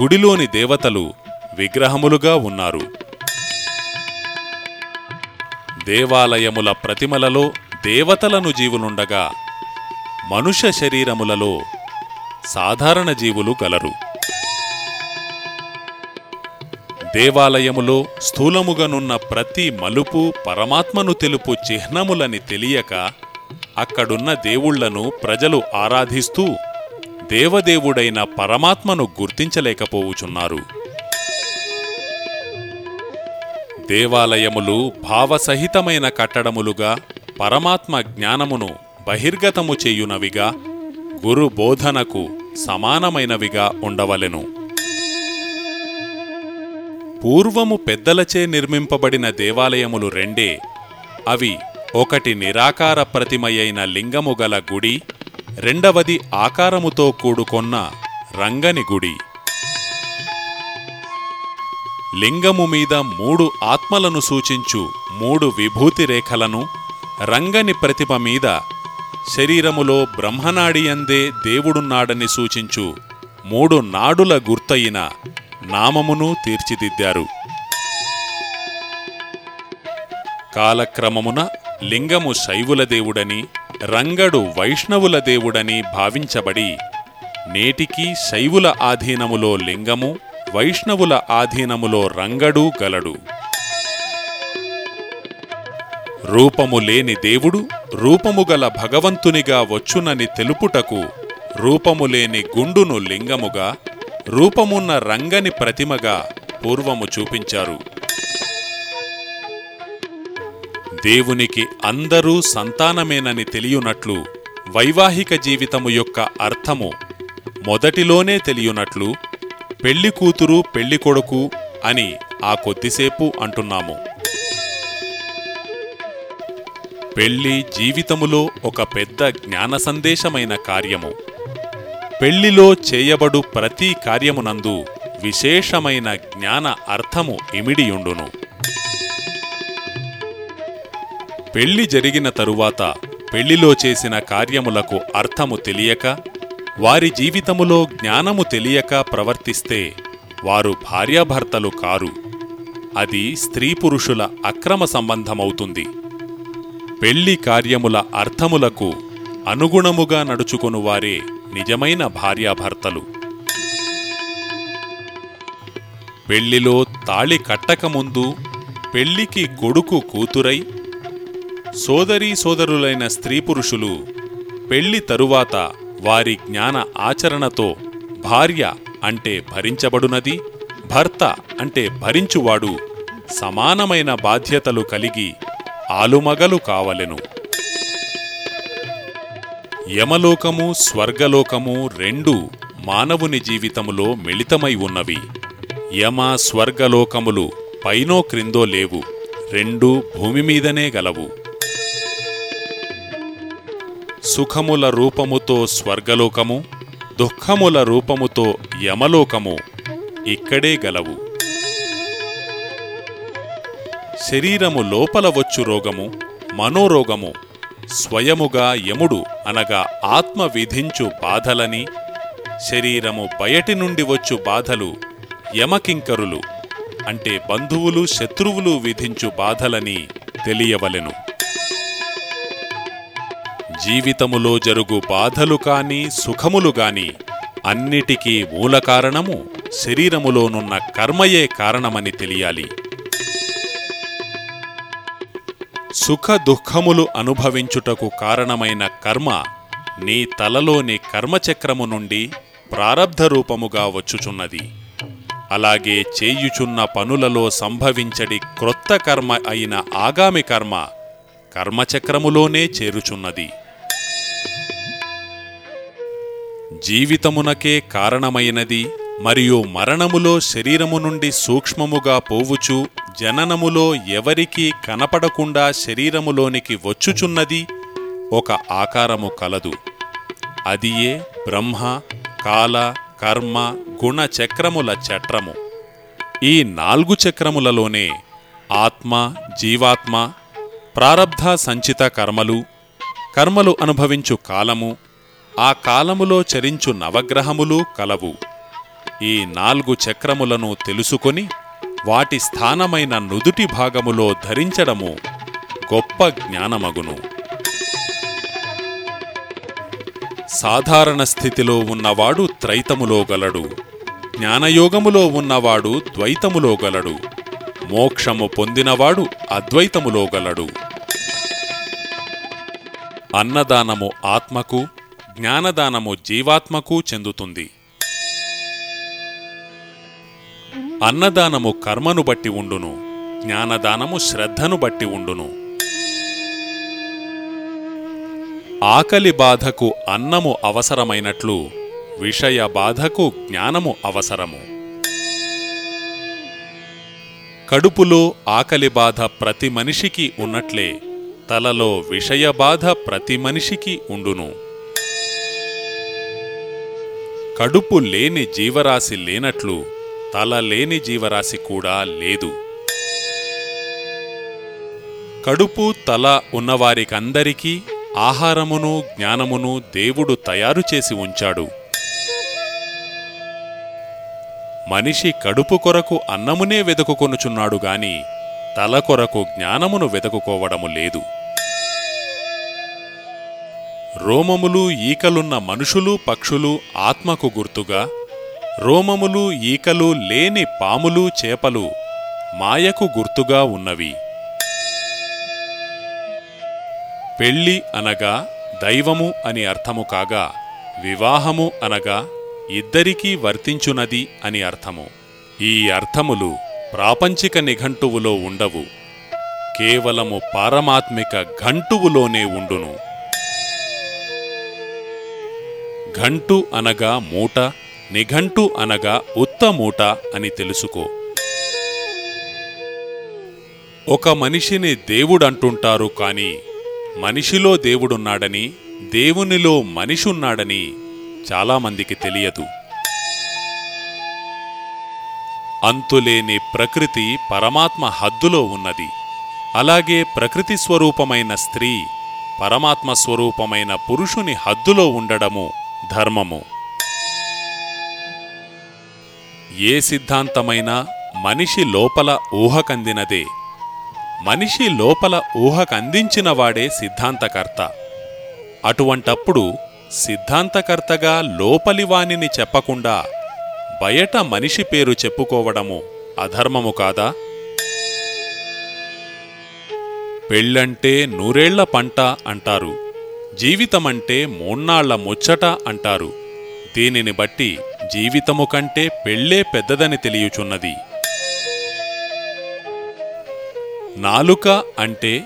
గుడిలోని దేవతలు విగ్రహములుగా ఉన్నారు. దేవాలయముల ప్రతిమలలో దేవతలను జీవులుండగా మనుష్య శరీరములలో సాధారణ జీవులు గలరు దేవాలయములో స్థూలముగనున్న ప్రతి మలుపు పరమాత్మను తెలుపు చిహ్నములని తెలియక అక్కడున్న దేవుళ్ళను ప్రజలు ఆరాధిస్తూ దేవదేవుడైన పరమాత్మను గుర్తించలేకపోవుచున్నారు. దేవాలయములు భావసహితమైన కట్టడములుగా పరమాత్మ జ్ఞానమును బహిర్గతము చేయునవిగా గురు బోధనకు సమానమైనవిగా ఉండవలెను. పూర్వము పెద్దలచే నిర్మింపబడిన దేవాలయములు రెండే అవి ఒకటి నిరాకార ప్రతిమయైన లింగము గల గుడి రెండవది ఆకారముతో కూడుకొన్న రంగని గుడి. లింగము మీద మూడు ఆత్మలను సూచించు మూడు విభూతి రేఖలను రంగని ప్రతిమ మీద శరీరములో బ్రహ్మనాడియందే దేవుడున్నాడని సూచించు. మూడు నాడుల గుర్తయిన నామమును తీర్చిదిద్దారు. కాలక్రమమున లింగము శైవుల దేవుడని రంగడు వైష్ణవుల దేవుడని భావించబడి నేటికీ శైవుల ఆధీనములో లింగము వైష్ణవుల ఆధీనములో రంగడు గలడు. రూపము లేని దేవుడు రూపము గల భగవంతునిగా వచ్చునని తెలుపుటకు రూపము లేని గుండును లింగముగా రూపమున్న రంగని ప్రతిమగా పూర్వము చూపించారు. దేవునికి అందరూ సంతానమేనని తెలియునట్లు వైవాహిక జీవితము యొక్క అర్థము మొదటిలోనే తెలియునట్లు పెళ్ళి కూతురు పెళ్ళి కొడుకు అని ఆ కొద్దిసేపు అంటున్నాము. పెళ్ళి జీవితములో ఒక పెద్ద జ్ఞాన సందేశమైన కార్యము. పెళ్ళిలో చేయబడు ప్రతి కార్యమునందు విశేషమైన జ్ఞాన అర్థము ఇమిడియుండును. పెళ్ళి జరిగిన తరువాత పెళ్ళిలో చేసిన కార్యములకు అర్థము తెలియక వారి జీవితములో జ్ఞానము తెలియక ప్రవర్తిస్తే వారు భార్యాభర్తలు కారు. అది స్త్రీ పురుషుల అక్రమ సంబంధమవుతుంది. పెళ్ళి కార్యముల అర్థములకు అనుగుణముగా నడుచుకొనువారే నిజమైన భార్యాభర్తలు. పెళ్ళిలో తాళి కట్టకముందు పెళ్ళికి కొడుకు కూతురై సోదరీ సోదరులైన స్త్రీ పురుషులు పెళ్ళి తరువాత వారి జ్ఞాన ఆచరణతో భార్య అంటే భరించబడునది భర్త అంటే భరించువాడు సమానమైన బాధ్యతలు కలిగి ఆలుమగలు కావలెను. యమలోకము స్వర్గలోకము రెండు మానవుని జీవితములో మిళితమై ఉన్నవి. యమ స్వర్గలోకములు పైనో క్రిందో లేవు. రెండు భూమి మీదనే గలవు. సుఖముల రూపముతో స్వర్గలోకము దుఃఖముల రూపముతో యమలోకము ఇక్కడే గలవు. శరీరము లోపల వచ్చు రోగము మనోరోగము స్వయముగా యముడు అనగా ఆత్మ విధించు బాధలని శరీరము బయటి నుండి వచ్చు బాధలు యమకింకరులు అంటే బంధువులు శత్రువులు విధించు బాధలని తెలియవలెను. జీవితములో జరుగు బాధలు కాని సుఖములు గాని అన్నిటికీ మూల కారణము శరీరములోనున్న కర్మయే కారణమని తెలియాలి. సుఖ దుఃఖములు అనుభవించుటకు కారణమైన కర్మ నీ తలలోని కర్మచక్రము నుండి ప్రారబ్ధ రూపముగా వచ్చుచున్నది. అలాగే చేయుచున్న పనులలో సంభవించడి క్రొత్త కర్మ అయిన ఆగామి కర్మ కర్మచక్రములోనే చేరుచున్నది. జీవితమునకే కారణమైనది మరియు మరణములో శరీరము నుండి సూక్ష్మముగా పోవుచు జననములో ఎవరికీ కనపడకుండా శరీరములోనికి వచ్చుచున్నది ఒక ఆకారము కలదు. అదియే బ్రహ్మ కాల కర్మ గుణ చక్రముల చట్రము. ఈ నాలుగు చక్రములలోనే ఆత్మ జీవాత్మ ప్రారబ్ధ సంచిత కర్మలు కర్మలు అనుభవించు కాలము ఆ కాలములో చరించు నవగ్రహములు కలవు. ఈ నాలుగు చక్రములను తెలుసుకొని వాటి స్థానమైన నుదుటి భాగములో ధరించడము గొప్ప జ్ఞానమగును. సాధారణ స్థితిలో ఉన్నవాడు త్రైతములో గలడు. జ్ఞానయోగములో ఉన్నవాడు ద్వైతములో గలడు. మోక్షము పొందినవాడు అద్వైతములో గలడు. అన్నదానము ఆత్మకు జ్ఞానదానము జీవాత్మకు చెందుతుంది. అన్నదానము కర్మను బట్టి ఉండును జ్ఞానదానము శ్రద్ధను బట్టి ఉండును. ఆకలి బాధకు అన్నము అవసరమైనట్లు విషయ బాధకు జ్ఞానము అవసరము. కడుపులో ఆకలి బాధ ప్రతి మనిషికి ఉన్నట్లే తలలో విషయ బాధ ప్రతి మనిషికి ఉండును. కడుపు లేని జీవరాశి లేనట్లు తల లేని జీవరాశి కూడా లేదు. కడుపు తల ఉన్నవారికందరికీ ఆహారమును జ్ఞానమును దేవుడు తయారు చేసి ఉంచాడు. మనిషి కడుపు కొరకు అన్నమునే వెదుకుకొనుచున్నాడు గాని తల కొరకు జ్ఞానమును వెతుకుకోవడము లేదు. రోమములు ఈకలున్న మనుషులు పక్షులు ఆత్మకు గుర్తుగా రోమములు ఈకలు లేని పాములు చేపలు మాయకు గుర్తుగా ఉన్నవి. పెళ్ళి అనగా దైవము అని అర్థము కాగా వివాహము అనగా ఇద్దరికీ వర్తించునది అని అర్థము. ఈ అర్థములు ప్రాపంచిక నిఘంటువులో ఉండవు. కేవలము పారమాత్మిక ఘంటువులోనే ఉండును. ఘంటు అనగా మూట నిఘంటు అనగా ఉత్తమూట అని తెలుసుకో. ఒక మనిషిని దేవుడంటుంటారు కాని మనిషిలో దేవుడున్నాడని దేవునిలో మనిషున్నాడని చాలామందికి తెలియదు. అంతులేని ప్రకృతి పరమాత్మ హద్దులో ఉన్నది. అలాగే ప్రకృతి స్వరూపమైన స్త్రీ పరమాత్మ స్వరూపమైన పురుషుని హద్దులో ఉండడము ధర్మము. ఏ సిద్ధాంతమైనా మనిషి లోపల ఊహకందినదే. మనిషి లోపల ఊహకందించినవాడే సిద్ధాంతకర్త. అటువంటప్పుడు సిద్ధాంతకర్తగా లోపలివానిని చెప్పకుండా బయట మనిషి పేరు చెప్పుకోవడము అధర్మము కాదా? పెళ్ళంటే నూరేళ్ళ పంట అంటారు. జీవితమంటే మూన్నాళ్ళ ముచ్చట అంటారు. దీనిని బట్టి జీవితము కంటే పెళ్ళే పెద్దదని తెలియచున్నది. నాలుక అంటే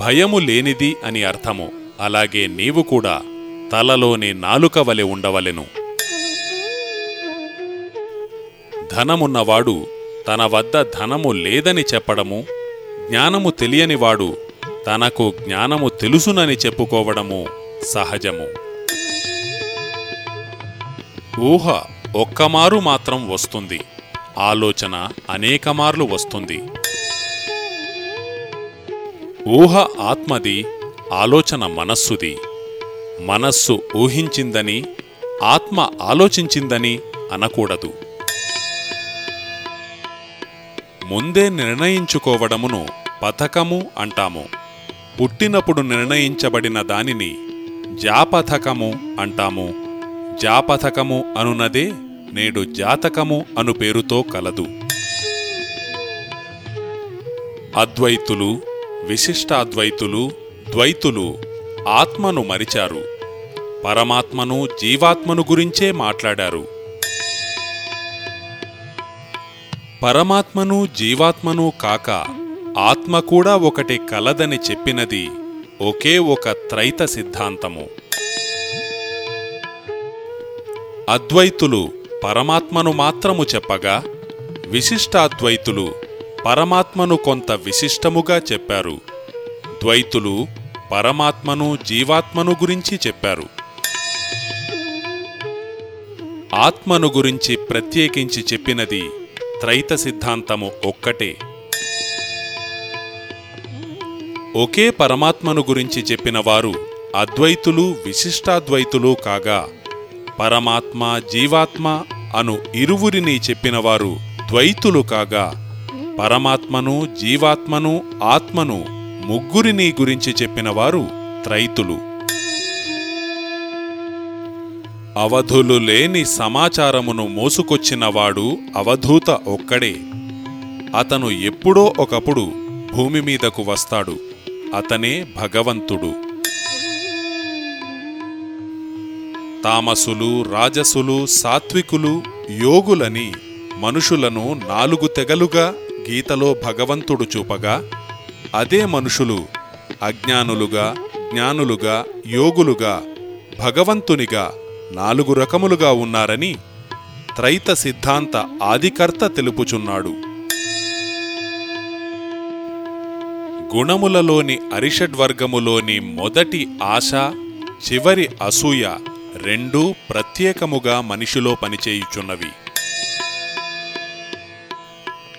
భయము లేనిది అని అర్థము. అలాగే నీవు కూడా తలలోని నాలుక వలె ఉండవలెను. ధనమున్నవాడు తన వద్ద ధనము లేదని చెప్పడము జ్ఞానము తెలియనివాడు తనకు జ్ఞానము తెలుసునని చెప్పుకోవడము సహజము. ఊహ ఒక్కమారు మాత్రం వస్తుంది. ఆలోచన అనేకమార్లు వస్తుంది. ఊహ ఆత్మది ఆలోచన మనస్సుది. మనస్సు ఊహించిందని ఆత్మ ఆలోచించిందని అనకూడదు. ముందే నిర్ణయించుకోవడమును పథకము అంటాము. పుట్టినప్పుడు నిర్ణయించబడిన దానిని జాపథకము అంటాము. జాపథకము అనునదే నేడు జాతకము అను పేరుతో కలదు. అద్వైతులు విశిష్టాద్వైతులు ద్వైతులు ఆత్మను మరిచారు. పరమాత్మను జీవాత్మను గురించే మాట్లాడారు. పరమాత్మను జీవాత్మను కాక ఆత్మ కూడా ఒకటి కలదని చెప్పినది ఒకే ఒక త్రైత సిద్ధాంతము. అద్వైతులు పరమాత్మను మాత్రము చెప్పగా విశిష్టాద్వైతులు పరమాత్మను కొంత విశిష్టముగా చెప్పారు. ద్వైతులు పరమాత్మను జీవాత్మను గురించి చెప్పారు. ఆత్మను గురించి ప్రత్యేకించి చెప్పినది త్రైత సిద్ధాంతము ఒక్కటే. ఒకే పరమాత్మను గురించి చెప్పిన వారు అద్వైతులు విశిష్టాద్వైతులు కాగా పరమాత్మ జీవాత్మ అను ఇరువురిని చెప్పినవారు ద్వైతులు కాగా పరమాత్మను జీవాత్మను ఆత్మను ముగ్గురిని గురించి చెప్పినవారు త్రైతులు. అవధులు లేని సమాచారమును మోసుకొచ్చినవాడు అవధూత ఒక్కడే. అతను ఎప్పుడో ఒకప్పుడు భూమి మీదకు వస్తాడు. అతనే భగవంతుడు. తామసులు రాజసులు సాత్వికులు యోగులని మనుషులను నాలుగు తెగలుగా గీతలో భగవంతుడు చూపగా అదే మనుషులు అజ్ఞానులుగా జ్ఞానులుగా యోగులుగా భగవంతునిగా నాలుగు రకములుగా ఉన్నారని త్రైత సిద్ధాంత ఆదికర్త తెలుపుచున్నాడు. గుణములలోని అరిషడ్వర్గములోని మొదటి ఆశ చివరి అసూయ రెండూ ప్రత్యేకముగా మనిషిలో పనిచేయుచున్నవి.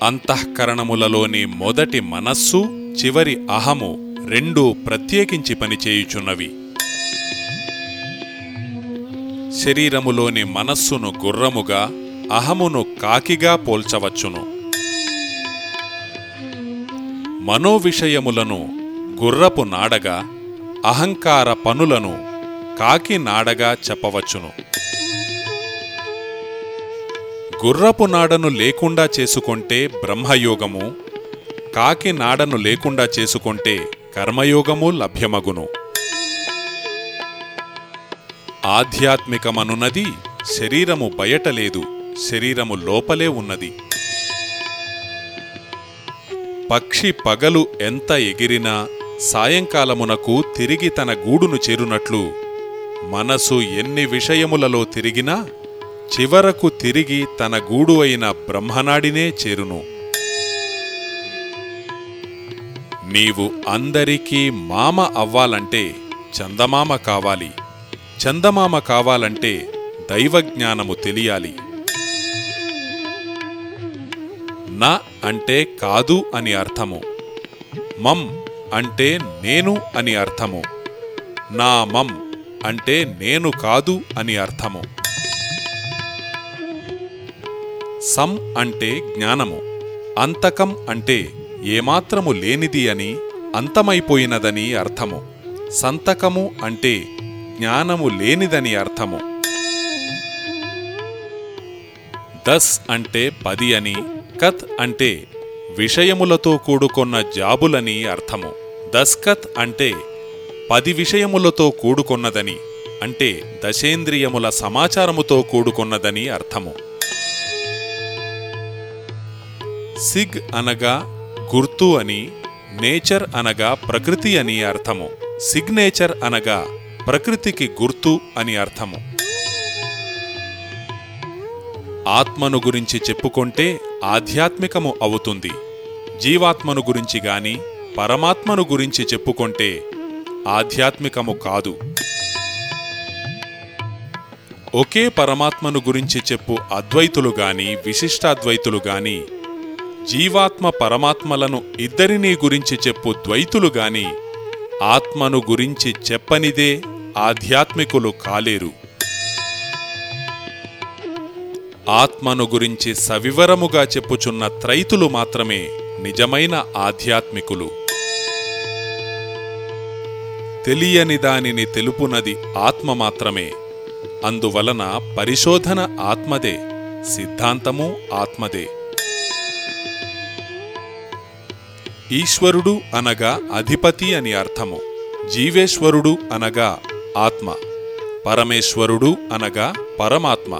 అంతఃకరణములలోని మొదటి మనస్సు చివరి అహము రెండూ ప్రత్యేకించి పనిచేయుచున్నవి. శరీరములోని మనస్సును గుర్రముగా అహమును కాకిగా పోల్చవచ్చును. మనోవిషయములను గుర్రపు నాడగా అహంకార పనులను కాకి నాడగా చెప్పవచ్చును. గుర్రపు నాడను లేకుండా చేసుకొంటే బ్రహ్మయోగము కాకి నాడను లేకుండా చేసుకొంటే కర్మయోగము లభ్యమగును. ఆధ్యాత్మికమనున్నది శరీరము బయట లేదు శరీరము లోపలే ఉన్నది. పక్షి పగలు ఎంత ఎగిరినా సాయంకాలమునకు తిరిగి తన గూడును చేరునట్లు మనసు ఎన్ని విషయములలో తిరిగినా చివరకు తిరిగి తన గూడు అయిన బ్రహ్మనాడినే చేరును. నీవు అందరికీ మామ అవ్వాలంటే చందమామ కావాలి. చందమామ కావాలంటే దైవజ్ఞానము తెలియాలి. నా అంటే కాదు అని అర్థము. మం అంటే నేను అని అర్థము. నా మం అంటే నేను కాదు అని అర్థము. సం అంటే జ్ఞానము అంతకం అంటే ఏమాత్రము లేనిది అని అంతమైపోయినదని అర్థము. సంతకము అంటే జ్ఞానము లేనిదని అర్థము. దస్ అంటే పది అని కత్ అంటే విషయములతో కూడుకొన్న జాబులని అర్థము. దస్కత్ అంటే పది విషయములతో కూడుకొన్నదని అంటే దశేంద్రియముల సమాచారముతో కూడుకొన్నదని అర్థము. సిగ్ అనగా గుర్తు అని నేచర్ అనగా ప్రకృతి అని అర్థము. సిగ్నేచర్ అనగా ప్రకృతికి గుర్తు అని అర్థము. ఆత్మను గురించి చెప్పుకుంటే ఆధ్యాత్మికము అవుతుంది. జీవాత్మను గురించి గాని పరమాత్మను గురించి చెప్పుకుంటే ఆధ్యాత్మికము కాదు. ఒకే పరమాత్మను గురించి చెప్పు అద్వైతులు గాని విశిష్టాద్వైతులు గాని జీవాత్మ పరమాత్మలను ఇద్దరినీ గురించి చెప్పు ద్వైతులు గాని ఆత్మను గురించి చెప్పనిదే ఆధ్యాత్మికులు కాలేరు. ఆత్మను గురించి సవివరముగా చెప్పుచున్న త్రైతులు మాత్రమే నిజమైన ఆధ్యాత్మికులు. తెలియని దానిని తెలుపునది ఆత్మ మాత్రమే. అందువలన పరిశోధన ఆత్మదే సిద్ధాంతము ఆత్మదే. ఈశ్వరుడు అనగా అధిపతి అని అర్థము. జీవేశ్వరుడు అనగా ఆత్మ. పరమేశ్వరుడు అనగా పరమాత్మ.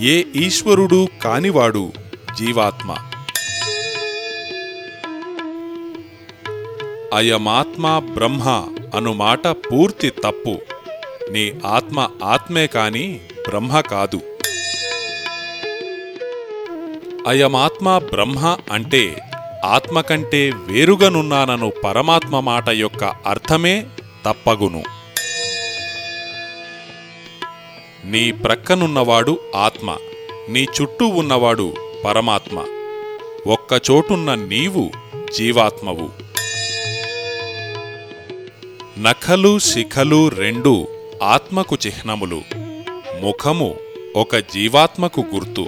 ఏ ఈశ్వరుడు కానివాడు జీవాత్మ. అయమాత్మ బ్రహ్మ. అను మాట పూర్తి తప్పు. నీ ఆత్మ ఆత్మే కాని బ్రహ్మ కాదు. అయమాత్మ బ్రహ్మ అంటే ఆత్మ కంటే వేరుగనున్నానను పరమాత్మ మాట యొక్క అర్థమే తప్పగును. నీ ప్రక్కనున్నవాడు ఆత్మ నీ చుట్టూ ఉన్నవాడు పరమాత్మ. ఒక్కచోటున్న నీవు జీవాత్మవు. నఖలు శిఖలు రెండు ఆత్మకు చిహ్నములు. ముఖము ఒక జీవాత్మకు గుర్తు.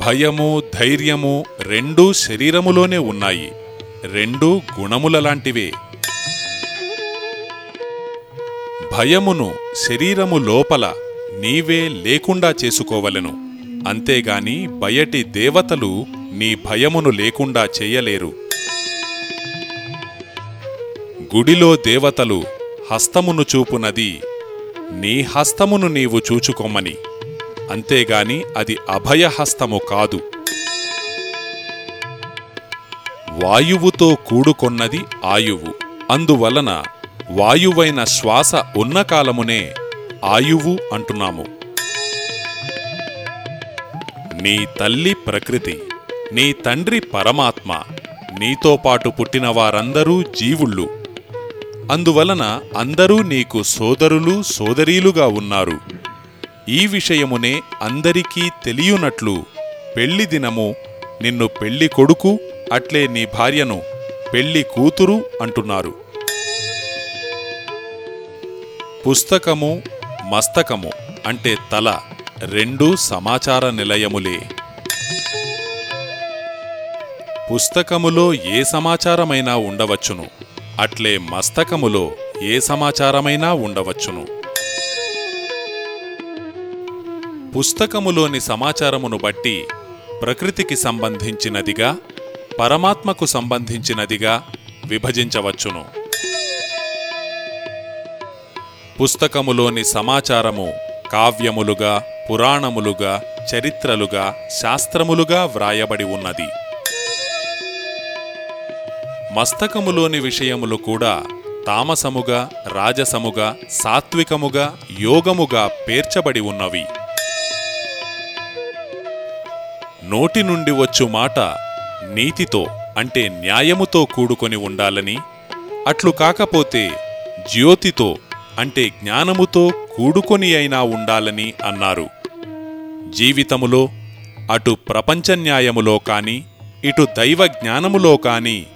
భయము ధైర్యము రెండూ శరీరములోనే ఉన్నాయి. రెండూ గుణముల లాంటివే భయమును శరీరము లోపల నీవే లేకుండా చేసుకోవలెను. అంతేగాని బయటి దేవతలు నీ భయమును లేకుండా చేయలేరు. గుడిలో దేవతలు హస్తమును చూపునది నీ హస్తమును నీవు చూచుకొమ్మని. అంతేగాని అది అభయహస్తము కాదు. వాయువుతో కూడుకొన్నది ఆయువు. అందువలన వాయువైన శ్వాస ఉన్న కాలమునే ఆయువు అంటున్నాము. నీ తల్లి ప్రకృతి నీ తండ్రి పరమాత్మ నీతో పాటు పుట్టిన వారందరూ జీవుళ్ళు. అందువలన అందరూ నీకు సోదరులు సోదరీలుగా ఉన్నారు. ఈ విషయమునే అందరికీ తెలియనట్లు పెళ్ళి దినము నిన్ను పెళ్ళి కొడుకు అట్లే నీ భార్యను పెళ్ళి కూతురు అంటున్నారు. పుస్తకము మస్తకము అంటే తల రెండూ సమాచార నిలయములే. పుస్తకములో ఏ సమాచారమైనా ఉండవచ్చును. అట్లే మస్తకములో ఏ సమాచారమైనా ఉండవచ్చును. పుస్తకములోని సమాచారమును బట్టి ప్రకృతికి సంబంధించినదిగా పరమాత్మకు సంబంధించినదిగా విభజించవచ్చును. పుస్తకములోని సమాచారము కావ్యములుగా పురాణములుగా చరిత్రలుగా శాస్త్రములుగా వ్రాయబడి ఉన్నది. మస్తకములోని విషయములు కూడా తామసముగా రాజసముగా సాత్వికముగా యోగముగా పేర్చబడి ఉన్నవి. నోటి నుండి వచ్చు మాట నీతితో అంటే న్యాయముతో కూడుకొని ఉండాలని అట్లు కాకపోతే జ్యోతితో అంటే జ్ఞానముతో కూడుకొని అయినా ఉండాలని అన్నారు. జీవితములో అటు ప్రపంచ న్యాయములో కాని ఇటు దైవ జ్ఞానములో కానీ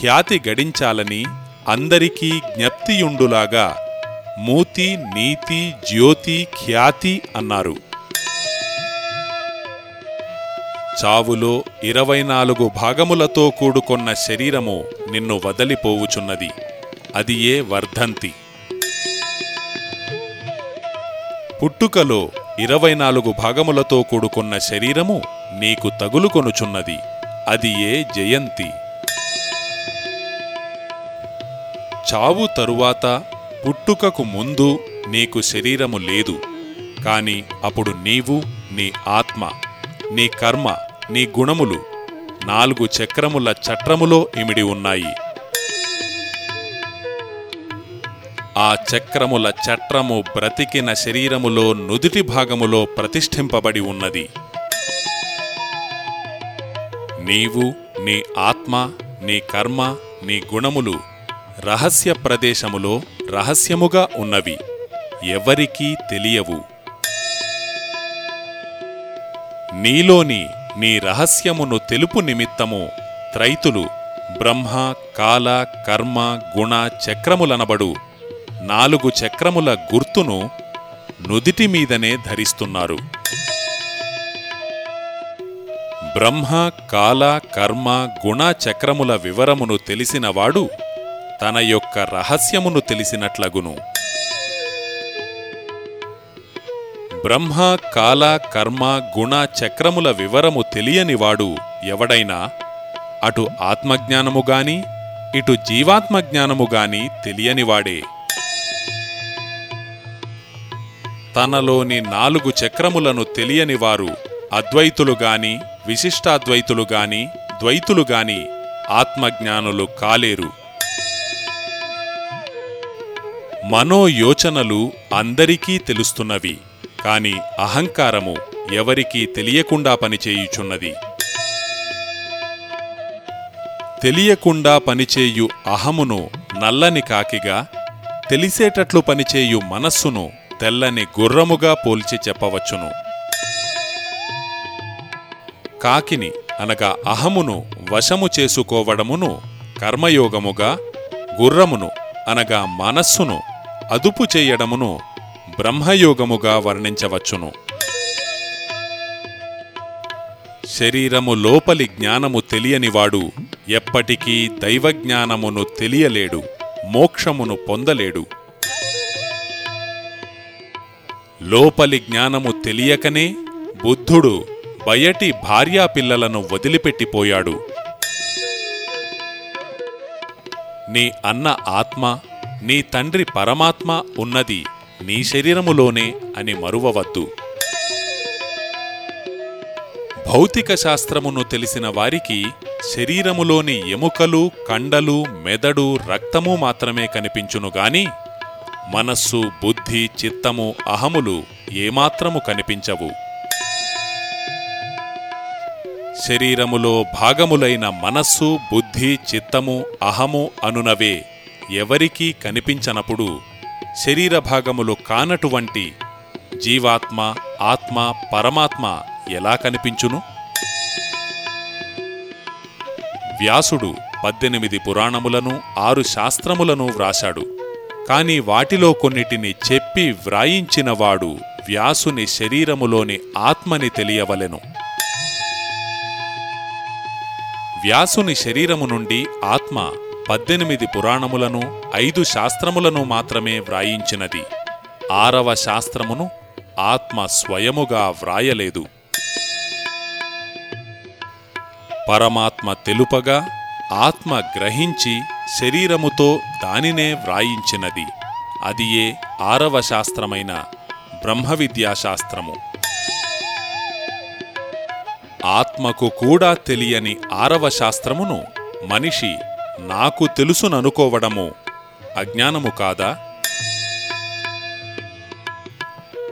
ఖ్యాతి గడించాలని అందరికీ జ్ఞప్తియుండులాగా మూతి నీతి జ్యోతి ఖ్యాతి అన్నారు. చావులో ఇరవై నాలుగు భాగములతో కూడుకొన్న శరీరము నిన్ను వదలిపోవుచున్నది. అది ఏ వర్ధంతి? పుట్టుకలో ఇరవై నాలుగు భాగములతో కూడుకున్న శరీరము నీకు తగులుకొనుచున్నది. అది ఏ జయంతి? చావు తరువాత పుట్టుకకు ముందు నీకు శరీరము లేదు. కాని అప్పుడు నీవు నీ ఆత్మ నీ కర్మ నీ గుణములు నాలుగు చక్రముల చట్రములో ఇమిడి ఉన్నాయి. ఆ చక్రముల చట్రము బ్రతికిన శరీరములో నుదుటి భాగములో ప్రతిష్ఠింపబడి ఉన్నది. నీవు నీ ఆత్మ నీ కర్మ నీ గుణములు రహస్య ప్రదేశములో రహస్యముగా ఉన్నవి. ఎవరికీ తెలియవు. నీలోని నీ రహస్యమును తెలుపు నిమిత్తము త్రైతులు బ్రహ్మ కాల కర్మ గుణ చక్రములనబడు నాలుగు చక్రముల గుర్తును నుదిటి మీదనే ధరిస్తున్నారు. బ్రహ్మ కాల కర్మ గుణ చక్రముల వివరమును తెలిసినవాడు తన యొక్క రహస్యమును తెలిసినట్లగును. బ్రహ్మ కాల కర్మ గుణ చక్రముల వివరము తెలియనివాడు ఎవడైనా అటు ఆత్మజ్ఞానము గాని ఇటు జీవాత్మజ్ఞానము గాని తెలియనివాడే. తనలోని నాలుగు చక్రములను తెలియనివారు అద్వైతులు గాని విశిష్టాద్వైతులు గాని ద్వైతులు గాని ఆత్మజ్ఞానులు కాలేరు. మనోయోచనలు అందరికీ తెలుస్తున్నవి కాని అహంకారము ఎవరికీ తెలియకుండా పనిచేయుచున్నది. తెలియకుండా పనిచేయు అహమును నల్లని కాకిగా తెలిసేటట్లు పనిచేయు మనస్సును తెల్లని గుర్రముగా పోల్చి చెప్పవచ్చును. కాకిని అనగా అహమును వశము చేసుకోవడమును కర్మయోగముగా గుర్రమును అనగా మనస్సును అదుపు చేయడమును బ్రహ్మయోగముగా వర్ణించవచ్చును. శరీరము లోపలి జ్ఞానము తెలియనివాడు ఎప్పటికీ దైవజ్ఞానమును తెలియలేడు మోక్షమును పొందలేడు. లోపలి జ్ఞానము తెలియకనే బుద్ధుడు బయటి భార్యాపిల్లలను వదిలిపెట్టిపోయాడు. నీ అన్న ఆత్మ నీ తండ్రి పరమాత్మ ఉన్నది నీ శరీరములోనే అని మరువవద్దు. భౌతిక శాస్త్రమును తెలిసిన వారికి శరీరములోని ఎముకలు కండలు మెదడు రక్తము మాత్రమే కనిపించునుగాని మనస్సు బుద్ధి చిత్తము అహములు ఏమాత్రము కనిపించవు. శరీరములో భాగములైన మనస్సు బుద్ధి చిత్తము అహము అనునవే. ఎవరికీ కనిపించనప్పుడు శరీర భాగములు కానటువంటి జీవాత్మ ఆత్మ పరమాత్మ ఎలా కనిపించును? వ్యాసుడు పద్దెనిమిది పురాణములను ఆరు శాస్త్రములను వ్రాశాడు. కాని వాటిలో కొన్నిటిని చెప్పి వ్రాయించినవాడు వ్యాసుని శరీరములోని ఆత్మని తెలియవలెను. వ్యాసుని శరీరము నుండి ఆత్మ పద్దెనిమిది పురాణములను ఐదు శాస్త్రములను మాత్రమే వ్రాయించినది. ఆరవ శాస్త్రమును ఆత్మ స్వయముగా వ్రాయలేదు. పరమాత్మ తెలుపగా ఆత్మ గ్రహించి శరీరముతో దానినే వ్రాయించినది. అదియే ఆరవ శాస్త్రమైన బ్రహ్మవిద్యాశాస్త్రము. ఆత్మకు కూడా తెలియని ఆరవ శాస్త్రమును మనిషి నాకు తెలుసుననుకోవడము అజ్ఞానము కాదా?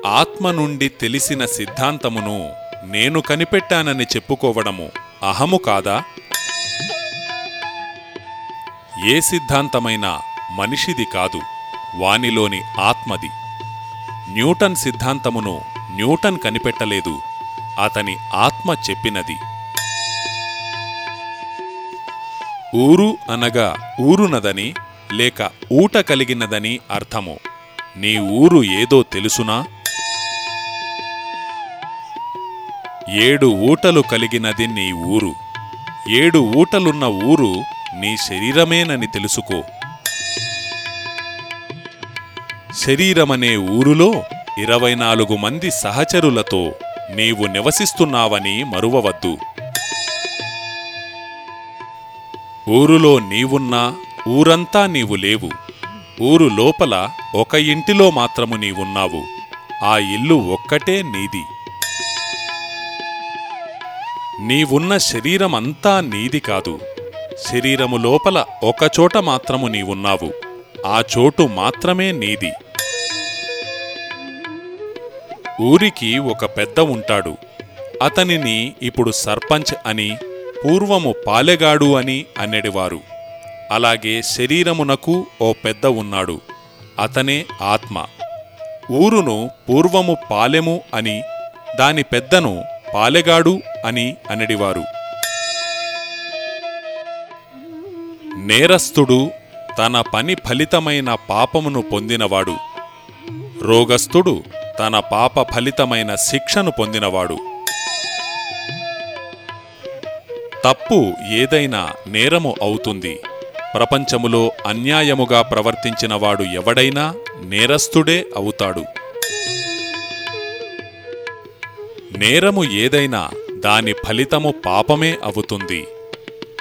ఆత్మ నుండి తెలిసిన సిద్ధాంతమును నేను కనిపెట్టానని చెప్పుకోవడము అహము కాదా? ఏ సిద్ధాంతమైనా మనిషిది కాదు వానిలోని ఆత్మది. Newton సిద్ధాంతమును Newton కనిపెట్టలేదు. అతని ఆత్మ చెప్పినది. ఊరు అనగా ఊరునదని లేక ఊట కలిగినదని అర్థము. నీ ఊరు ఏదో తెలుసునా? ఏడు ఊటలు కలిగినది నీ ఊరు. ఏడు ఊటలున్న ఊరు నీ శరీరమేనని తెలుసుకో. శరీరమనే ఊరులో ఇరవై నాలుగు మంది సహచరులతో నీవు నివసిస్తున్నావని మరువవద్దు. ఊరులో నీవున్నా ఊరంతా నీవు లేవు. ఊరు లోపల ఒక ఇంటిలో మాత్రము నీవున్నావు. ఆ ఇల్లు ఒక్కటే నీది. నీవున్న శరీరమంతా నీది కాదు. శరీరము లోపల ఒకచోట మాత్రము నీవున్నావు. ఆ చోటు మాత్రమే నీది. ఊరికి ఒక పెద్ద ఉంటాడు. అతనిని ఇప్పుడు సర్పంచ్ అని పూర్వము పాలెగాడు అని అనేడివారు. అలాగే శరీరమునకు ఓ పెద్ద ఉన్నాడు. అతనే ఆత్మ. ఊరును పూర్వము పాలెము అని దాని పెద్దను పాలెగాడు అని అనడివారు. నేరస్తుడు తన పని ఫలితమైన పాపమును పొందినవాడు. రోగస్థుడు తన పాప ఫలితమైన శిక్షను పొందినవాడు. తప్పు ఏదైనా నేరము అవుతుంది. ప్రపంచములో అన్యాయముగా ప్రవర్తించినవాడు ఎవడైనా నేరస్తుడే అవుతాడు. నేరము ఏదైనా దాని ఫలితము పాపమే అవుతుంది.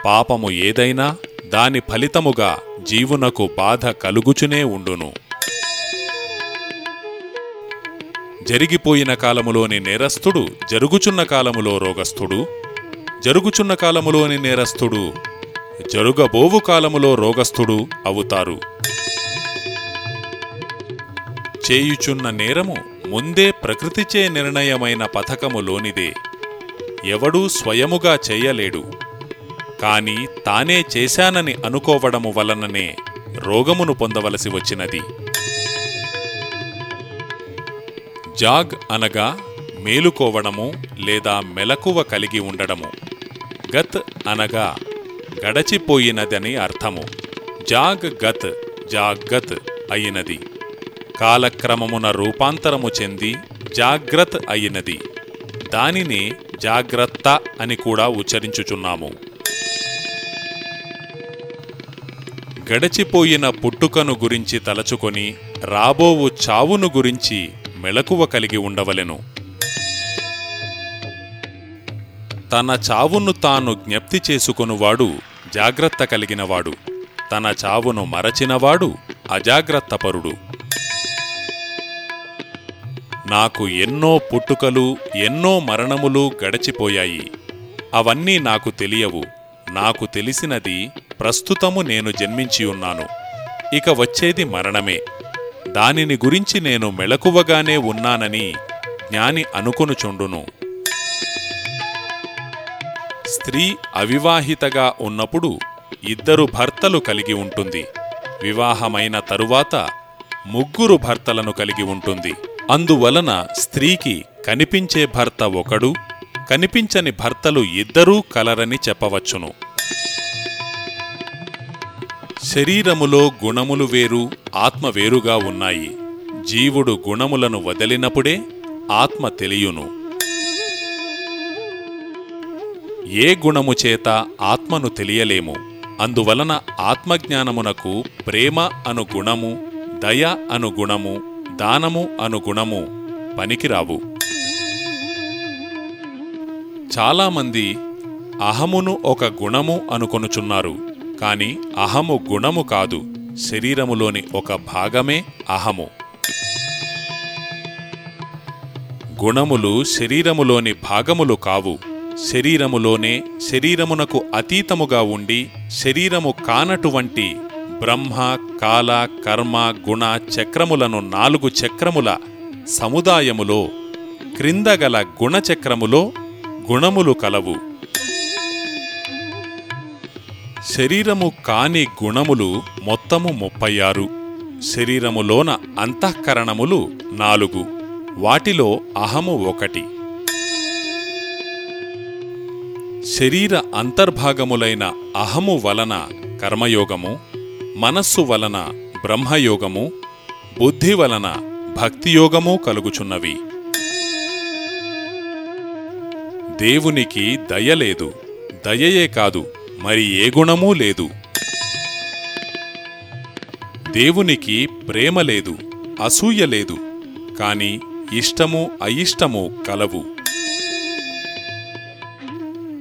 పాపము ఏదైనా దాని ఫలితముగా జీవునకు బాధ కలుగుచునే ఉండును. జరిగిపోయిన కాలములోని నేరస్థుడు జరుగుచున్న కాలములో రోగస్థుడు జరుగుచున్న కాలములోని నేరస్థుడు జరుగబోవు కాలములో రోగస్థుడు అవుతారు. చేయుచున్న నేరము ముందే ప్రకృతిచే నిర్ణయమైన పథకములోనిదే. ఎవడూ స్వయముగా చేయలేడు. కాని తానే చేశానని అనుకోవడము వలననే రోగమును పొందవలసి వచ్చినది. జాగ్ అనగా మేలుకోవడము లేదా మెలకువ కలిగి ఉండడము. గత్ అనగా గడచిపోయినదని అర్థము. జాగ్ గత్ జాగ్గత్ అయినది. కాలక్రమమున రూపాంతరము చెంది జాగ్రత్ అయినది. దానిని జాగ్రత్త అని కూడా ఉచ్చరించుచున్నాము. గడచిపోయిన పుట్టుకను గురించి తలచుకొని రాబోవు చావును గురించి మెలకువ కలిగి ఉండవలెను. తన చావును తాను జ్ఞప్తి చేసుకొనువాడు జాగ్రత్త కలిగినవాడు. తన చావును మరచినవాడు అజాగ్రత్తపరుడు. నాకు ఎన్నో పుట్టుకలు ఎన్నో మరణములు గడచిపోయాయి. అవన్నీ నాకు తెలియవు. నాకు తెలిసినది ప్రస్తుతము నేను జన్మించి ఉన్నాను. ఇక వచ్చేది మరణమే. దానిని గురించి నేను మెలకువగానే ఉన్నానని జ్ఞాని అనుకొనుచుండును. స్త్రీ అవివాహితగా ఉన్నప్పుడు ఇద్దరు భర్తలు కలిగి ఉంటుంది. వివాహమైన తరువాత ముగ్గురు భర్తలను కలిగి ఉంటుంది. అందువలన స్త్రీకి కనిపించే భర్త ఒకడు కనిపించని భర్తలు ఇద్దరూ కలరని చెప్పవచ్చును. శరీరములో గుణములు వేరు ఆత్మ వేరుగా ఉన్నాయి. జీవుడు గుణములను వదిలినప్పుడే ఆత్మ తెలియును. ఏ గుణము చేత ఆత్మను తెలియలేము. అందువలన ఆత్మజ్ఞానమునకు ప్రేమ అను గుణము దయ అను గుణము దానము అను గుణము పనికిరావు. చాలామంది అహమును ఒక గుణము అనుకొనుచున్నారు. కాని అహము గుణము కాదు శరీరములోని ఒక భాగమే అహము. గుణములు శరీరములోని భాగములు కావు. శరీరములోనే శరీరమునకు అతీతముగా ఉండి శరీరము కానటువంటి బ్రహ్మ కాల కర్మ గుణ చక్రములను నాలుగు చక్రముల సముదాయములో క్రిందగల గుణచక్రములో గుణములు కలవు. శరీరము కాని గుణములు మొత్తము ముప్పై ఆరు శరీరములోన అంతఃకరణములు నాలుగు. వాటిలో అహము ఒకటి. శరీర అంతర్భాగములైన అహము వలన కర్మయోగము మనస్సు వలన బ్రహ్మయోగము బుద్ధి వలన భక్తియోగము కలుగుచున్నవి. దేవునికి దయలేదు దయయే కాదు మరి ఏ గుణమూ లేదు. దేవునికి ప్రేమ లేదు అసూయ లేదు కాని ఇష్టము అయిష్టము కలవు.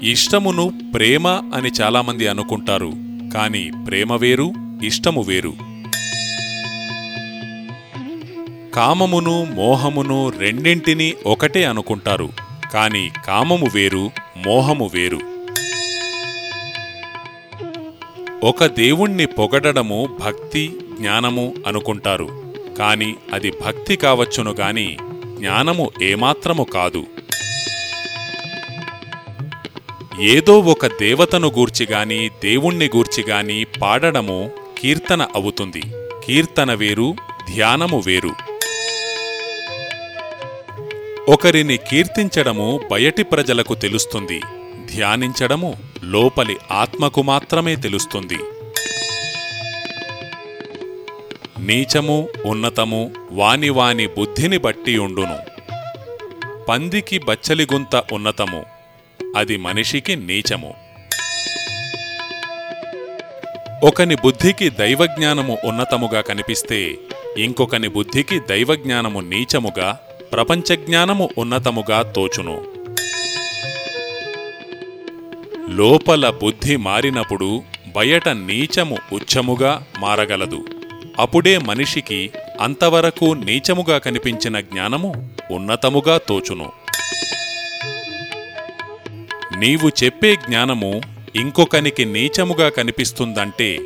ఇష్టమును ప్రేమ అని చాలామంది అనుకుంటారు కాని ప్రేమ వేరు ఇష్టము వేరు. కామమును మోహమును రెండింటినీ ఒకటే అనుకుంటారు కాని కామము వేరు మోహము వేరు. ఒక దేవుణ్ణి పొగడము భక్తి జ్ఞానము అనుకుంటారు. కాని అది భక్తి కావచ్చును గాని జ్ఞానము ఏమాత్రము కాదు. ఏదో ఒక దేవతను గూర్చిగాని దేవుణ్ణి గూర్చిగాని పాడడము కీర్తన అవుతుంది. కీర్తన వేరు ధ్యానము వేరు. ఒకరిని కీర్తించడము బయటి ప్రజలకు తెలుస్తుంది. ధ్యానించడము లోపలి ఆత్మకు మాత్రమే తెలుస్తుంది. నీచము ఉన్నతము వాని వాని బుద్ధిని బట్టి ఉండును. పందికి బచ్చలిగుంత ఉన్నతము అది మనిషికి నీచము. ఒకని బుద్ధికి దైవజ్ఞానము ఉన్నతముగా కనిపిస్తే ఇంకొకని బుద్ధికి దైవజ్ఞానము నీచముగా ప్రపంచజ్ఞానము ఉన్నతముగా తోచును. లోపల బుద్ధి మారినప్పుడు బయట నీచము ఉచ్చముగా మారగలదు. అప్పుడే మనిషికి అంతవరకు నీచముగా కనిపించిన జ్ఞానము ఉన్నతముగా తోచును. నీవు చెప్పే జ్ఞానము ఇంకొకనికి నీచముగా కనిపిస్తుందంటే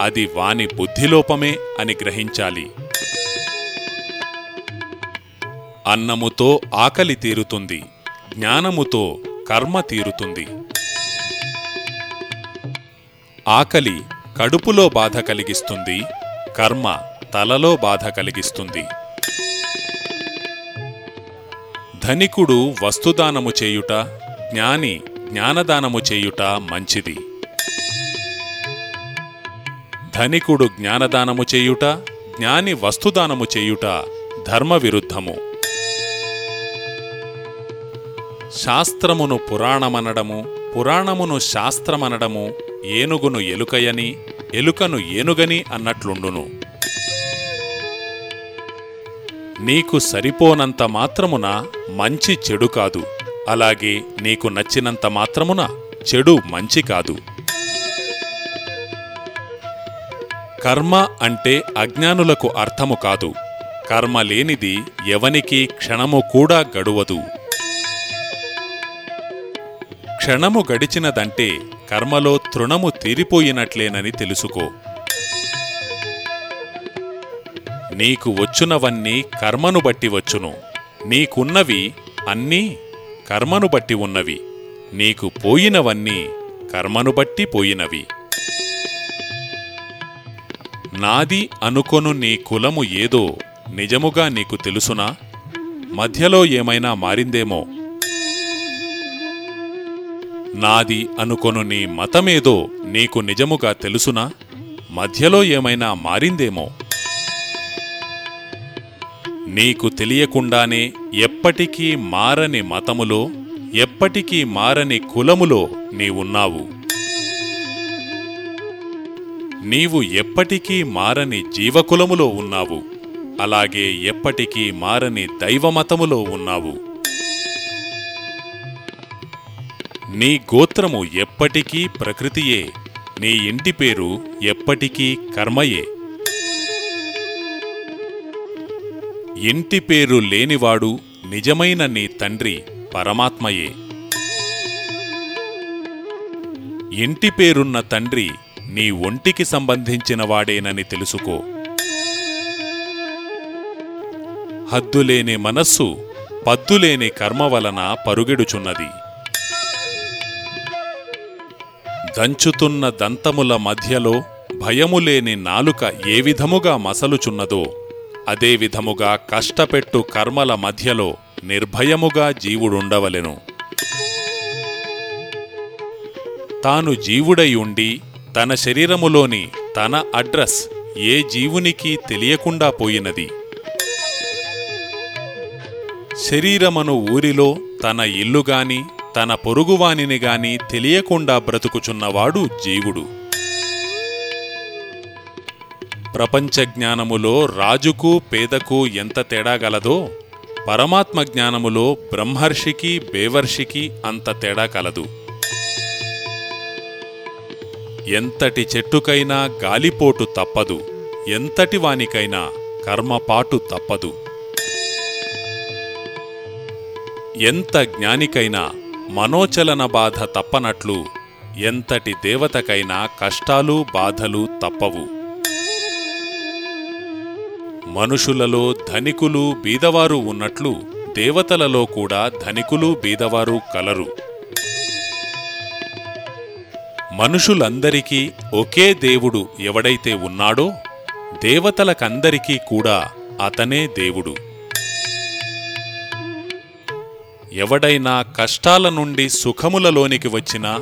అది వాని బుద్ధిలోపమే అని గ్రహించాలి. అన్నముతో ఆకలి తీరుతుంది జ్ఞానముతో కర్మ తీరుతుంది. ఆకలి కడుపులో బాధ కలిగిస్తుంది కర్మ తలలో బాధ కలిగిస్తుంది. ధనికుడు వస్తుదానము చేయుట జ్ఞాని జ్ఞానదానము చేయుట మంచిది. ధనికుడు జ్ఞానదానము చేయుట జ్ఞాని వస్తుదానము చేయుట ధర్మ విరుద్ధము శాస్త్రమును పురాణమనడము పురాణమును శాస్త్రమనడము ఏనుగును ఎలుకయని ఎలుకను ఏనుగని అన్నట్లుండును. నీకు సరిపోనంత మాత్రమున మంచి చెడు కాదు. అలాగే నీకు నచ్చినంత మాత్రమున చెడు మంచి కాదు. కర్మ అంటే అజ్ఞానులకు అర్థము కాదు. కర్మ లేనిది ఎవనికి క్షణము కూడా గడువదు. క్షణము గడిచినదంటే కర్మలో తృణము తీరిపోయినట్లేనని తెలుసుకో. నీకు వచ్చునవన్నీ కర్మను బట్టి వచ్చును. నీకున్నవి అన్నీ కర్మను బట్టి ఉన్నవి. నీకు పోయినవన్నీ కర్మను బట్టి పోయినవి. నాది అనుకొను నీ కులము ఏదో నిజముగా నీకు తెలుసునా? మధ్యలో ఏమైనా మారిందేమో? నాది అనుకొను నీ మతమేదో నీకు నిజముగా తెలుసునా? మధ్యలో ఏమైనా మారిందేమో? నీకు తెలియకుండానే ఎప్పటికీ మారని మతములో ఎప్పటికీ మారని కులములో నీవున్నావు. నీవు ఎప్పటికీ మారని జీవకులములో ఉన్నావు. అలాగే ఎప్పటికీ మారని దైవమతములో ఉన్నావు. నీ గోత్రము ఎప్పటికీ ప్రకృతియే నీ ఇంటి పేరు ఎప్పటికీ కర్మయే. ఇంటి పేరు లేనివాడు నిజమైన నీ తండ్రి పరమాత్మయే. ఇంటి పేరున్న తండ్రి నీ ఒంటికి సంబంధించిన వాడేనని తెలుసుకో. హద్దులేని మనస్సు పద్దులేని కర్మ వలన పరుగెడుచున్నది. దంచుతున్న దంతముల మధ్యలో భయములేని నాలుక ఏ విధముగా మసలుచున్నదో అదేవిధముగా కష్టపెట్టు కర్మల మధ్యలో నిర్భయముగా జీవుడుండవలెను. తాను జీవుడై ఉండి తన శరీరములోని తన అడ్రస్ ఏ జీవునికి తెలియకుండా పోయినది. శరీరమను ఊరిలో తన ఇల్లుగాని తన పొరుగువానిని గాని తెలియకుండా బ్రతుకుచున్నవాడు జీవుడు. ప్రపంచ జ్ఞానములో రాజుకు పేదకు ఎంత తేడా గలదో పరమాత్మ జ్ఞానములో బ్రహ్మర్షికి బేవర్షికి అంత తేడా కలదు. ఎంతటి చెట్టుకైనా గాలిపోటు తప్పదు ఎంతటి వానికైనా కర్మపాటు తప్పదు. ఎంత జ్ఞానికైనా మనోచలన బాధ తప్పనట్లు ఎంతటి దేవతకైనా కష్టాలు బాధలు తప్పవు. మనుషులలో ధనికులు బీదవారు ఉన్నట్లు దేవతలలో కూడా ధనికులు బీదవారు కలరు. మనుషులందరికీ ఒకే దేవుడు ఎవడైతే ఉన్నాడో దేవతలకందరికీ కూడా అతనే దేవుడు. ఎవడైనా కష్టాల నుండి సుఖములలోనికి వచ్చినా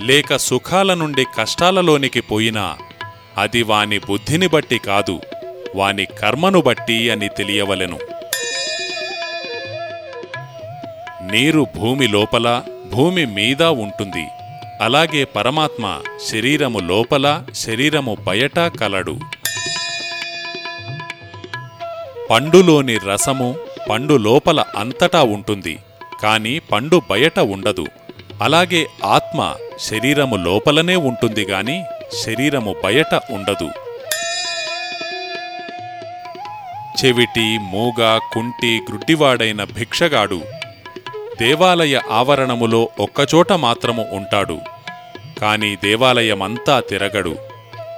లేక సుఖాల నుండి కష్టాలలోనికి పోయినా అది వాని బుద్ధిని బట్టి కాదు వాని కర్మను బట్టి అని తెలియవలెను. నీరు భూమి లోపల భూమి మీద ఉంటుంది. అలాగే పరమాత్మ శరీరము లోపల శరీరము బయట కలడు. పండులోని రసము పండు లోపల అంతటా ఉంటుంది. కాని పండు బయట ఉండదు. అలాగే ఆత్మ శరీరము లోపలనే ఉంటుంది గాని శరీరము బయట ఉండదు. చెవిటి మూగ కుంటి గ్రుడ్డివాడైన భిక్షగాడు దేవాలయ ఆవరణములో ఒక్కచోట మాత్రము ఉంటాడు. కాని దేవాలయమంతా తిరగడు.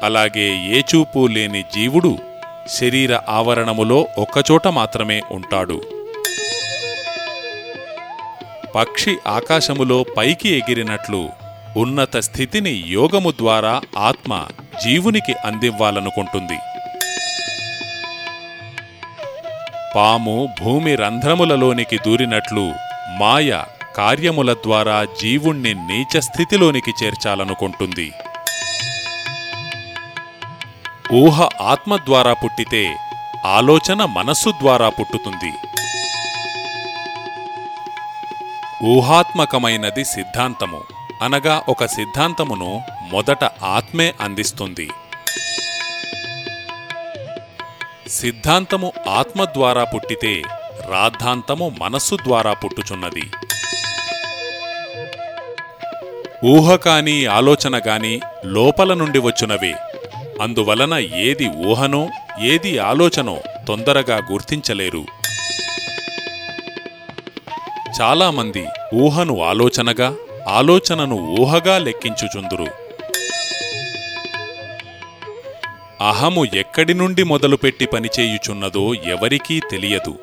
అలాగే ఏ చూపు లేని జీవుడు శరీర ఆవరణములో ఒక్కచోట మాత్రమే ఉంటాడు. పక్షి ఆకాశములో పైకి ఎగిరినట్లు ఉన్నత స్థితిని యోగము ద్వారా ఆత్మ జీవునికి అందివ్వాలనుకుంటుంది. పాము భూమి రంధ్రములలోనికి దూరినట్లు మాయ కార్యముల ద్వారా జీవుణ్ణి నీచస్థితిలోనికి చేర్చాలనుకుంటుంది. ఊహ ఆత్మ ద్వారా పుట్టితే ఆలోచన మనస్సు ద్వారా పుట్టుతుంది. ఊహాత్మకమైనది సిద్ధాంతము. అనగా ఒక సిద్ధాంతమును మొదట ఆత్మే అందిస్తుంది. సిద్ధాంతము ఆత్మ ద్వారా పుట్టితే రాద్ధాంతము మనస్సు ద్వారా పుట్టుచున్నది. ఊహ కాని ఆలోచన గాని లోపల నుండి వచ్చునవే. అందువలన ఏది ఊహనో ఏది ఆలోచనో తొందరగా గుర్తించలేరు. చాలామంది ఊహను ఆలోచనగా ఆలోచనను ఊహగా లెక్కించుచుందురు. అహము ఎక్కడి నుండి మొదలుపెట్టి పనిచేయుచున్నదో ఎవరికీ తెలియదు.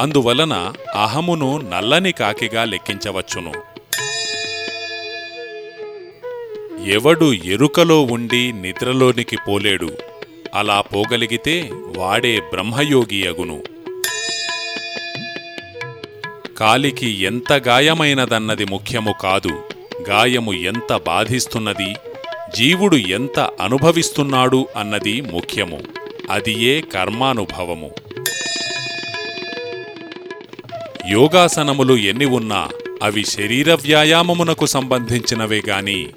అందువలన అహమును నల్లని కాకిగా లెక్కించవచ్చును. ఎవడు ఎరుకలో ఉండి నిద్రలోనికి పోలేడు అలా పోగలిగితే వాడే బ్రహ్మయోగి అగును. కాలికి ఎంత గాయమైనదన్నది ముఖ్యము కాదు గాయము ఎంత బాధిస్తున్నది జీవుడు ఎంత అనుభవిస్తున్నాడు అన్నది ముఖ్యము. అదియే కర్మానుభవము. యోగాసనములు ఎన్ని ఉన్నా అవి శరీర వ్యాయామమునకు సంబంధించినవే గాని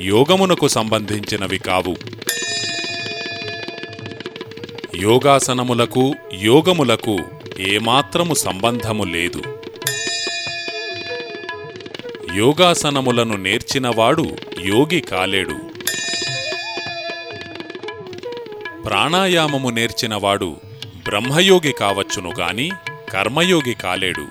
యోగమునకు సంబంధించినవి కావు. యోగాసనములకు యోగములకు ఏమాత్రము సంబంధము లేదు. యోగాసనములను నేర్చినవాడు యోగి కాలేడు. ప్రాణాయామము నేర్చినవాడు బ్రహ్మయోగి కావచ్చును గాని కర్మయోగి కాలేడు.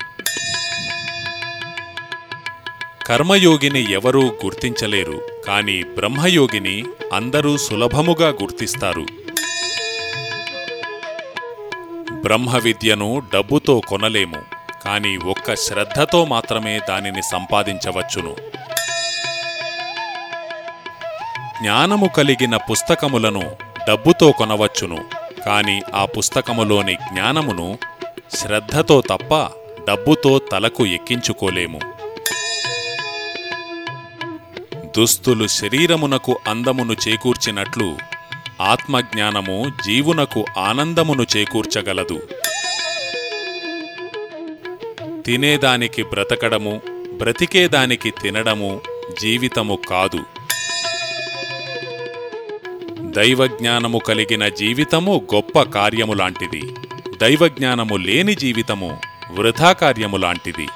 కర్మయోగిని ఎవరూ గుర్తించలేరు కాని బ్రహ్మయోగిని అందరూ సులభముగా గుర్తిస్తారు. బ్రహ్మ విద్యను డబ్బుతో కొనలేము కానీ ఒక్క శ్రద్ధతో మాత్రమే దానిని సంపాదించవచ్చును. జ్ఞానము కలిగిన పుస్తకములను డబ్బుతో కొనవచ్చును కాని ఆ పుస్తకములోని జ్ఞానమును శ్రద్ధతో తప్ప డబ్బుతో తలకు ఎక్కించుకోలేము. దుస్తులు శరీరమునకు అందమును చేకూర్చినట్లు ఆత్మజ్ఞానము జీవునకు ఆనందమును చేకూర్చగలదు. తినేదానికి బ్రతకడము బ్రతికేదానికి తినడము జీవితము కాదు. దైవజ్ఞానము కలిగిన జీవితము గొప్ప కార్యము లాంటిది. దైవజ్ఞానము లేని జీవితము వృధా కార్యము లాంటిది.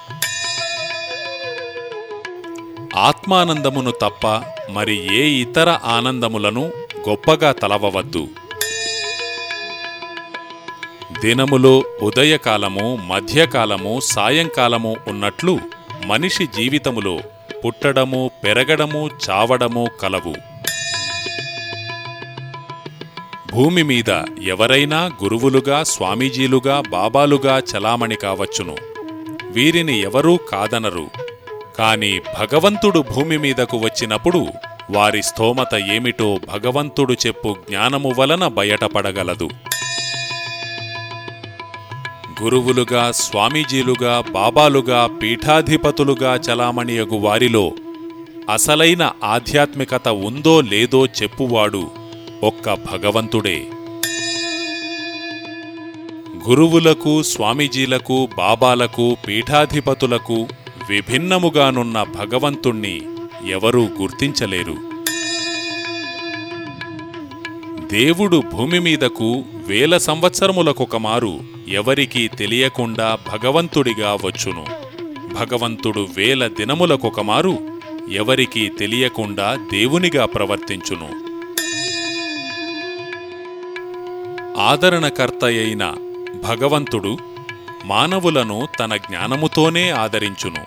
ఆత్మానందమును తప్ప మరి ఏ ఇతర ఆనందములను గొప్పగా తలవవద్దు. దినములో ఉదయకాలము మధ్యకాలము సాయంకాలము ఉన్నట్లు మనిషి జీవితములో పుట్టడము పెరగడము చావడము కలవు. భూమి మీద ఎవరైనా గురువులుగా స్వామీజీలుగా బాబాలుగా చలామణి కావచ్చును. వీరిని ఎవరూ కాదనరు. కాని భగవంతుడు భూమి మీదకు వచ్చినప్పుడు వారి స్థోమత ఏమిటో భగవంతుడు చెప్పు జ్ఞానము వలన బయటపడగలదు. గురువులుగా స్వామీజీలుగా బాబాలుగా పీఠాధిపతులుగా చలామణియగు వారిలో అసలైన ఆధ్యాత్మికత ఉందో లేదో చెప్పువాడు ఒక్క భగవంతుడే. గురువులకు స్వామీజీలకు బాబాలకు పీఠాధిపతులకు విభిన్నముగానున్న భగవంతుణ్ణి ఎవరూ గుర్తించలేరు. దేవుడు భూమి మీదకు వేల సంవత్సరములకొకమారు ఎవరికీ తెలియకుండా భగవంతుడిగా వచ్చును. భగవంతుడు వేల దినములకొకమారు ఎవరికీ తెలియకుండా దేవునిగా ప్రవర్తించును. ఆదరణకర్తయైన భగవంతుడు మానవులను తన జ్ఞానముతోనే ఆదరించును.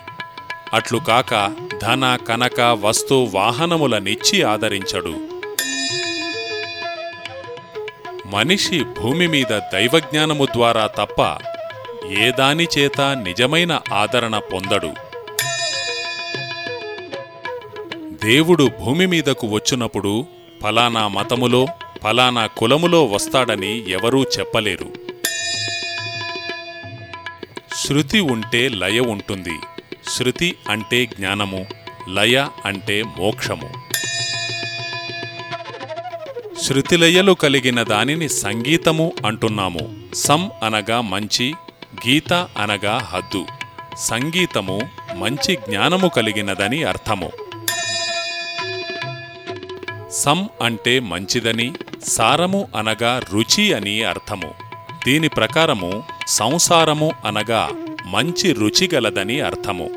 అట్లు కాక ధన కనక వస్తు వాహనములనిచ్చి ఆదరించడు. మనిషి భూమి మీద దైవజ్ఞానము ద్వారా తప్ప ఏ నిజమైన ఆదరణ పొందడు. దేవుడు భూమి మీదకు వచ్చినప్పుడు ఫలానా మతములో ఫలానా కులములో వస్తాడని ఎవరూ చెప్పలేరు. శృతి ఉంటే లయ ఉంటుంది. శృతి అంటే జ్ఞానము లయ అంటే మోక్షము. శృతిలయలు కలిగిన దానిని సంగీతము అంటున్నాము. సం అనగా మంచి గీత అనగా హద్దు. సంగీతము మంచి జ్ఞానము కలిగినదని అర్థము. సం అంటే మంచిదని సారము అనగా రుచి అని అర్థము. దీని ప్రకారము సంసారము అనగా మంచి రుచి గలదని అర్థము.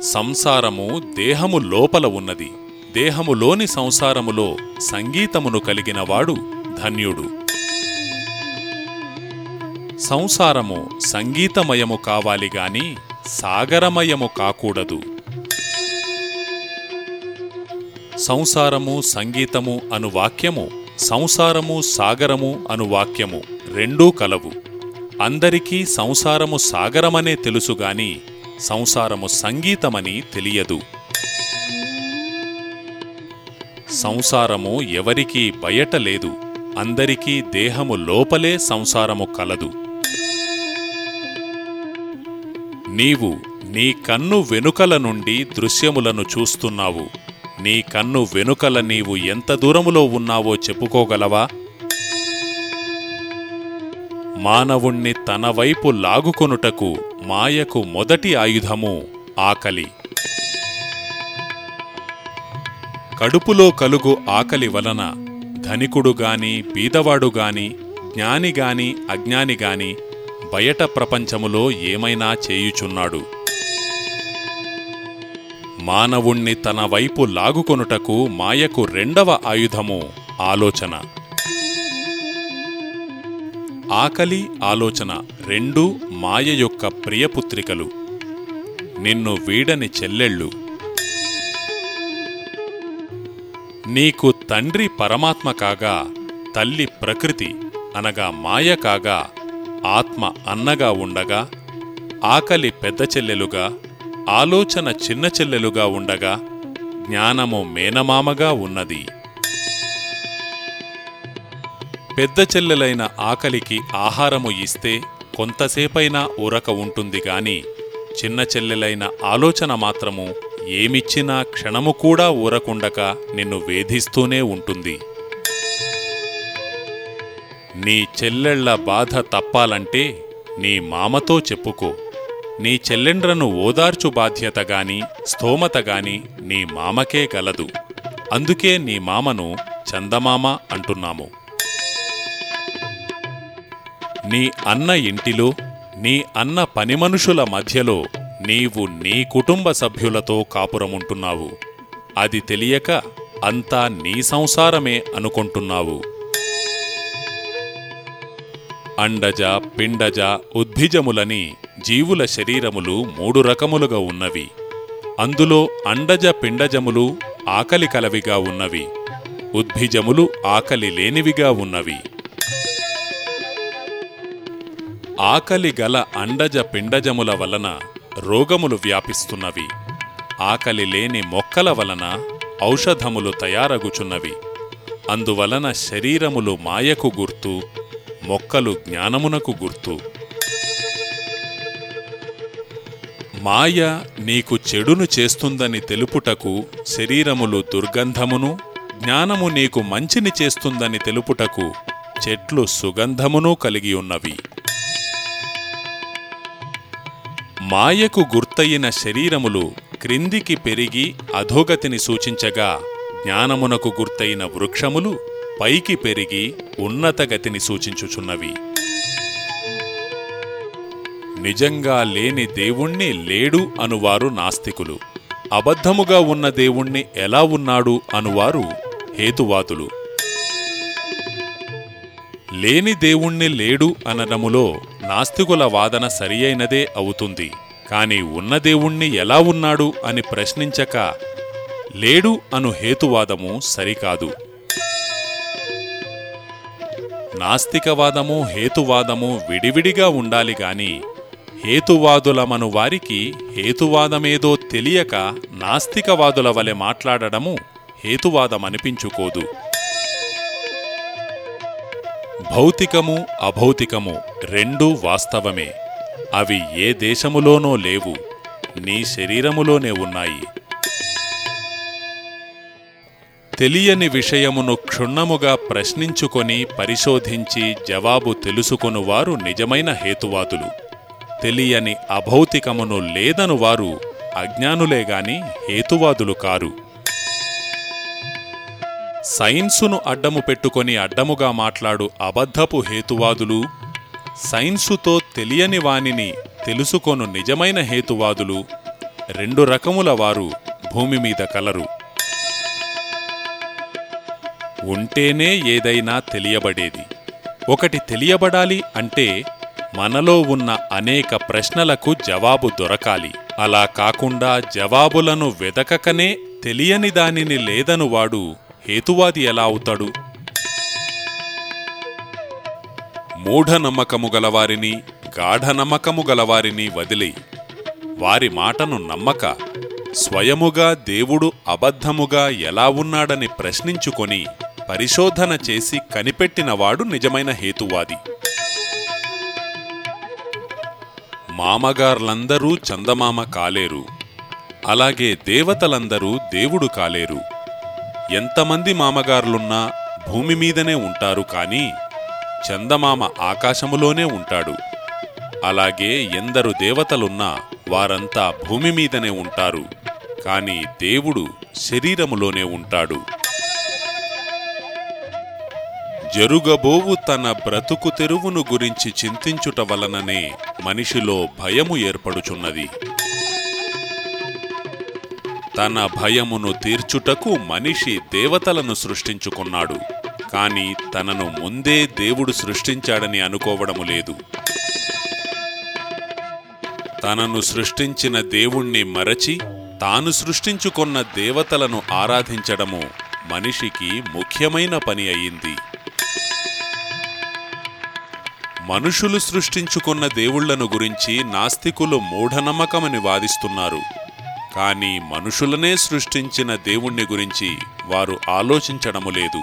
సంసారము దేహము లోపల ఉన్నది. దేహములోని సంసారములో సంగీతమును కలిగినవాడు ధన్యుడు. సంసారము సంగీతమయము కావాలి గాని సాగరమయము కాకూడదు. సంసారము సంగీతము అను వాక్యము సంసారము సాగరము అను వాక్యము రెండూ కలవు. అందరికీ సంసారము సాగరమనే తెలుసుగాని సంసారము సంగీతమని తెలియదు. సంసారము ఎవరికీ బయట లేదు అందరికీ దేహము లోపలే సంసారము కలదు. నీవు నీ కన్ను వెనుకల నుండి దృశ్యములను చూస్తున్నావు. నీ కన్ను వెనుకల నీవు ఎంత దూరములో ఉన్నావో చెప్పుకోగలవా? మానవుణ్ణి తన వైపు లాగుకొనుటకు మాయకు మొదటి ఆయుధము ఆకలి. కడుపులో కలుగు ఆకలి వలన ధనికుడుగాని బీదవాడుగాని జ్ఞానిగాని అజ్ఞానిగాని బయట ప్రపంచములో ఏమైనా చేయుచున్నాడు. మానవుణ్ణి తన వైపు లాగుకొనుటకు మాయకు రెండవ ఆయుధము ఆలోచన. ఆకలి ఆలోచన రెండూ మాయ యొక్క ప్రియపుత్రికలు. నిన్ను వీడని చెల్లెళ్ళు. నీకు తండ్రి పరమాత్మ కాగా తల్లి ప్రకృతి అనగా మాయ కాగా ఆత్మ అన్నగా ఉండగా ఆకలి పెద్ద చెల్లెలుగా ఆలోచన చిన్న చెల్లెలుగా ఉండగా జ్ఞానము మేనమామగా ఉన్నది. పెద్ద చెల్లెలైన ఆకలికి ఆహారము ఇస్తే కొంతసేపైనా ఉరక ఉంటుంది గాని చిన్న చెల్లెలైన ఆలోచన మాత్రము ఏమిచ్చినా క్షణము కూడా ఊరకుండక నిన్ను వేధిస్తూనే ఉంటుంది. నీ చెల్లెళ్ళ బాధ తప్పాలంటే నీ మామతో చెప్పుకో. నీ చెల్లెండ్రను ఓదార్చు బాధ్యత గాని స్థోమత గాని నీ మామకే గలదు. అందుకే నీ మామను చందమామ అంటున్నాము. నీ అన్న ఇంటిలో నీ అన్న పనిమనుషుల మధ్యలో నీవు నీ కుటుంబ సభ్యులతో కాపురముంటున్నావు. అది తెలియక అంతా నీ సంసారమే అనుకుంటున్నావు. అండజ పిండజ ఉద్భిజములని జీవుల శరీరములు మూడు రకములుగా ఉన్నవి. అందులో అండజ పిండజములు ఆకలి కలవిగా ఉన్నవి. ఉద్భిజములు ఆకలి లేనివిగా ఉన్నవి. ఆకలి గల అండజ పిండజముల వలన రోగములు వ్యాపిస్తున్నవి. ఆకలి లేని మొక్కల వలన ఔషధములు తయారగుచున్నవి. అందువలన శరీరములు మాయకు గుర్తు మొక్కలు జ్ఞానమునకు గుర్తు. మాయ నీకు చెడును చేస్తుందని తెలుపుటకు శరీరములు దుర్గంధమును జ్ఞానము నీకు మంచిని చేస్తుందని తెలుపుటకు చెట్లు సుగంధమును కలిగి ఉన్నవి. మాయకు గుర్తయిన శరీరములు క్రిందికి పెరిగి అధోగతిని సూచించగా జ్ఞానమునకు గుర్తయిన వృక్షములు పైకి పెరిగి ఉన్నతగతిని సూచించుచున్నవి. నిజంగా లేని దేవుణ్ణి లేడు అనువారు నాస్తికులు. అబద్ధముగా ఉన్న దేవుణ్ణి ఎలా ఉన్నాడు అనువారు హేతువాదులు లేని దేవుణ్ణి లేడు అనడములో నాస్తికుల వాదన సరియైనదే అవుతుంది. కాని ఉన్న దేవుణ్ణి ఎలా ఉన్నాడు అని ప్రశ్నించక లేడు అను హేతువాదము సరికాదు. నాస్తికవాదము హేతువాదము విడివిడిగా ఉండాలి గాని హేతువాదులమను వారికి హేతువాదమేదో తెలియక నాస్తికవాదుల వలె మాట్లాడడము హేతువాదమనిపించుకోదు. భౌతికము అభౌతికము రెండూ వాస్తవమే. అవి ఏ దేశములోనో లేవు నీ శరీరములోనే ఉన్నాయి. తెలియని విషయమును క్షుణ్ణముగా ప్రశ్నించుకొని పరిశోధించి జవాబు తెలుసుకొనువారు నిజమైన హేతువాదులు. తెలియని అభౌతికమును లేదను వారు అజ్ఞానులేగాని హేతువాదులు కారు. సైన్సును అడ్డము పెట్టుకొని అడ్డముగా మాట్లాడు అబద్ధపు హేతువాదులు. సైన్సుతో తెలియని వానిని తెలుసుకొను నిజమైన హేతువాదులు. రెండు రకముల వారు భూమి మీద కలరు. ఉంటేనే ఏదైనా తెలియబడేది. ఒకటి తెలియబడాలి అంటే మనలో ఉన్న అనేక ప్రశ్నలకు జవాబు దొరకాలి. అలా కాకుండా జవాబులను వెదకకనే తెలియని దానిని లేదను వాడు హేతువాది ఎలా అవుతాడు? మూఢనమ్మకము గలవారిని గాఢనమ్మకము గలవారిని వదిలి వారి మాటను నమ్మక స్వయముగా దేవుడు అబద్ధముగా ఎలా ఉన్నాడని ప్రశ్నించుకొని పరిశోధన చేసి కనిపెట్టినవాడు నిజమైన హేతువాది. మామగార్లందరూ చందమామ కాలేరు అలాగే దేవతలందరూ దేవుడు కాలేరు. ఎంతమంది మామగారులున్నా భూమి మీదనే ఉంటారు కానీ చందమామ ఆకాశములోనే ఉంటాడు. అలాగే ఎందరు దేవతలున్నా వారంతా భూమి మీదనే ఉంటారు కాని దేవుడు శరీరములోనే ఉంటాడు. జరుగబోవు తన బ్రతుకు తెరువును గురించి చింతించుట వలననే మనిషిలో భయము ఏర్పడుచున్నది. తన భయమును తీర్చుటకు మనిషి దేవతలను సృష్టించుకున్నాడు. కాని తనను ముందే దేవుడు సృష్టించాడని అనుకోవడము లేదు. తనను సృష్టించిన దేవుణ్ణి మరచి తాను సృష్టించుకున్న దేవతలను ఆరాధించడము మనిషికి ముఖ్యమైన పని అయింది. మనుషులు సృష్టించుకున్న దేవుళ్ళను గురించి నాస్తికులు మూఢనమ్మకమని వాదిస్తున్నారు. కానీ మనుషులనే సృష్టించిన దేవుణ్ణి గురించి వారు ఆలోచించడము లేదు.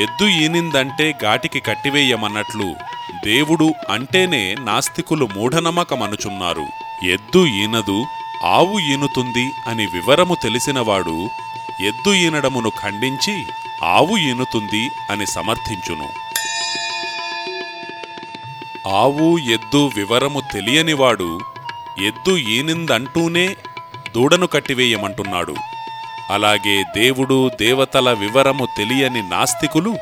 ఎద్దు ఈనిందంటే గాటికి కట్టివేయమన్నట్లు దేవుడు అంటేనే నాస్తికులు మూఢనమ్మకమనుచున్నారు. ఎద్దు ఈనదు ఆవు ఈనుతుంది అని వివరము తెలిసినవాడు ఎద్దు ఈనడమును ఖండించి ఆవు ఈనుతుంది అని సమర్థించును. ఆవు ఎద్దు వివరము తెలియనివాడు ఎద్దు ఈనిందంటూనే దూడను కట్టివేయమంటున్నాడు. అలాగే దేవుడు దేవతల వివరము తెలియని నాస్తికులు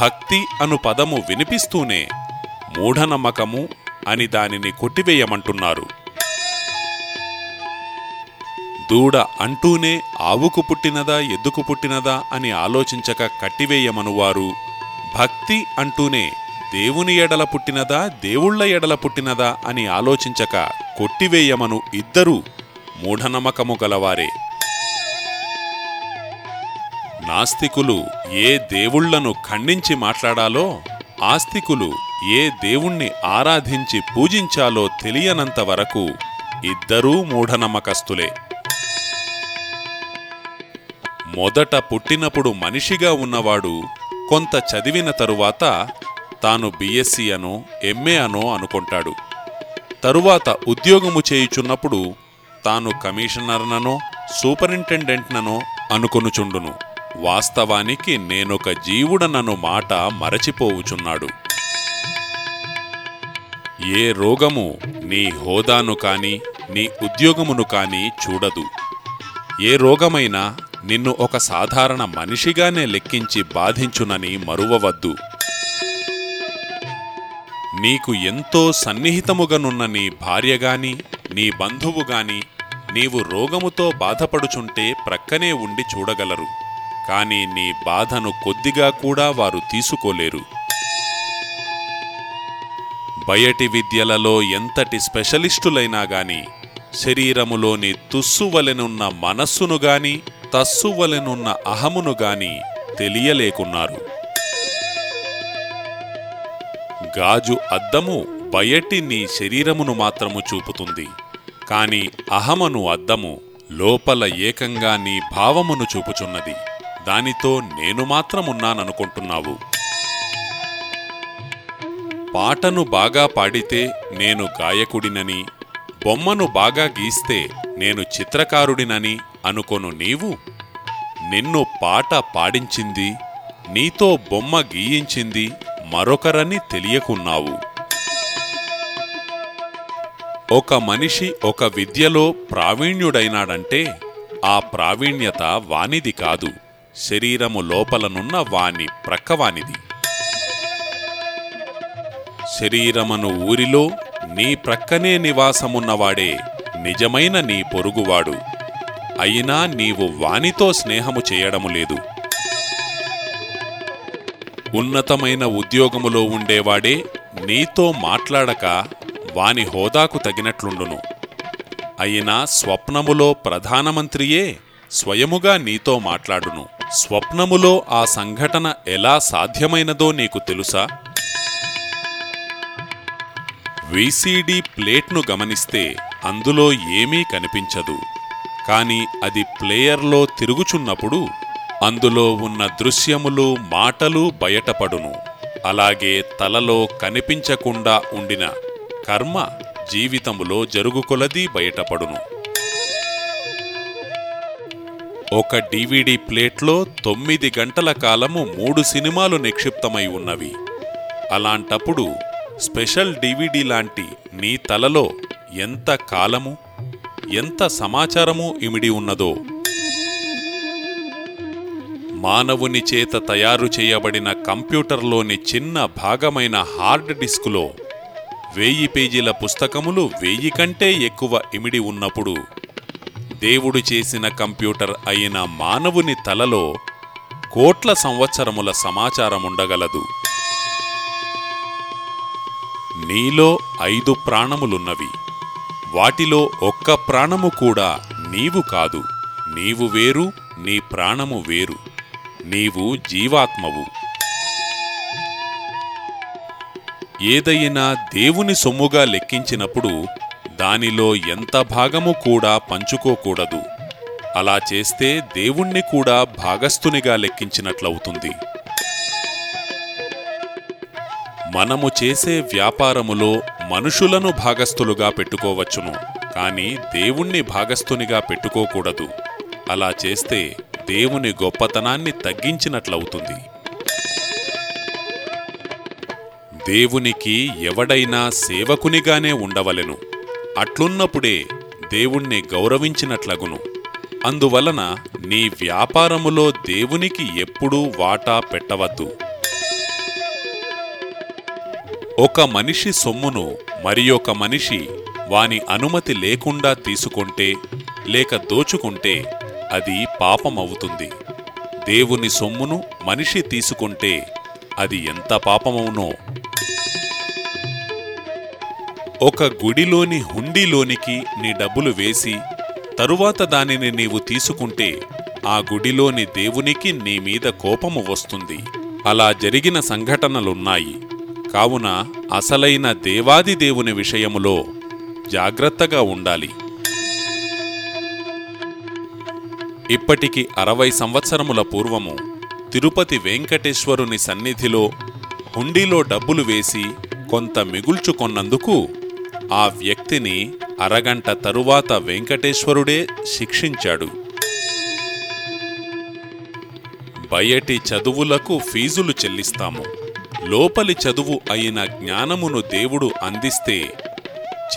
భక్తి అను పదము వినిపిస్తూనే మూఢనమ్మకము అని దానిని కొట్టివేయమంటున్నారు. దూడ అంటూనే ఆవుకు పుట్టినదా ఎద్దుకు పుట్టినదా అని ఆలోచించక కట్టివేయమనువారు భక్తి అంటూనే దేవుని ఎడల పుట్టినదా దేవుళ్ళ ఎడల పుట్టినదా అని ఆలోచించక కొట్టివేయమను ఇద్దరూ మూఢనమ్మకము గలవారే. నాస్తికులు ఏ దేవుళ్ళను ఖండించి మాట్లాడాలో ఆస్తికులు ఏ దేవుణ్ణి ఆరాధించి పూజించాలో తెలియనంత వరకు ఇద్దరూ మూఢనమ్మకస్తులే. మొదట పుట్టినప్పుడు మనిషిగా ఉన్నవాడు కొంత చదివిన తరువాత తాను బీఎస్సీ అనో ఎంఏ అనో అనుకుంటాడు. తరువాత ఉద్యోగము చేయుచున్నప్పుడు తాను కమిషనర్ననో సూపరింటెండెంట్ననో అనుకొనుచుండును. వాస్తవానికి నేనొక జీవుడనను మాట మరచిపోవుచున్నాడు. ఏ రోగము నీ హోదాను కాని నీ ఉద్యోగమును కాని చూడదు. ఏ రోగమైనా నిన్ను ఒక సాధారణ మనిషిగానే లెక్కించి బాధించునని మరువవద్దు. నీకు ఎంతో సన్నిహితముగనున్న నీ భార్యగాని నీ బంధువుగాని నీవు రోగముతో బాధపడుచుంటే ప్రక్కనే ఉండి చూడగలరు. కాని నీ బాధను కొద్దిగా కూడా వారు తీసుకోలేరు. బయటి విద్యలలో ఎంతటి స్పెషలిస్టులైనా గాని శరీరములోని తుస్సువలెనున్న మనస్సును గాని తస్సువలెనున్న అహమును గాని తెలియలేకున్నారు. గాజు అద్దము బయటి నీ శరీరమును మాత్రము చూపుతుంది. కాని అహమను అద్దము లోపల ఏకంగా నీ భావమును చూపుచున్నది. దానితో నేను మాత్రమున్నాననుకుంటున్నావు. పాటను బాగా పాడితే నేను గాయకుడినని బొమ్మను బాగా గీస్తే నేను చిత్రకారుడినని అనుకొను నీవు? నిన్ను పాట పాడించింది నీతో బొమ్మ గీయించింది మరొకరని తెలియకున్నావు. ఒక మనిషి ఒక విద్యలో ప్రావీణ్యుడైనాడంటే ఆ ప్రావీణ్యత వానిది కాదు. శరీరము లోపలనున్న వాని ప్రక్కవానిది. శరీరమను ఊరిలో నీ ప్రక్కనే నివాసమున్నవాడే నిజమైన నీ పొరుగువాడు. అయినా నీవు వానితో స్నేహము చేయడము లేదు. ఉన్నతమైన ఉద్యోగములో ఉండేవాడే నీతో మాట్లాడక వాని హోదాకు తగినట్లుండును. అయినా స్వప్నములో ప్రధానమంత్రియే స్వయముగా నీతో మాట్లాడును. స్వప్నములో ఆ సంఘటన ఎలా సాధ్యమైనదో నీకు తెలుసా? వీసీడీ ప్లేట్ను గమనిస్తే అందులో ఏమీ కనిపించదు. కాని అది ప్లేయర్లో తిరుగుచున్నప్పుడు అందులో ఉన్న దృశ్యములు మాటలు బయటపడును. అలాగే తలలో కనిపించకుండా ఉండిన కర్మ జీవితములో జరుగుకొలది బయటపడును. ఒక డివిడి ప్లేట్లో తొమ్మిది గంటల కాలము మూడు సినిమాలు నిక్షిప్తమై ఉన్నవి. అలాంటప్పుడు స్పెషల్ డివిడి లాంటి నీ తలలో ఎంత కాలము ఎంత సమాచారము ఇమిడి ఉన్నదో మానవుని చేత తయారు చేయబడిన కంప్యూటర్లోని చిన్న భాగమైన హార్డ్ డిస్కులో వెయ్యి పేజీల పుస్తకములు వెయ్యి కంటే ఎక్కువ ఇమిడి ఉన్నప్పుడు దేవుడు చేసిన కంప్యూటర్ అయిన మానవుని తలలో కోట్ల సంవత్సరముల సమాచారముండగలదు నీలో ఐదు ప్రాణములున్నవి. వాటిలో ఒక్క ప్రాణము కూడా నీవు కాదు. నీవు వేరు నీ ప్రాణము వేరు. నీవు జీవాత్మవు. ఏదైనా దేవుని సొమ్ముగా లెక్కించినప్పుడు దానిలో ఎంత భాగము కూడా పంచుకోకూడదు. అలా చేస్తే దేవుణ్ణి కూడా భాగస్థునిగా లెక్కించినట్లవుతుంది. మనము చేసే వ్యాపారములో మనుషులను భాగస్థులుగా పెట్టుకోవచ్చును కాని దేవుణ్ణి భాగస్థునిగా పెట్టుకోకూడదు. అలా చేస్తే దేవుని గొప్పతనాన్ని తగ్గించినట్లవుతుంది. దేవునికి ఎవడైనా సేవకునిగానే ఉండవలెను. అట్లున్నప్పుడే దేవుణ్ణి గౌరవించినట్లగును. అందువలన నీ వ్యాపారములో దేవునికి ఎప్పుడూ వాటా పెట్టవద్దు. ఒక మనిషి సొమ్మును మరి ఒక మనిషి వాని అనుమతి లేకుండా తీసుకుంటే లేక దోచుకుంటే అది పాపమవుతుంది. దేవుని సొమ్మును మనిషి తీసుకుంటే అది ఎంత పాపమవునో. ఒక గుడిలోని హుండీలోనికి నీ డబ్బులు వేసి తరువాత దానిని నీవు తీసుకుంటే ఆ గుడిలోని దేవునికి నీ మీద కోపము వస్తుంది. అలా జరిగిన సంఘటనలున్నాయి. కావున అసలైన దేవాది దేవుని విషయములో జాగ్రత్తగా ఉండాలి. ఇప్పటికి అరవై సంవత్సరముల పూర్వము తిరుపతి వెంకటేశ్వరుని సన్నిధిలో హుండీలో డబ్బులు వేసి కొంత మిగుల్చుకొన్నందుకు ఆ వ్యక్తిని అరగంట తరువాత వెంకటేశ్వరుడే శిక్షించాడు. బయటి చదువులకు ఫీజులు చెల్లిస్తాము. లోపలి చదువు అయిన జ్ఞానమును దేవుడు అందిస్తే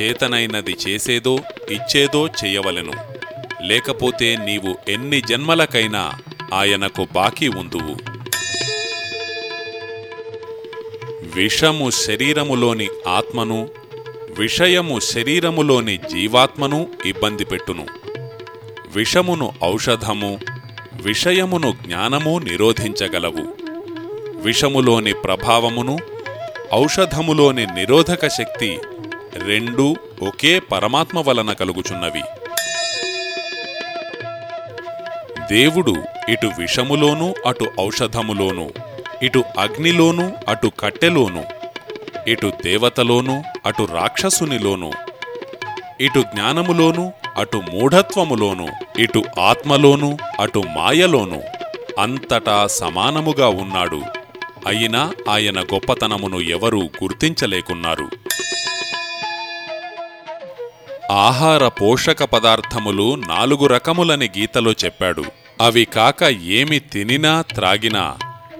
చేతనైనది చేసేదో ఇచ్చేదో చేయవలెను. లేకపోతే నీవు ఎన్ని జన్మలకైనా ఆయనకు బాకీ ఉందువు. విషము శరీరములోని ఆత్మను విషయము శరీరములోని జీవాత్మను ఇబ్బంది పెట్టును. విషమును ఔషధము విషయమును జ్ఞానము నిరోధించగలవు. విషములోని ప్రభావమును ఔషధములోని నిరోధక శక్తి రెండూ ఒకే పరమాత్మ వలన కలుగుచున్నవి. దేవుడు ఇటు విషములోనూ అటు ఔషధములోనూ ఇటు అగ్నిలోనూ అటు కట్టెలోనూ ఇటు దేవతలోనూ అటు రాక్షసునిలోనూ ఇటు జ్ఞానములోనూ అటు మూఢత్వములోనూ ఇటు ఆత్మలోనూ అటు మాయలోనూ అంతటా సమానముగా ఉన్నాడు. అయినా ఆయన గొప్పతనమును ఎవరూ గుర్తించలేకున్నారు. ఆహార పోషక పదార్థములు నాలుగు రకములని గీతలో చెప్పాడు. అవి కాక ఏమి తినినా త్రాగినా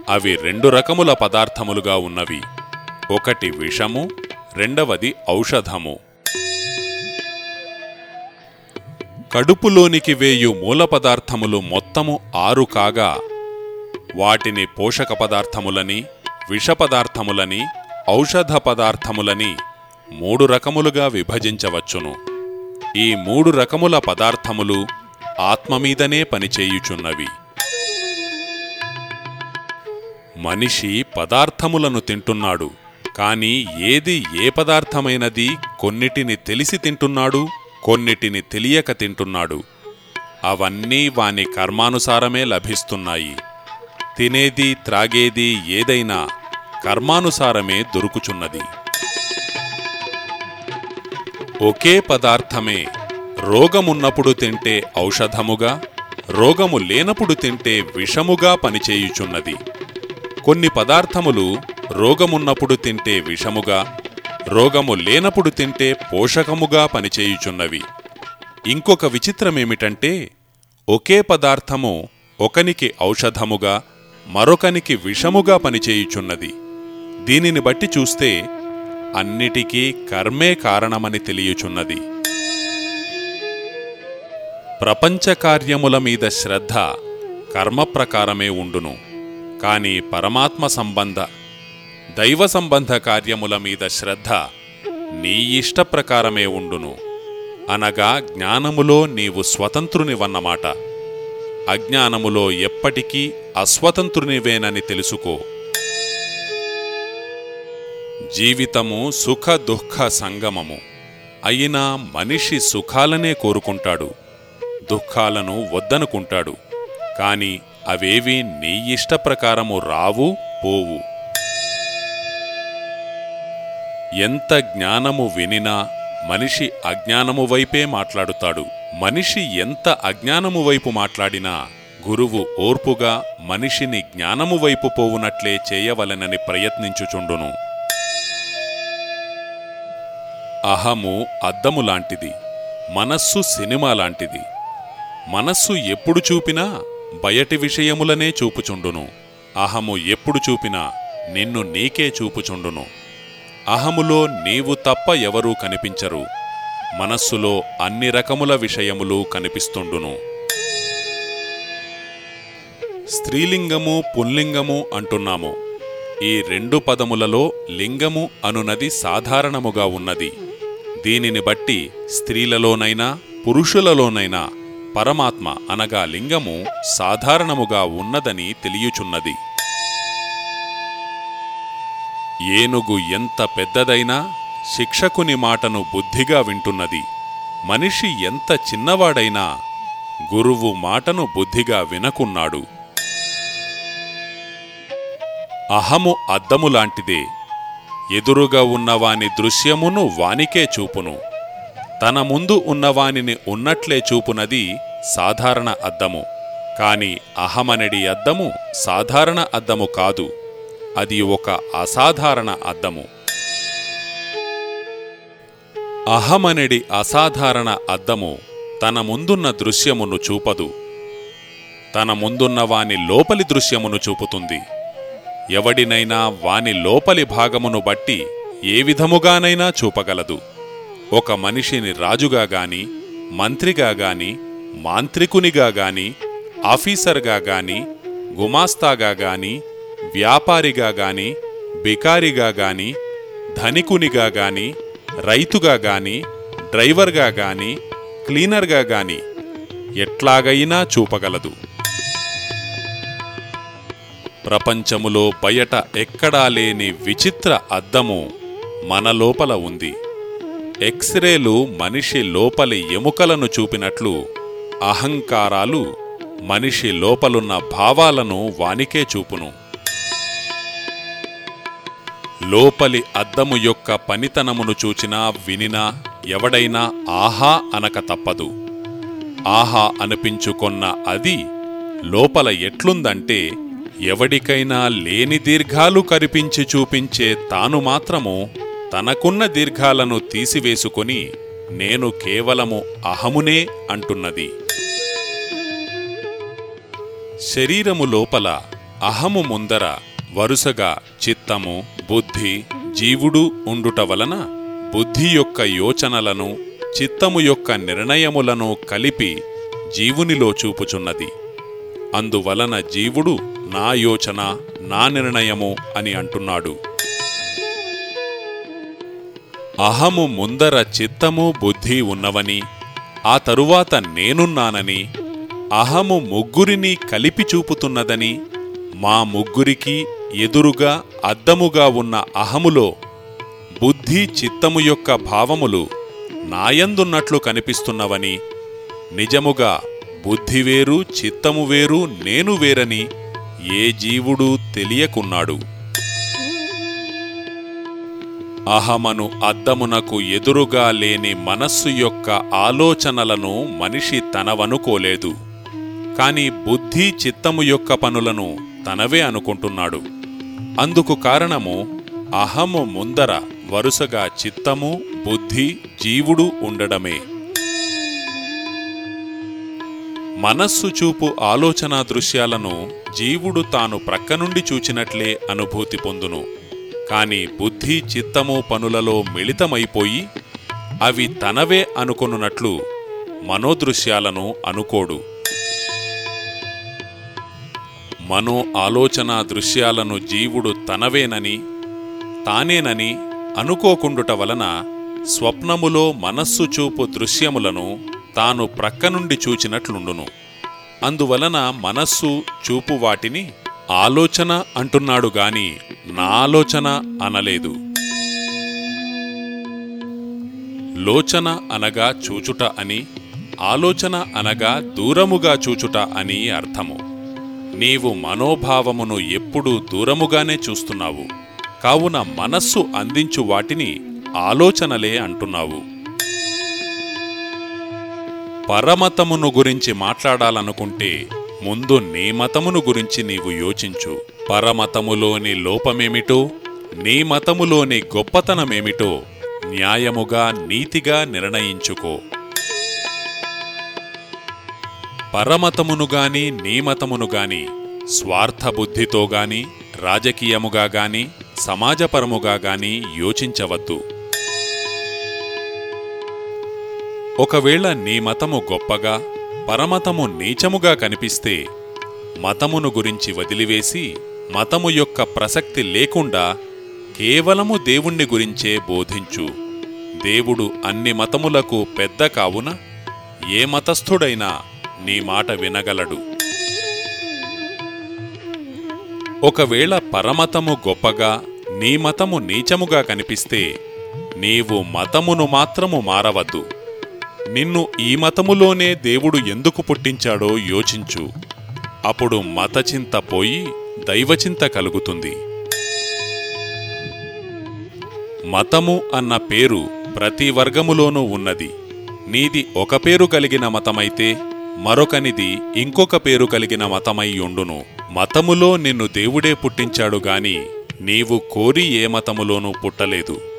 అవి రెండు రకముల పదార్థములుగా ఉన్నవి. ఒకటి విషము రెండవది ఔషధము. కడుపులోనికి వేయు మూల పదార్థములు మొత్తము ఆరు కాగా వాటిని పోషక పదార్థములని విష పదార్థములని ఔషధ పదార్థములని మూడు రకములుగా విభజించవచ్చును. ఈ మూడు రకముల పదార్థములు ఆత్మమీదనే పనిచేయుచున్నవి. మనిషి పదార్థములను తింటున్నాడు కాని ఏది ఏ పదార్థమైనది కొన్నిటిని తెలిసి తింటున్నాడు కొన్నిటిని తెలియక తింటున్నాడు. అవన్నీ వాని కర్మానుసారమే లభిస్తున్నాయి. తినేది త్రాగేది ఏదైనా కర్మానుసారమే దొరుకుచున్నది. ఒకే పదార్థమే. రోగమున్నప్పుడు తింటే ఔషధముగా రోగము లేనప్పుడు తింటే విషముగా పనిచేయుచున్నది. కొన్ని పదార్థములు రోగమున్నప్పుడు తింటే విషముగా రోగము లేనప్పుడు తింటే పోషకముగా పనిచేయుచున్నవి. ఇంకొక విచిత్రమేమిటంటే ఒకే పదార్థము ఒకనికి ఔషధముగా మరొకనికి విషముగా పనిచేయుచున్నది. దీనిని బట్టి చూస్తే అన్నిటికీ కర్మే కారణమని తెలియచున్నది. ప్రపంచకార్యముల మీద శ్రద్ధ కర్మ ప్రకారమే ఉండును. కాని పరమాత్మ సంబంధ దైవ సంబంధ కార్యముల మీద శ్రద్ధ నీ ఇష్ట ప్రకారమే ఉండును. అనగా జ్ఞానములో నీవు స్వతంత్రునివన్నమాట. అజ్ఞానములో ఎప్పటికీ అస్వతంత్రునివేనని తెలుసుకో. జీవితము సుఖ దుఃఖ సంగమము. అయినా మనిషి సుఖాలనే కోరుకుంటాడు. దుఃఖాలను వద్దనుకుంటాడు. కాని అవేవీ నీ ఇష్టప్రకారము రావు పోవు. ఎంత జ్ఞానము వినినా మనిషి అజ్ఞానము వైపే మాట్లాడుతాడు. మనిషి ఎంత అజ్ఞానము వైపు మాట్లాడినా గురువు ఓర్పుగా మనిషిని జ్ఞానము వైపు పోవునట్లే చేయవలెనని ప్రయత్నించుచుండును. అహము అద్దము లాంటిది మనస్సు సినిమా లాంటిది. మనస్సు ఎప్పుడు చూపినా బయటి విషయములనే చూపుచుండును. అహము ఎప్పుడు చూపినా నిన్ను నీకే చూపుచుండును. అహములో నీవు తప్ప ఎవరూ కనిపించరు. మనస్సులో అన్ని రకముల విషయములు కనిపిస్తుండును. స్త్రీలింగము పుల్లింగము అంటున్నాము. ఈ రెండు పదములలో లింగము అనునది సాధారణముగా ఉన్నది. దీనిని బట్టి స్త్రీలలోనైనా పురుషులలోనైనా పరమాత్మ అనగా లింగము సాధారణముగా ఉన్నదని తెలియచున్నది. ఏనుగు ఎంత పెద్దదైనా శిక్షకుని మాటను బుద్ధిగా వింటున్నది. మనిషి ఎంత చిన్నవాడైనా గురువు మాటను బుద్ధిగా వినకున్నాడు. అహము అద్దములాంటిదే ఎదురుగా ఉన్నవాని దృశ్యమును వానికే చూపును. తన ముందు ఉన్నవానిని ఉన్నట్లే చూపునది సాధారణ అద్దము. కాని అహమనడి అద్దము సాధారణ అద్దము కాదు. అది ఒక అసాధారణ అద్దము. అహమనడి అసాధారణ అద్దము తన ముందున్న దృశ్యమును చూపదు. తన ముందున్న వాని లోపలి దృశ్యమును చూపుతుంది. ఎవడినైనా వాని లోపలి భాగమును బట్టి ఏ విధముగానైనా చూపగలదు. ఒక మనిషిని రాజుగా గాని మంత్రిగా గాని మాంత్రికునిగా గాని ఆఫీసర్గా గాని గుమాస్తాగా గాని వ్యాపారిగా గాని బికారిగా గాని ధనికునిగా గాని రైతుగా గాని డ్రైవర్గా గాని క్లీనర్గా గాని ఎట్లాగైనా చూపగలదు. ప్రపంచములో బయట ఎక్కడా లేని విచిత్ర అద్దము మన లోపల ఉంది. ఎక్స్రేలు మనిషి లోపలి ఎముకలను చూపినట్లు అహంకారాలు మనిషి లోపలున్న భావాలను వానికే చూపును. లోపలి అద్దము యొక్క పనితనమును చూచినా వినినా ఎవడైనా ఆహా అనక తప్పదు. ఆహా అనిపించుకొన్న అది లోపల ఎట్లుందంటే ఎవడికైనా లేని దీర్ఘాలు కరిపించి చూపించే తాను మాత్రము తనకున్న దీర్ఘాలను తీసివేసుకొని నేను కేవలము అహమునే అంటున్నది. శరీరము లోపల అహము ముందర వరుసగా చిత్తము బుద్ధి జీవుడు ఉండుట వలన బుద్ధి యొక్క యోచనలను చిత్తము యొక్క నిర్ణయములను కలిపి జీవునిలో చూపుచున్నది. అందువలన జీవుడు నా యోచన నా నిర్ణయము అని అంటున్నాడు. అహము ముందర చిత్తము బుద్ధి ఉన్నవని ఆ తరువాత నేనున్నానని అహము ముగ్గురిని కలిపి చూపుతున్నదని మా ముగ్గురికి ఎదురుగా అద్దముగా ఉన్న అహములో బుద్ధి చిత్తము యొక్క భావములు నాయందున్నట్లు కనిపిస్తున్నవని నిజముగా బుద్ధి వేరు చిత్తము వేరు నేను వేరని ఏ జీవుడు తెలియకున్నాడు. అహమను అద్దమునకు ఎదురుగా లేని మనస్సు యొక్క ఆలోచనలను మనిషి తనవనుకోలేదు. కాని బుద్ధి చిత్తము యొక్క పనులను తనవే అనుకుంటున్నాడు. అందుకు కారణము అహము ముందర వరుసగా చిత్తము బుద్ధి జీవుడు ఉండడమే. మనస్సు చూపు ఆలోచనా దృశ్యాలను జీవుడు తాను ప్రక్కనుండి చూచినట్లే అనుభూతి పొందును. కాని బుద్ధి చిత్తము పనులలో మిళితమైపోయి అవి తనవే అనుకొనున్నట్లు మనోదృశ్యాలను అనుకోడు. మనో ఆలోచనా దృశ్యాలను జీవుడు తనవేనని తానేనని అనుకోకుండుట వలన స్వప్నములో మనస్సు చూపు దృశ్యములను తాను ప్రక్కనుండి చూచినట్లుండును. అందువలన మనస్సు చూపు వాటిని ఆలోచన అంటున్నాడు గాని నా ఆలోచన అనలేదు. లోచన అనగా చూచుట అని ఆలోచన అనగా దూరముగా చూచుట అని అర్థము. నీవు మనోభావమును ఎప్పుడూ దూరముగానే చూస్తున్నావు. కావున మనస్సు అందించు వాటిని ఆలోచనలే అంటున్నావు. పరమతమును గురించి మాట్లాడాలనుకుంటే ముందు నీ మతమును గురించి నీవు యోచించు. పరమతములోని లోపమేమిటో నీ మతములోని గొప్పతనమేమిటో న్యాయముగా నీతిగా నిర్ణయించుకో. పరమతమును గాని నీ మతమును గాని స్వార్థబుద్ధితో గాని రాజకీయముగా గాని సమాజపరముగా గాని యోచించవద్దు. ఒకవేళ నీ మతము గొప్పగా పరమతము నీచముగా కనిపిస్తే మతమును గురించి వదిలివేసి మతము యొక్క ప్రసక్తి లేకుండా కేవలము దేవుణ్ణి గురించే బోధించు. దేవుడు అన్ని మతములకు పెద్ద కావున ఏ మతస్థుడైనా నీ మాట వినగలడు. ఒకవేళ పరమతము గొప్పగా నీ మతము నీచముగా కనిపిస్తే నీవు మతమును మాత్రము మారవద్దు. నిన్ను ఈ మతములోనే దేవుడు ఎందుకు పుట్టించాడో యోచించు. అప్పుడు మతచింత పోయి దైవచింత కలుగుతుంది. మతము అన్న పేరు ప్రతి వర్గములోనూ ఉన్నది. నీది ఒక పేరు కలిగిన మతమైతే మరొకనిది ఇంకొక పేరు కలిగిన మతమై ఉండును. మతములో నిన్ను దేవుడే పుట్టించాడు గాని నీవు కోరి ఏ మతములోనూ పుట్టలేదు.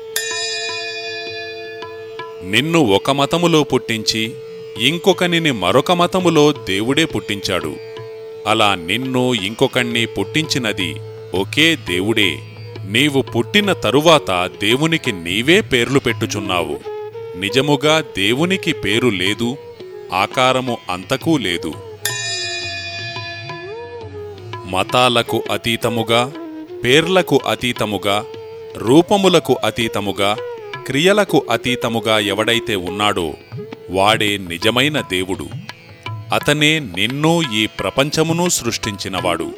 నిన్ను ఒక మతములో పుట్టించి ఇంకొకనిని మరొక మతములో దేవుడే పుట్టించాడు. అలా నిన్ను ఇంకొకణ్ణి పుట్టించినది ఒకే దేవుడే. నీవు పుట్టిన తరువాత దేవునికి నీవే పేర్లు పెట్టుచున్నావు. నిజముగా దేవునికి పేరు లేదు ఆకారము అంతకూ లేదు. మతాలకు అతీతముగా పేర్లకు అతీతముగా రూపములకు అతీతముగా క్రియలకు అతీతముగా ఎవడైతే ఉన్నాడో వాడే నిజమైన దేవుడు. అతనే నిన్ను ఈ ప్రపంచమును సృష్టించినవాడు.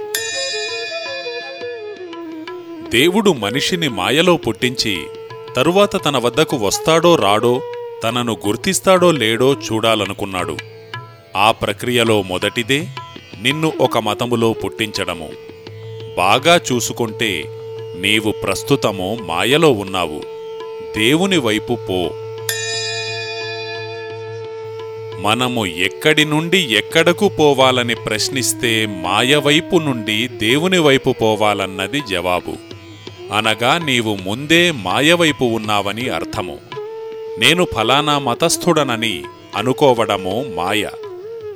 దేవుడు మనిషిని మాయలో పుట్టించి తరువాత తన వద్దకు వస్తాడో రాడో తనను గుర్తిస్తాడో లేడో చూడాలనుకున్నాడు. ఆ ప్రక్రియలో మొదటిదే నిన్ను ఒక మతములో పుట్టించడము. బాగా చూసుకుంటే నీవు ప్రస్తుతము మాయలో ఉన్నావు. దేవుని వైపు పో. మనము ఎక్కడి నుండి ఎక్కడకు పోవాలని ప్రశ్నిస్తే మాయవైపు నుండి దేవుని వైపు పోవాలన్నది జవాబు. అనగా నీవు ముందే మాయవైపు ఉన్నావని అర్థము. నేను ఫలానా మతస్థుడనని అనుకోవడము మాయ.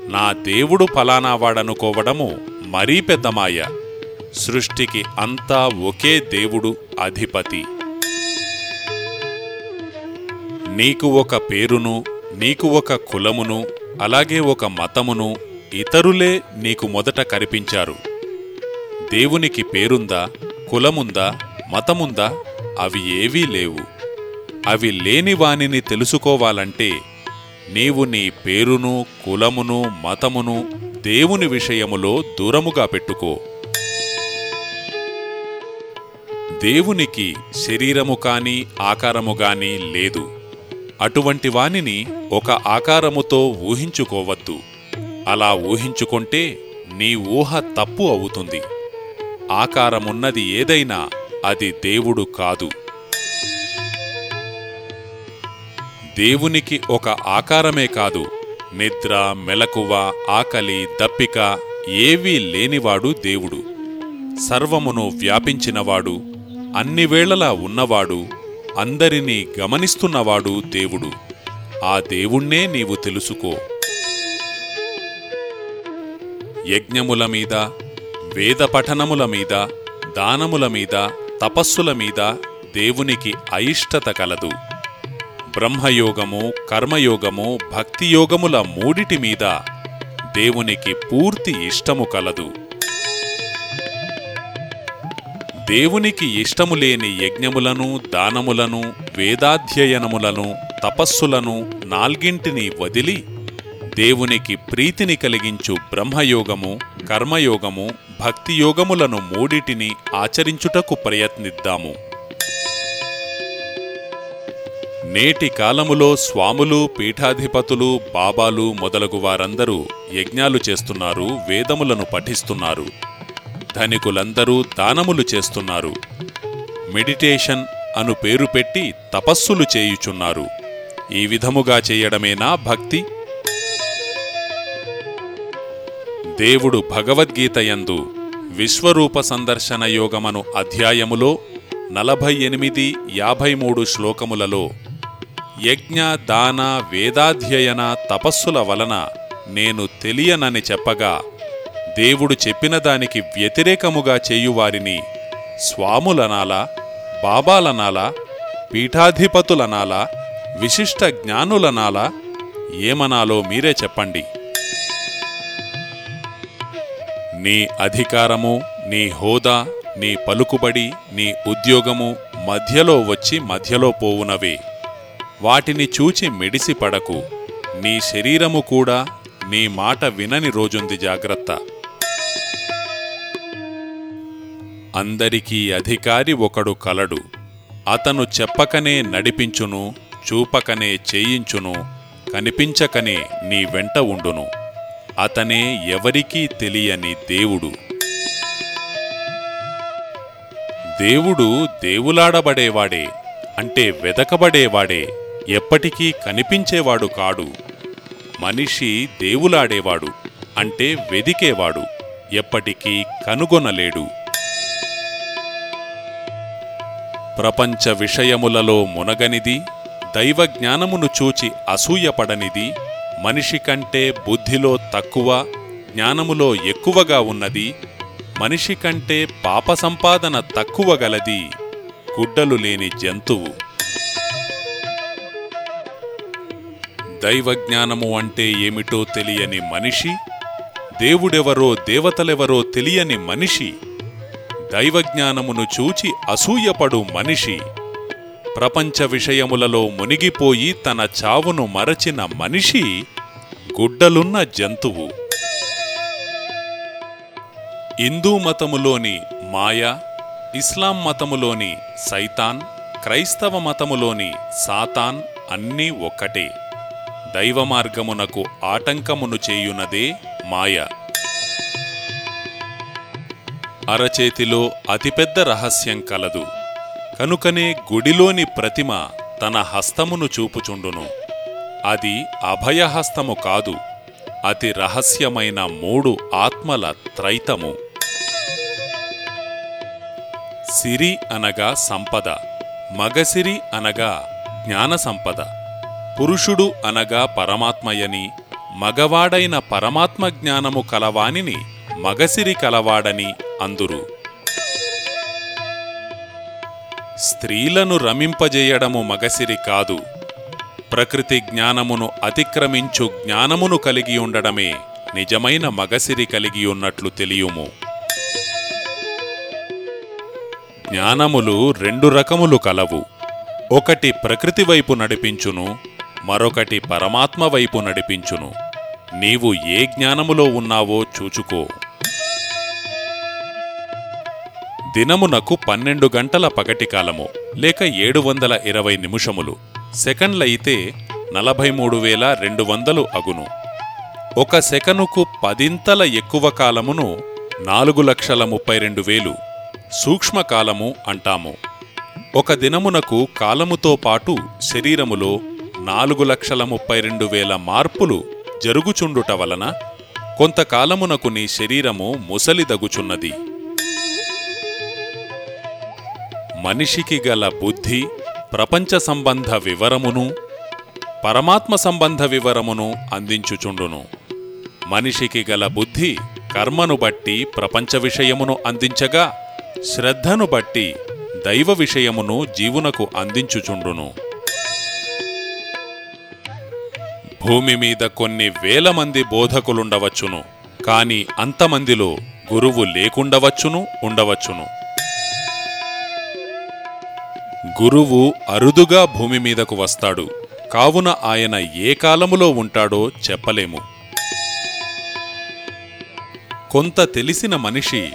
నా దేవుడు ఫలానావాడనుకోవడము మరీ పెద్ద మాయ. సృష్టికి అంతా ఒకే దేవుడు అధిపతి. నీకు ఒక పేరును నీకు ఒక కులమును అలాగే ఒక మతమును ఇతరులే నీకు మొదట కనిపించారు దేవునికి పేరుందా కులముందా మతముందా అవి ఏవీ లేవు. అవి లేని వానిని తెలుసుకోవాలంటే నీవు నీ పేరును కులమును మతమును దేవుని విషయములో దూరముగా పెట్టుకో. దేవునికి శరీరము కాని ఆకారము గాని లేదు. అటువంటి వానిని ఒక ఆకారముతో ఊహించుకోవద్దు. అలా ఊహించుకుంటే నీ ఊహ తప్పు అవుతుంది. ఆకారమున్నది ఏదైనా అది దేవుడు కాదు. దేవునికి ఒక ఆకారమే కాదు. నిద్ర మెలకువ ఆకలి దప్పిక ఏవీ లేనివాడు దేవుడు. సర్వమును వ్యాపించినవాడు అన్ని వేళలా ఉన్నవాడు అందరినీ గమనిస్తున్నవాడు దేవుడు. ఆ దేవుణ్ణే నీవు తెలుసుకో. యజ్ఞముల మీద వేద పఠనముల మీద దానముల మీద తపస్సుల మీద దేవునికి అయిష్టత కలదు. బ్రహ్మయోగము కర్మయోగము భక్తియోగముల మూడిటి మీద దేవునికి పూర్తి ఇష్టము కలదు. దేవునికి ఇష్టము లేని యజ్ఞములను దానములను వేదాధ్యయనములను తపస్సులను నాల్గింటిని వదిలి దేవునికి ప్రీతిని కలిగించు బ్రహ్మయోగము కర్మయోగము భక్తియోగములను మూడిటిని ఆచరించుటకు ప్రయత్నిద్దాము. నేటి కాలములో స్వాములు పీఠాధిపతులు బాబాలు మొదలగు వారందరూ యజ్ఞాలు చేస్తున్నారు వేదములను పఠిస్తున్నారు. ధనికులందరూ దానములు చేస్తున్నారు. మెడిటేషన్ అను పేరు పెట్టి తపస్సులు చేయుచున్నారు. ఈ విధముగా చేయడమేనా భక్తి? దేవుడు భగవద్గీతయందు విశ్వరూప సందర్శన యోగమను అధ్యాయములో నలభై ఎనిమిది యాభై మూడు శ్లోకములలో యజ్ఞ దాన వేదాధ్యయన తపస్సుల వలన నేను తెలియనని చెప్పగా దేవుడు చెప్పిన దానికి వ్యతిరేకముగా చేయువారిని స్వాములనాలా బాబాలనాలా పీఠాధిపతులనాలా విశిష్ట జ్ఞానులనాలా ఏమనాలో మీరే చెప్పండి. నీ అధికారము నీ హోదా నీ పలుకుబడి నీ ఉద్యోగము మధ్యలో వచ్చి మధ్యలో పోవునవే. వాటిని చూచి మిడిసి పడకు నీ శరీరము కూడా నీ మాట వినని రోజుంది జాగ్రత్త. అందరికీ అధికారి ఒకడు కలడు. అతను చెప్పకనే నడిపించును చూపకనే చేయించును కనిపించకనే నీ వెంట ఉండును. అతనే ఎవరికీ తెలియని దేవుడు. దేవుడు దేవులాడబడేవాడే అంటే వెదకబడేవాడే ఎప్పటికీ కనిపించేవాడు కాడు. మనిషి దేవులాడేవాడు అంటే వెదికేవాడు ఎప్పటికీ కనుగొనలేడు. ప్రపంచ విషయములలో మునగనిది దైవజ్ఞానమును చూచి అసూయపడనిది మనిషి కంటే బుద్ధిలో తక్కువ జ్ఞానములో ఎక్కువగా ఉన్నది మనిషి కంటే పాప సంపాదన తక్కువ గలది గుడ్డలు లేని జంతువు. దైవజ్ఞానము అంటే ఏమిటో తెలియని మనిషి దేవుడెవరో దేవతలెవరో తెలియని మనిషి దైవజ్ఞానమును చూచి అసూయపడు మనిషి. ప్రపంచ విషయములలో మునిగిపోయి తన చావును మరచిన మనిషి గుడ్డలున్న జంతువు. హిందూ మతములోని మాయ ఇస్లాం మతములోని సైతాన్ క్రైస్తవ మతములోని సాతాన్ అన్నీ ఒక్కటే. దైవ మార్గమునకు ఆటంకమును చేయునదే మాయ. అరచేతిలో అతిపెద్ద రహస్యం కలదు. కనుకనే గుడిలోని ప్రతిమ తన హస్తమును చూపుచుండును. అది అభయహస్తము కాదు అతి రహస్యమైన మూడు ఆత్మల త్రైతము. సిరి అనగా సంపద మగసిరి అనగా జ్ఞాన సంపద పురుషుడు అనగా పరమాత్మయని మగవాడైన పరమాత్మ జ్ఞానము కలవానిని మగసిరి కలవాడని అందురు. స్త్రీలను రమింపజేయడము మగసిరి కాదు. ప్రకృతి జ్ఞానమును అతిక్రమించు జ్ఞానమును కలిగి ఉండడమే నిజమైన మగసిరి కలిగి ఉన్నట్లు తెలియుము. జ్ఞానములు రెండు రకములు కలవు. ఒకటి ప్రకృతి వైపు నడిపించును మరొకటి పరమాత్మ వైపు నడిపించును. నీవు ఏ జ్ఞానములో ఉన్నావో చూచుకో. దినమునకు పన్నెండు గంటల పగటి కాలము లేక ఏడు వందల ఇరవై నిమిషములు సెకండ్లయితే నలభై మూడు వేల రెండు వందలు అగును. ఒక సెకనుకు పదింతల ఎక్కువ కాలమును నాలుగు లక్షల ముప్పై రెండు వేలు సూక్ష్మకాలము అంటాము. ఒక దినమునకు కాలముతో పాటు శరీరములో నాలుగు లక్షల ముప్పై రెండు వేల మార్పులు జరుగుచుండుట వలన కొంతకాలమునకు నీ శరీరము ముసలిదగుచున్నది. మనిషికి గల బుద్ధి ప్రపంచ సంబంధ వివరమును పరమాత్మ సంబంధ వివరమును అందించుచుండును. మనిషికి గల బుద్ధి కర్మను బట్టి ప్రపంచ విషయమును అందించగా శ్రద్ధను బట్టి దైవ విషయమును జీవునకు అందించుచుండును. భూమి మీద కొన్ని వేల మంది బోధకులుండవచ్చును కాని అంతమందిలో గురువు లేకుండవచ్చును ఉండవచ్చును. గురువు అరుదుగా భూమి మీదకు వస్తాడు కావున ఆయన ఏ కాలములో ఉంటాడో చెప్పలేము. కొంత తెలిసిన మనిషి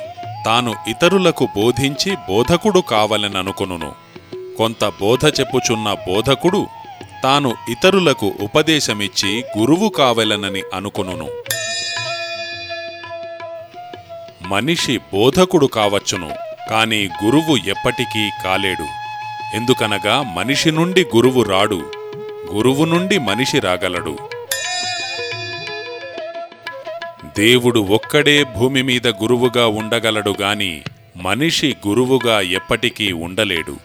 తాను ఇతరులకు బోధించి బోధకుడు కావలననుకొనును. కొంత బోధ చెప్పుచున్న బోధకుడు తాను ఇతరులకు ఉపదేశమిచ్చి గురువు కావలనని అనుకును మనిషి బోధకుడు కావచ్చును కాని గురువు ఎప్పటికీ కాలేడు. ఎందుకనగా మనిషి నుండి గురువు రాడు గురువు నుండి మనిషి రాగలడు. దేవుడు ఒక్కడే భూమి మీద గురువుగా ఉండగలడు గాని మనిషి గురువుగా ఎప్పటికీ ఉండలేడు.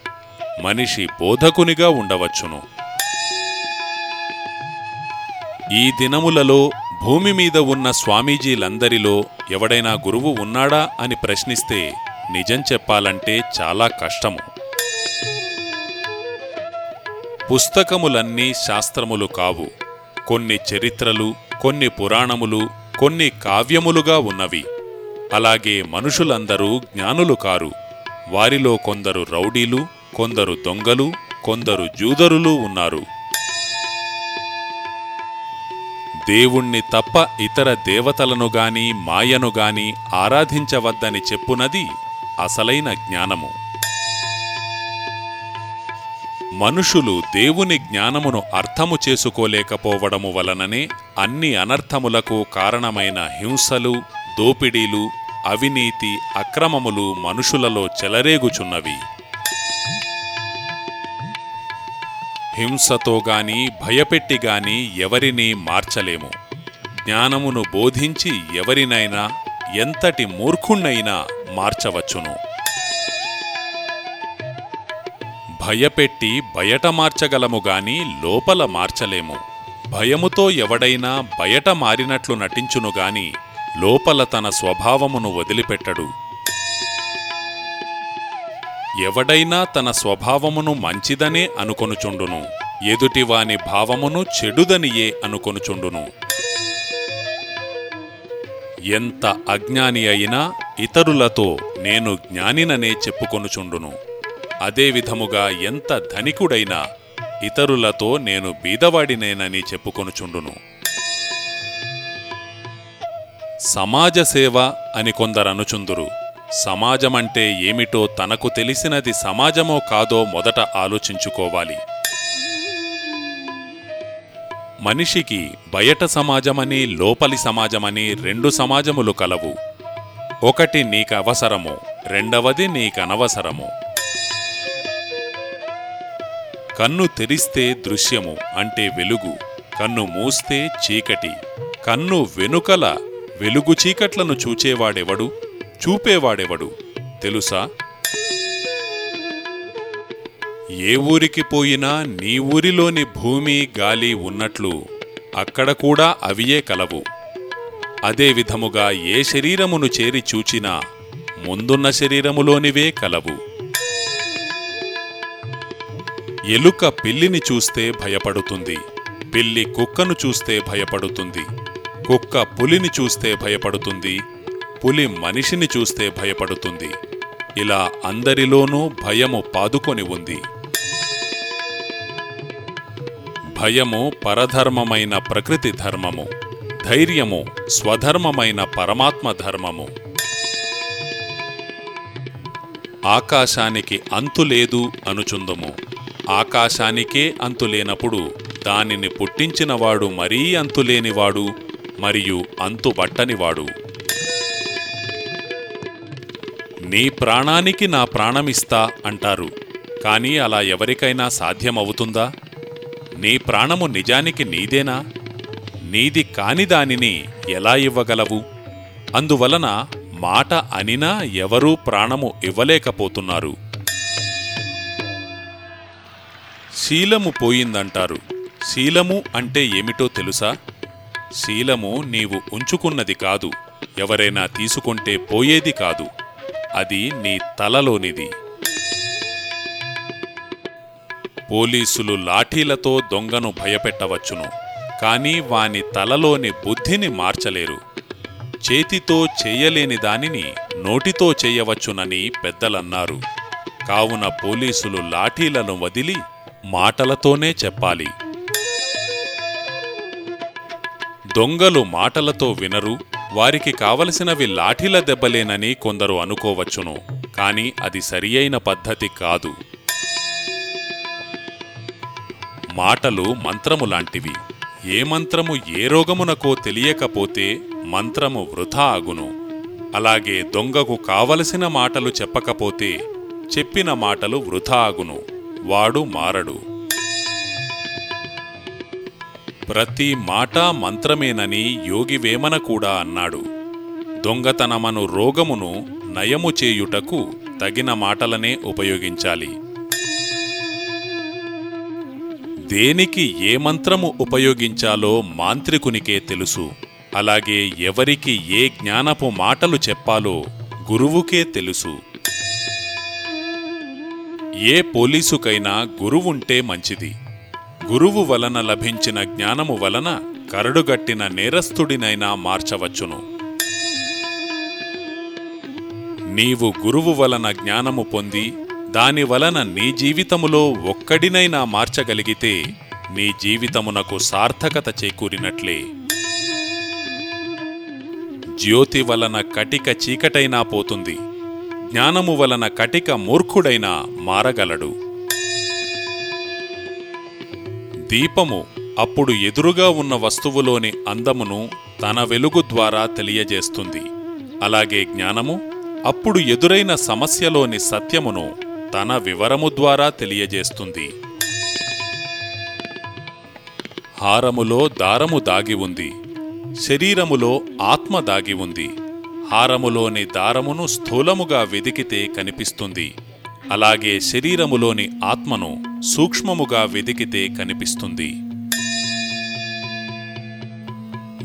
మనిషి బోధకునిగా ఉండవచ్చును. ఈ దినములలో భూమి మీద ఉన్న స్వామీజీలందరిలో ఎవడైనా గురువు ఉన్నాడా అని ప్రశ్నిస్తే నిజం చెప్పాలంటే చాలా కష్టము. పుస్తకములన్నీ శాస్త్రములు కావు. కొన్ని చరిత్రలు కొన్ని పురాణములు కొన్ని కావ్యములుగా ఉన్నవి. అలాగే మనుషులందరూ జ్ఞానులు కారు. వారిలో కొందరు రౌడీలు కొందరు దొంగలు కొందరు జూదరులు ఉన్నారు. దేవుణ్ణి తప్ప ఇతర దేవతలను గాని మాయను గాని ఆరాధించవద్దని చెప్పునది అసలైన జ్ఞానము. మనుషులు దేవుని జ్ఞానమును అర్థము చేసుకోలేకపోవడము వలననే అన్ని అనర్థములకు కారణమైన హింసలు దోపిడీలు అవినీతి అక్రమములు మనుషులలో చెలరేగుచున్నవి. హింసతో గాని భయపెట్టి గాని ఎవరినీ మార్చలేము. జ్ఞానమును బోధించి ఎవరినైనా ఎంతటి మూర్ఖుణ్ణైనా మార్చవచ్చును. భయపెట్టి బయట మార్చగలము గాని లోపల మార్చలేము. భయముతో ఎవడైనా బయట మారినట్లు నటించును గాని లోపల తన స్వభావమును వదిలిపెట్టడు. ఎవడైనా తన స్వభావమును మంచిదనే అనుకొనుచుండును ఎదుటివాని భావమును చెడుదనియే అనుకొనుచుండును. ఎంత అజ్ఞాని అయినా ఇతరులతో నేను జ్ఞానిననే చెప్పుకొనుచుండును. అదే విధముగా ఎంత ధనికుడైనా ఇతరులతో నేను బీదవాడినేనని చెప్పుకొనుచుండును. సమాజ సేవ అని కొందరనుచుందురు. సమాజమంటే ఏమిటో తనకు తెలిసినది సమాజమో కాదో మొదట ఆలోచించుకోవాలి. మనిషికి బయట సమాజమని లోపలి సమాజమని రెండు సమాజములు కలవు. ఒకటి నీకవసరము రెండవది నీకనవసరము. కన్ను తెరిస్తే దృశ్యము అంటే వెలుగు కన్ను మూస్తే చీకటి. కన్ను వెనుకల వెలుగు చీకట్లను చూచేవాడెవడు? చూపేవాడెవడు? తెలుసా? ఏ ఊరికి పోయినా నీ ఊరిలోని భూమి గాలి ఉన్నట్లు అక్కడ కూడా అవియే కలవు. అదే విధముగా ఏ శరీరమును చేరి చూచినా ముందున్న శరీరములోనివే కలవు. ఎలుక పిల్లిని చూస్తే భయపడుతుంది పిల్లి కుక్కను చూస్తే భయపడుతుంది కుక్క పులిని చూస్తే భయపడుతుంది పులి మనిషిని చూస్తే భయపడుతుంది. ఇలా అందరిలోనూ భయము పాదుకొని ఉంది. భయము పరధర్మమైన ప్రకృతి ధర్మము ధైర్యము స్వధర్మమైన పరమాత్మ ధర్మము. ఆకాశానికి అంతులేదు అనుచుందుము. ఆకాశానికే అంతులేనప్పుడు దానిని పుట్టించినవాడు మరీ అంతులేనివాడు మరియు అంతుబట్టనివాడు నీ ప్రాణానికి నా ప్రాణమిస్తా అంటారు. కానీ అలా ఎవరికైనా సాధ్యమవుతుందా? నీ ప్రాణము నిజానికి నీదేనా? నీది కాని దానిని ఎలా ఇవ్వగలవు? అందువలన మాట అనినా ఎవరూ ప్రాణము ఇవ్వలేకపోతున్నారు. శీలము పోయిందంటారు. శీలము అంటే ఏమిటో తెలుసా? శీలము నీవు ఉంచుకున్నది కాదు. ఎవరైనా తీసుకుంటే పోయేది కాదు. అది నీ తలలోనిది. పోలీసులు లాఠీలతో దొంగను భయపెట్టవచ్చును కానీ వాని తలలోని బుద్ధిని మార్చలేరు. చేతితో చేయలేని దానిని నోటితో చేయవచ్చునని పెద్దలన్నారు. కావున పోలీసులు లాఠీలను వదిలి మాటలతోనే చెప్పాలి. దొంగలు మాటలతో వినరు వారికి కావలసినవి లాఠీల దెబ్బలేనని కొందరు అనుకోవచ్చును కాని అది సరియైన పద్ధతి కాదు. మాటలు మంత్రము లాంటివి. ఏ మంత్రము ఏ రోగమునకో తెలియకపోతే మంత్రము వృథా అగును. అలాగే దొంగకు కావలసిన మాటలు చెప్పకపోతే చెప్పిన మాటలు వృథా అగును. వాడు మారడు. ప్రతి మాట మంత్రమేనని యోగి వేమన కూడా అన్నాడు. దొంగతనమను రోగమును నయము చేయుటకు తగిన మాటలనే ఉపయోగించాలి. దేనికి ఏ మంత్రము ఉపయోగించాలో మాంత్రికునికే తెలుసు. అలాగే ఎవరికి ఏ జ్ఞానపు మాటలు చెప్పాలో గురువుకే తెలుసు. ఏ పోలీసుకైనా గురువుంటే మంచిది. గురువు వలన లభించిన జ్ఞానము వలన కరడుగట్టిన నేరస్థుడినైనా మార్చవచ్చును. నీవు గురువు వలన జ్ఞానము పొంది దాని వలన నీ జీవితములో ఒక్కడినైనా మార్చగలిగితే నీ జీవితమునకు సార్థకత చేకూరినట్లే. జ్యోతి వలన కటిక చీకటైనా పోతుంది జ్ఞానము వలన కటిక మూర్ఖుడైనా మారగలడు. దీపము అప్పుడు ఎదురుగా ఉన్న వస్తువులోని అందమును తన వెలుగు ద్వారా తెలియజేస్తుంది. అలాగే జ్ఞానము అప్పుడు ఎదురైన సమస్యలోని సత్యమును తన వివరము ద్వారా తెలియజేస్తుంది. హారములో దారము దాగి ఉంది. శరీరములో ఆత్మ దాగి ఉంది. హారములోని దారమును స్థూలముగా వెదికితే కనిపిస్తుంది. అలాగే శరీరములోని ఆత్మను సూక్ష్మముగా వెదికితే కనిపిస్తుంది.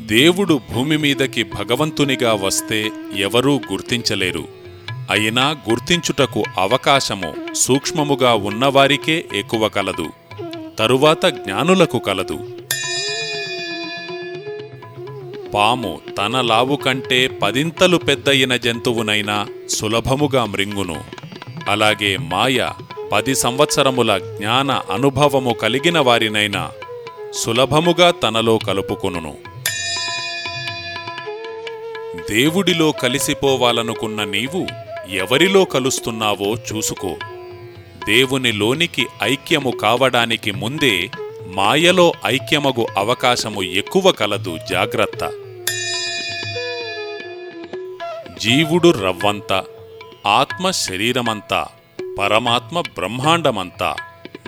దేవుడు భూమి మీదకి భగవంతునిగా వస్తే ఎవరూ గుర్తించలేరు. అయినా గుర్తించుటకు అవకాశము సూక్ష్మముగా ఉన్నవారికే ఎక్కువ కలదు. తరువాత జ్ఞానులకు కలదు. పాము తన లావు కంటే పదింతలు పెద్దయిన జంతువునైనా సులభముగా మృంగును. అలాగే మాయ పది సంవత్సరముల జ్ఞాన అనుభవము కలిగిన వారినైనా సులభముగా తనలో కలుపుకొనును. దేవుడిలో కలిసిపోవాలనుకున్న నీవు ఎవరిలో కలుస్తున్నావో చూసుకో. దేవునిలోనికి ఐక్యము కావడానికి ముందే మాయలో ఐక్యమగు అవకాశము ఎక్కువ కలదు జాగ్రత్త. జీవుడు రవ్వంత ఆత్మ శరీరమంతా పరమాత్మ బ్రహ్మాండమంతా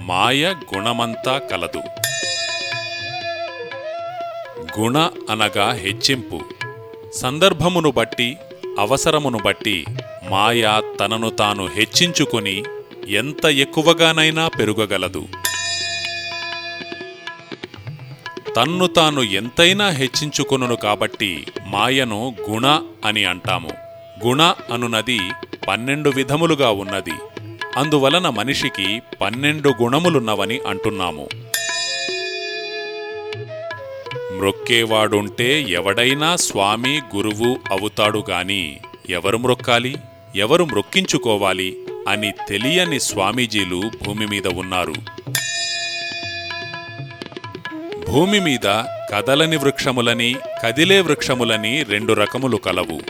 మాయ గుణమంతా కలదు. గుణ అనగా హెచ్చింపు. సందర్భమును బట్టి అవసరమును బట్టి మాయ తనను తాను హెచ్చించుకొని ఎంత ఎక్కువగానైనా పెరుగగలదు. తన్ను తాను ఎంతైనా హెచ్చించుకొనును కాబట్టి మాయను గుణ అని అంటాము. గుణ అనునది పన్నెండు విధములుగా ఉన్నది. అందువలన మనిషికి పన్నెండు గుణములున్నవని అంటున్నాము. మ్రొక్కేవాడుంటే ఎవడైనా స్వామి గురువు అవుతాడు గాని ఎవరు మ్రొక్కాలి ఎవరు మ్రొక్కించుకోవాలి అని తెలియని స్వామీజీలు భూమి మీద ఉన్నారు. భూమి మీద కదలని వృక్షములని కదిలే వృక్షములని రెండు రకములు కలవు.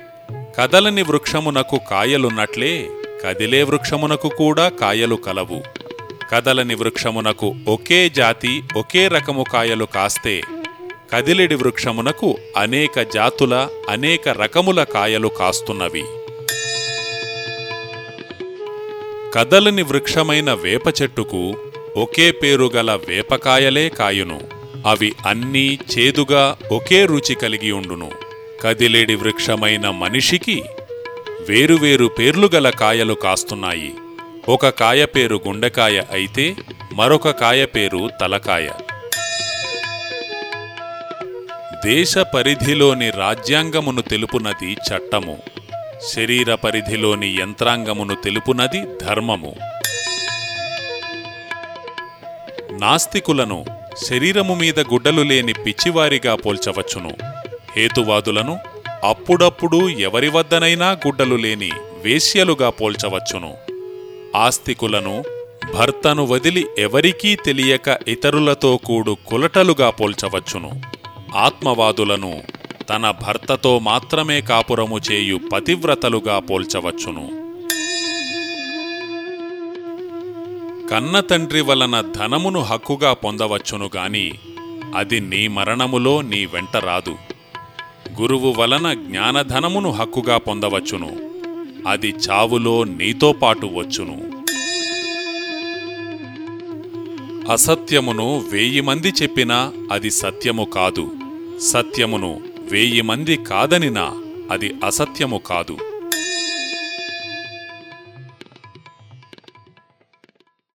కదలని వృక్షమునకు కాయలున్నట్లే కదిలే వృక్షమునకు కూడా కాయలు కలవు. కదలని వృక్షమునకు ఒకే జాతి ఒకే రకము కాయలు కాస్తే కదిలిడి వృక్షమునకు అనేక జాతుల అనేక రకముల కాయలు కాస్తున్నవి. కదలని వృక్షమైన వేప చెట్టుకు ఒకే పేరుగల వేపకాయలే కాయును. అవి అన్నీ చేదుగా ఒకే రుచి కలిగి ఉండును. కదిలేడి వృక్షమైన మనిషికి వేరువేరు పేర్లు గల కాయలు కాస్తున్నాయి. ఒక కాయ పేరు గుండెకాయ అయితే మరొక కాయ పేరు తలకాయ. దేశ పరిధిలోని రాజ్యాంగమును తెలుపునది చట్టము. శరీర పరిధిలోని యంత్రాంగమును తెలుపునది ధర్మము. నాస్తికులను శరీరము మీద గుడ్డలు లేని పిచ్చివారిగా పోల్చవచ్చును. హేతువాదులను అప్పుడప్పుడు ఎవరి వద్దనైనా గుడ్డలు లేని వేశ్యలుగా పోల్చవచ్చును. ఆస్తికులను భర్తను వదిలి ఎవరికీ తెలియక ఇతరులతో కూడు కులటలుగా పోల్చవచ్చును. ఆత్మవాదులను తన భర్తతో మాత్రమే కాపురము చేయు పతివ్రతలుగా పోల్చవచ్చును. కన్న తండ్రి వలన ధనమును హక్కుగా పొందవచ్చును గాని అది నీ మరణములో నీ వెంట రాదు. గురువు వలన జ్ఞానధనమును హక్కుగా పొందవచ్చును. అది చావులో నీతో పాటు వచ్చును. అసత్యమును వెయ్యి మంది చెప్పినా అది సత్యము కాదు. సత్యమును వెయ్యి మంది కాదనినా అది అసత్యము కాదు.